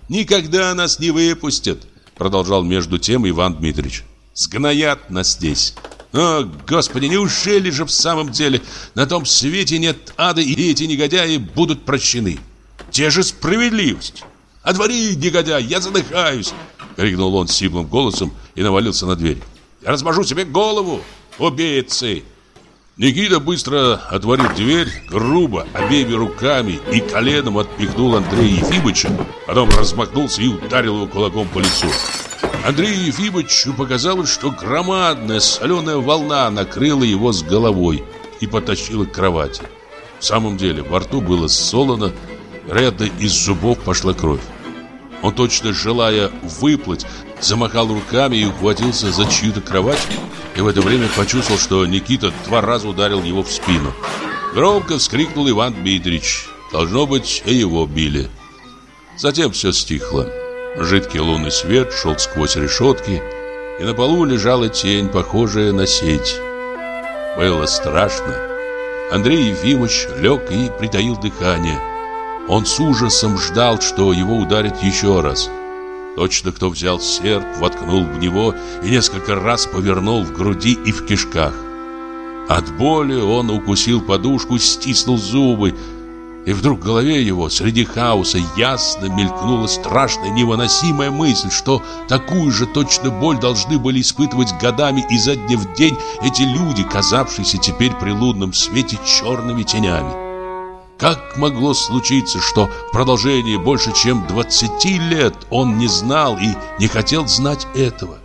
Никогда нас не выпустят!» Продолжал между тем Иван Дмитриевич. «Сгноят нас здесь!» О, Господи, неужели же в самом деле на том свете нет ада, и эти негодяи будут прощены? Те же справедливость. «Отвори, негодяй, я задыхаюсь!» Крикнул он сиплым голосом и навалился на дверь. «Я размажу себе голову, убийцы!» Никита быстро отворил дверь, грубо, обеими руками и коленом отпихнул Андрея Ефимовича, потом размахнулся и ударил его кулаком по лицу. Андрею Ефимовичу показалось, что громадная соленая волна накрыла его с головой и потащила к кровати. В самом деле, во рту было солоно, вероятно, из зубов пошла кровь. Он, точно желая выплыть, замахал руками и ухватился за чью-то кровать, и в это время почувствовал, что Никита два раза ударил его в спину. Громко вскрикнул Иван Дмитриевич. Должно быть, и его били. Затем все стихло. Жидкий лунный свет шел сквозь решетки, и на полу лежала тень, похожая на сеть. Было страшно. Андрей Ефимович лег и притаил дыхание. Он с ужасом ждал, что его ударят еще раз. Точно кто взял серп, воткнул в него и несколько раз повернул в груди и в кишках. От боли он укусил подушку, стиснул зубы, и вдруг в голове его среди хаоса ясно мелькнула страшная невыносимая мысль, что такую же точно боль должны были испытывать годами изо дня в день эти люди, казавшиеся теперь при лунном свете черными тенями. Как могло случиться, что в продолжении больше чем 20 лет он не знал и не хотел знать этого?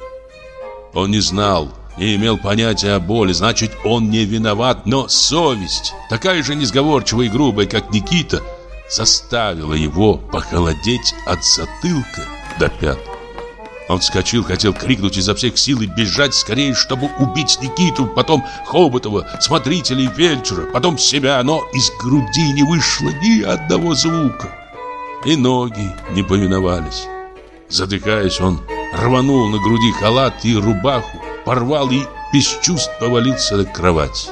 Он не знал, не имел понятия о боли, значит, он не виноват. Но совесть, такая же несговорчивая и грубая, как Никита, заставила его похолодеть от затылка до пят. Он вскочил, хотел крикнуть изо всех сил и бежать скорее, чтобы убить Никиту, потом Хоботова, смотрителя и фельдшера, потом себя, но из груди не вышло ни одного звука. И ноги не повиновались. Задыхаясь, он рванул на груди халат и рубаху, порвал и без чувств повалился на кровать.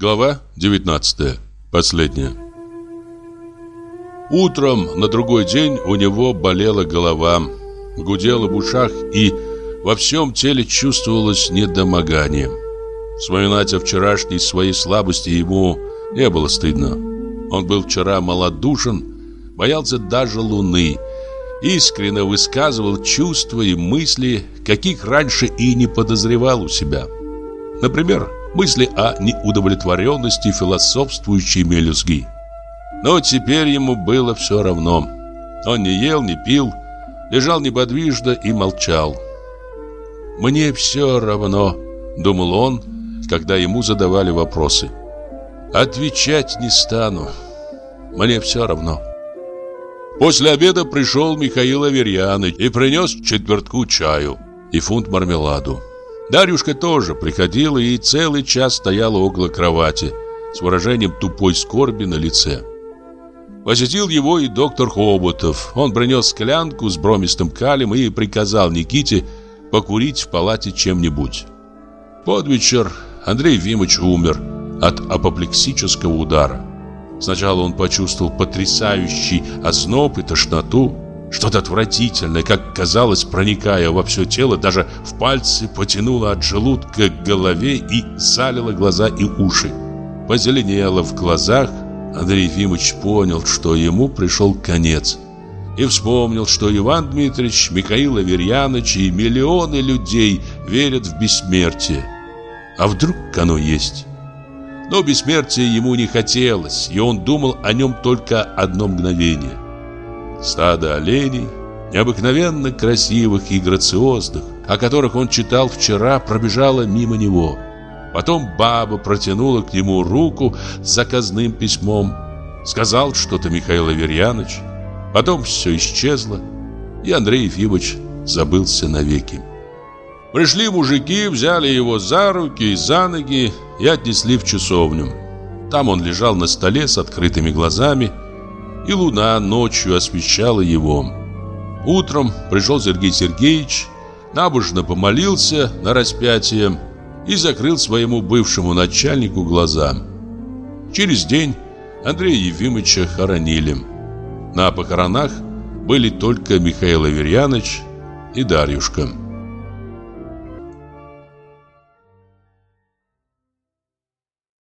Глава 19. Последняя. Утром на другой день у него болела голова, гудело в ушах и во всем теле чувствовалось недомогание. Вспоминать о вчерашней своей слабости ему не было стыдно. Он был вчера малодушен, боялся даже луны, искренне высказывал чувства и мысли, каких раньше и не подозревал у себя. Например, мысли о неудовлетворенности философствующей мелюзги. Но теперь ему было все равно. Он не ел, не пил, лежал неподвижно и молчал. «Мне все равно», — думал он, когда ему задавали вопросы. «Отвечать не стану. Мне все равно». После обеда пришел Михаил Аверьяныч и принес четвертку чаю и фунт мармеладу. Дарюшка тоже приходила и целый час стояла около кровати с выражением тупой скорби на лице. Посетил его и доктор Хоботов. Он принес склянку с бромистым калием и приказал Никите покурить в палате чем-нибудь. Под вечер Андрей Вимыч умер от апоплексического удара. Сначала он почувствовал потрясающий озноб и тошноту, Что-то отвратительное, как казалось, проникая во все тело, даже в пальцы, потянуло от желудка к голове и залило глаза и уши. Позеленело в глазах, Андрей Ефимович понял, что ему пришел конец. И вспомнил, что Иван Дмитриевич, Михаил Аверьянович и миллионы людей верят в бессмертие. А вдруг оно есть? Но бессмертия ему не хотелось, и он думал о нем только одно мгновение. Стадо оленей, необыкновенно красивых и грациозных, о которых он читал вчера, пробежало мимо него. Потом баба протянула к нему руку с заказным письмом. Сказал что-то Михаил Аверьянович. Потом все исчезло, и Андрей Ефимович забылся навеки. Пришли мужики, взяли его за руки и за ноги и отнесли в часовню. Там он лежал на столе с открытыми глазами, и луна ночью освещала его. Утром пришел Сергей Сергеевич, набожно помолился на распятие и закрыл своему бывшему начальнику глаза. Через день Андрея Ефимовича хоронили. На похоронах были только Михаил Аверьянович и Дарьюшка.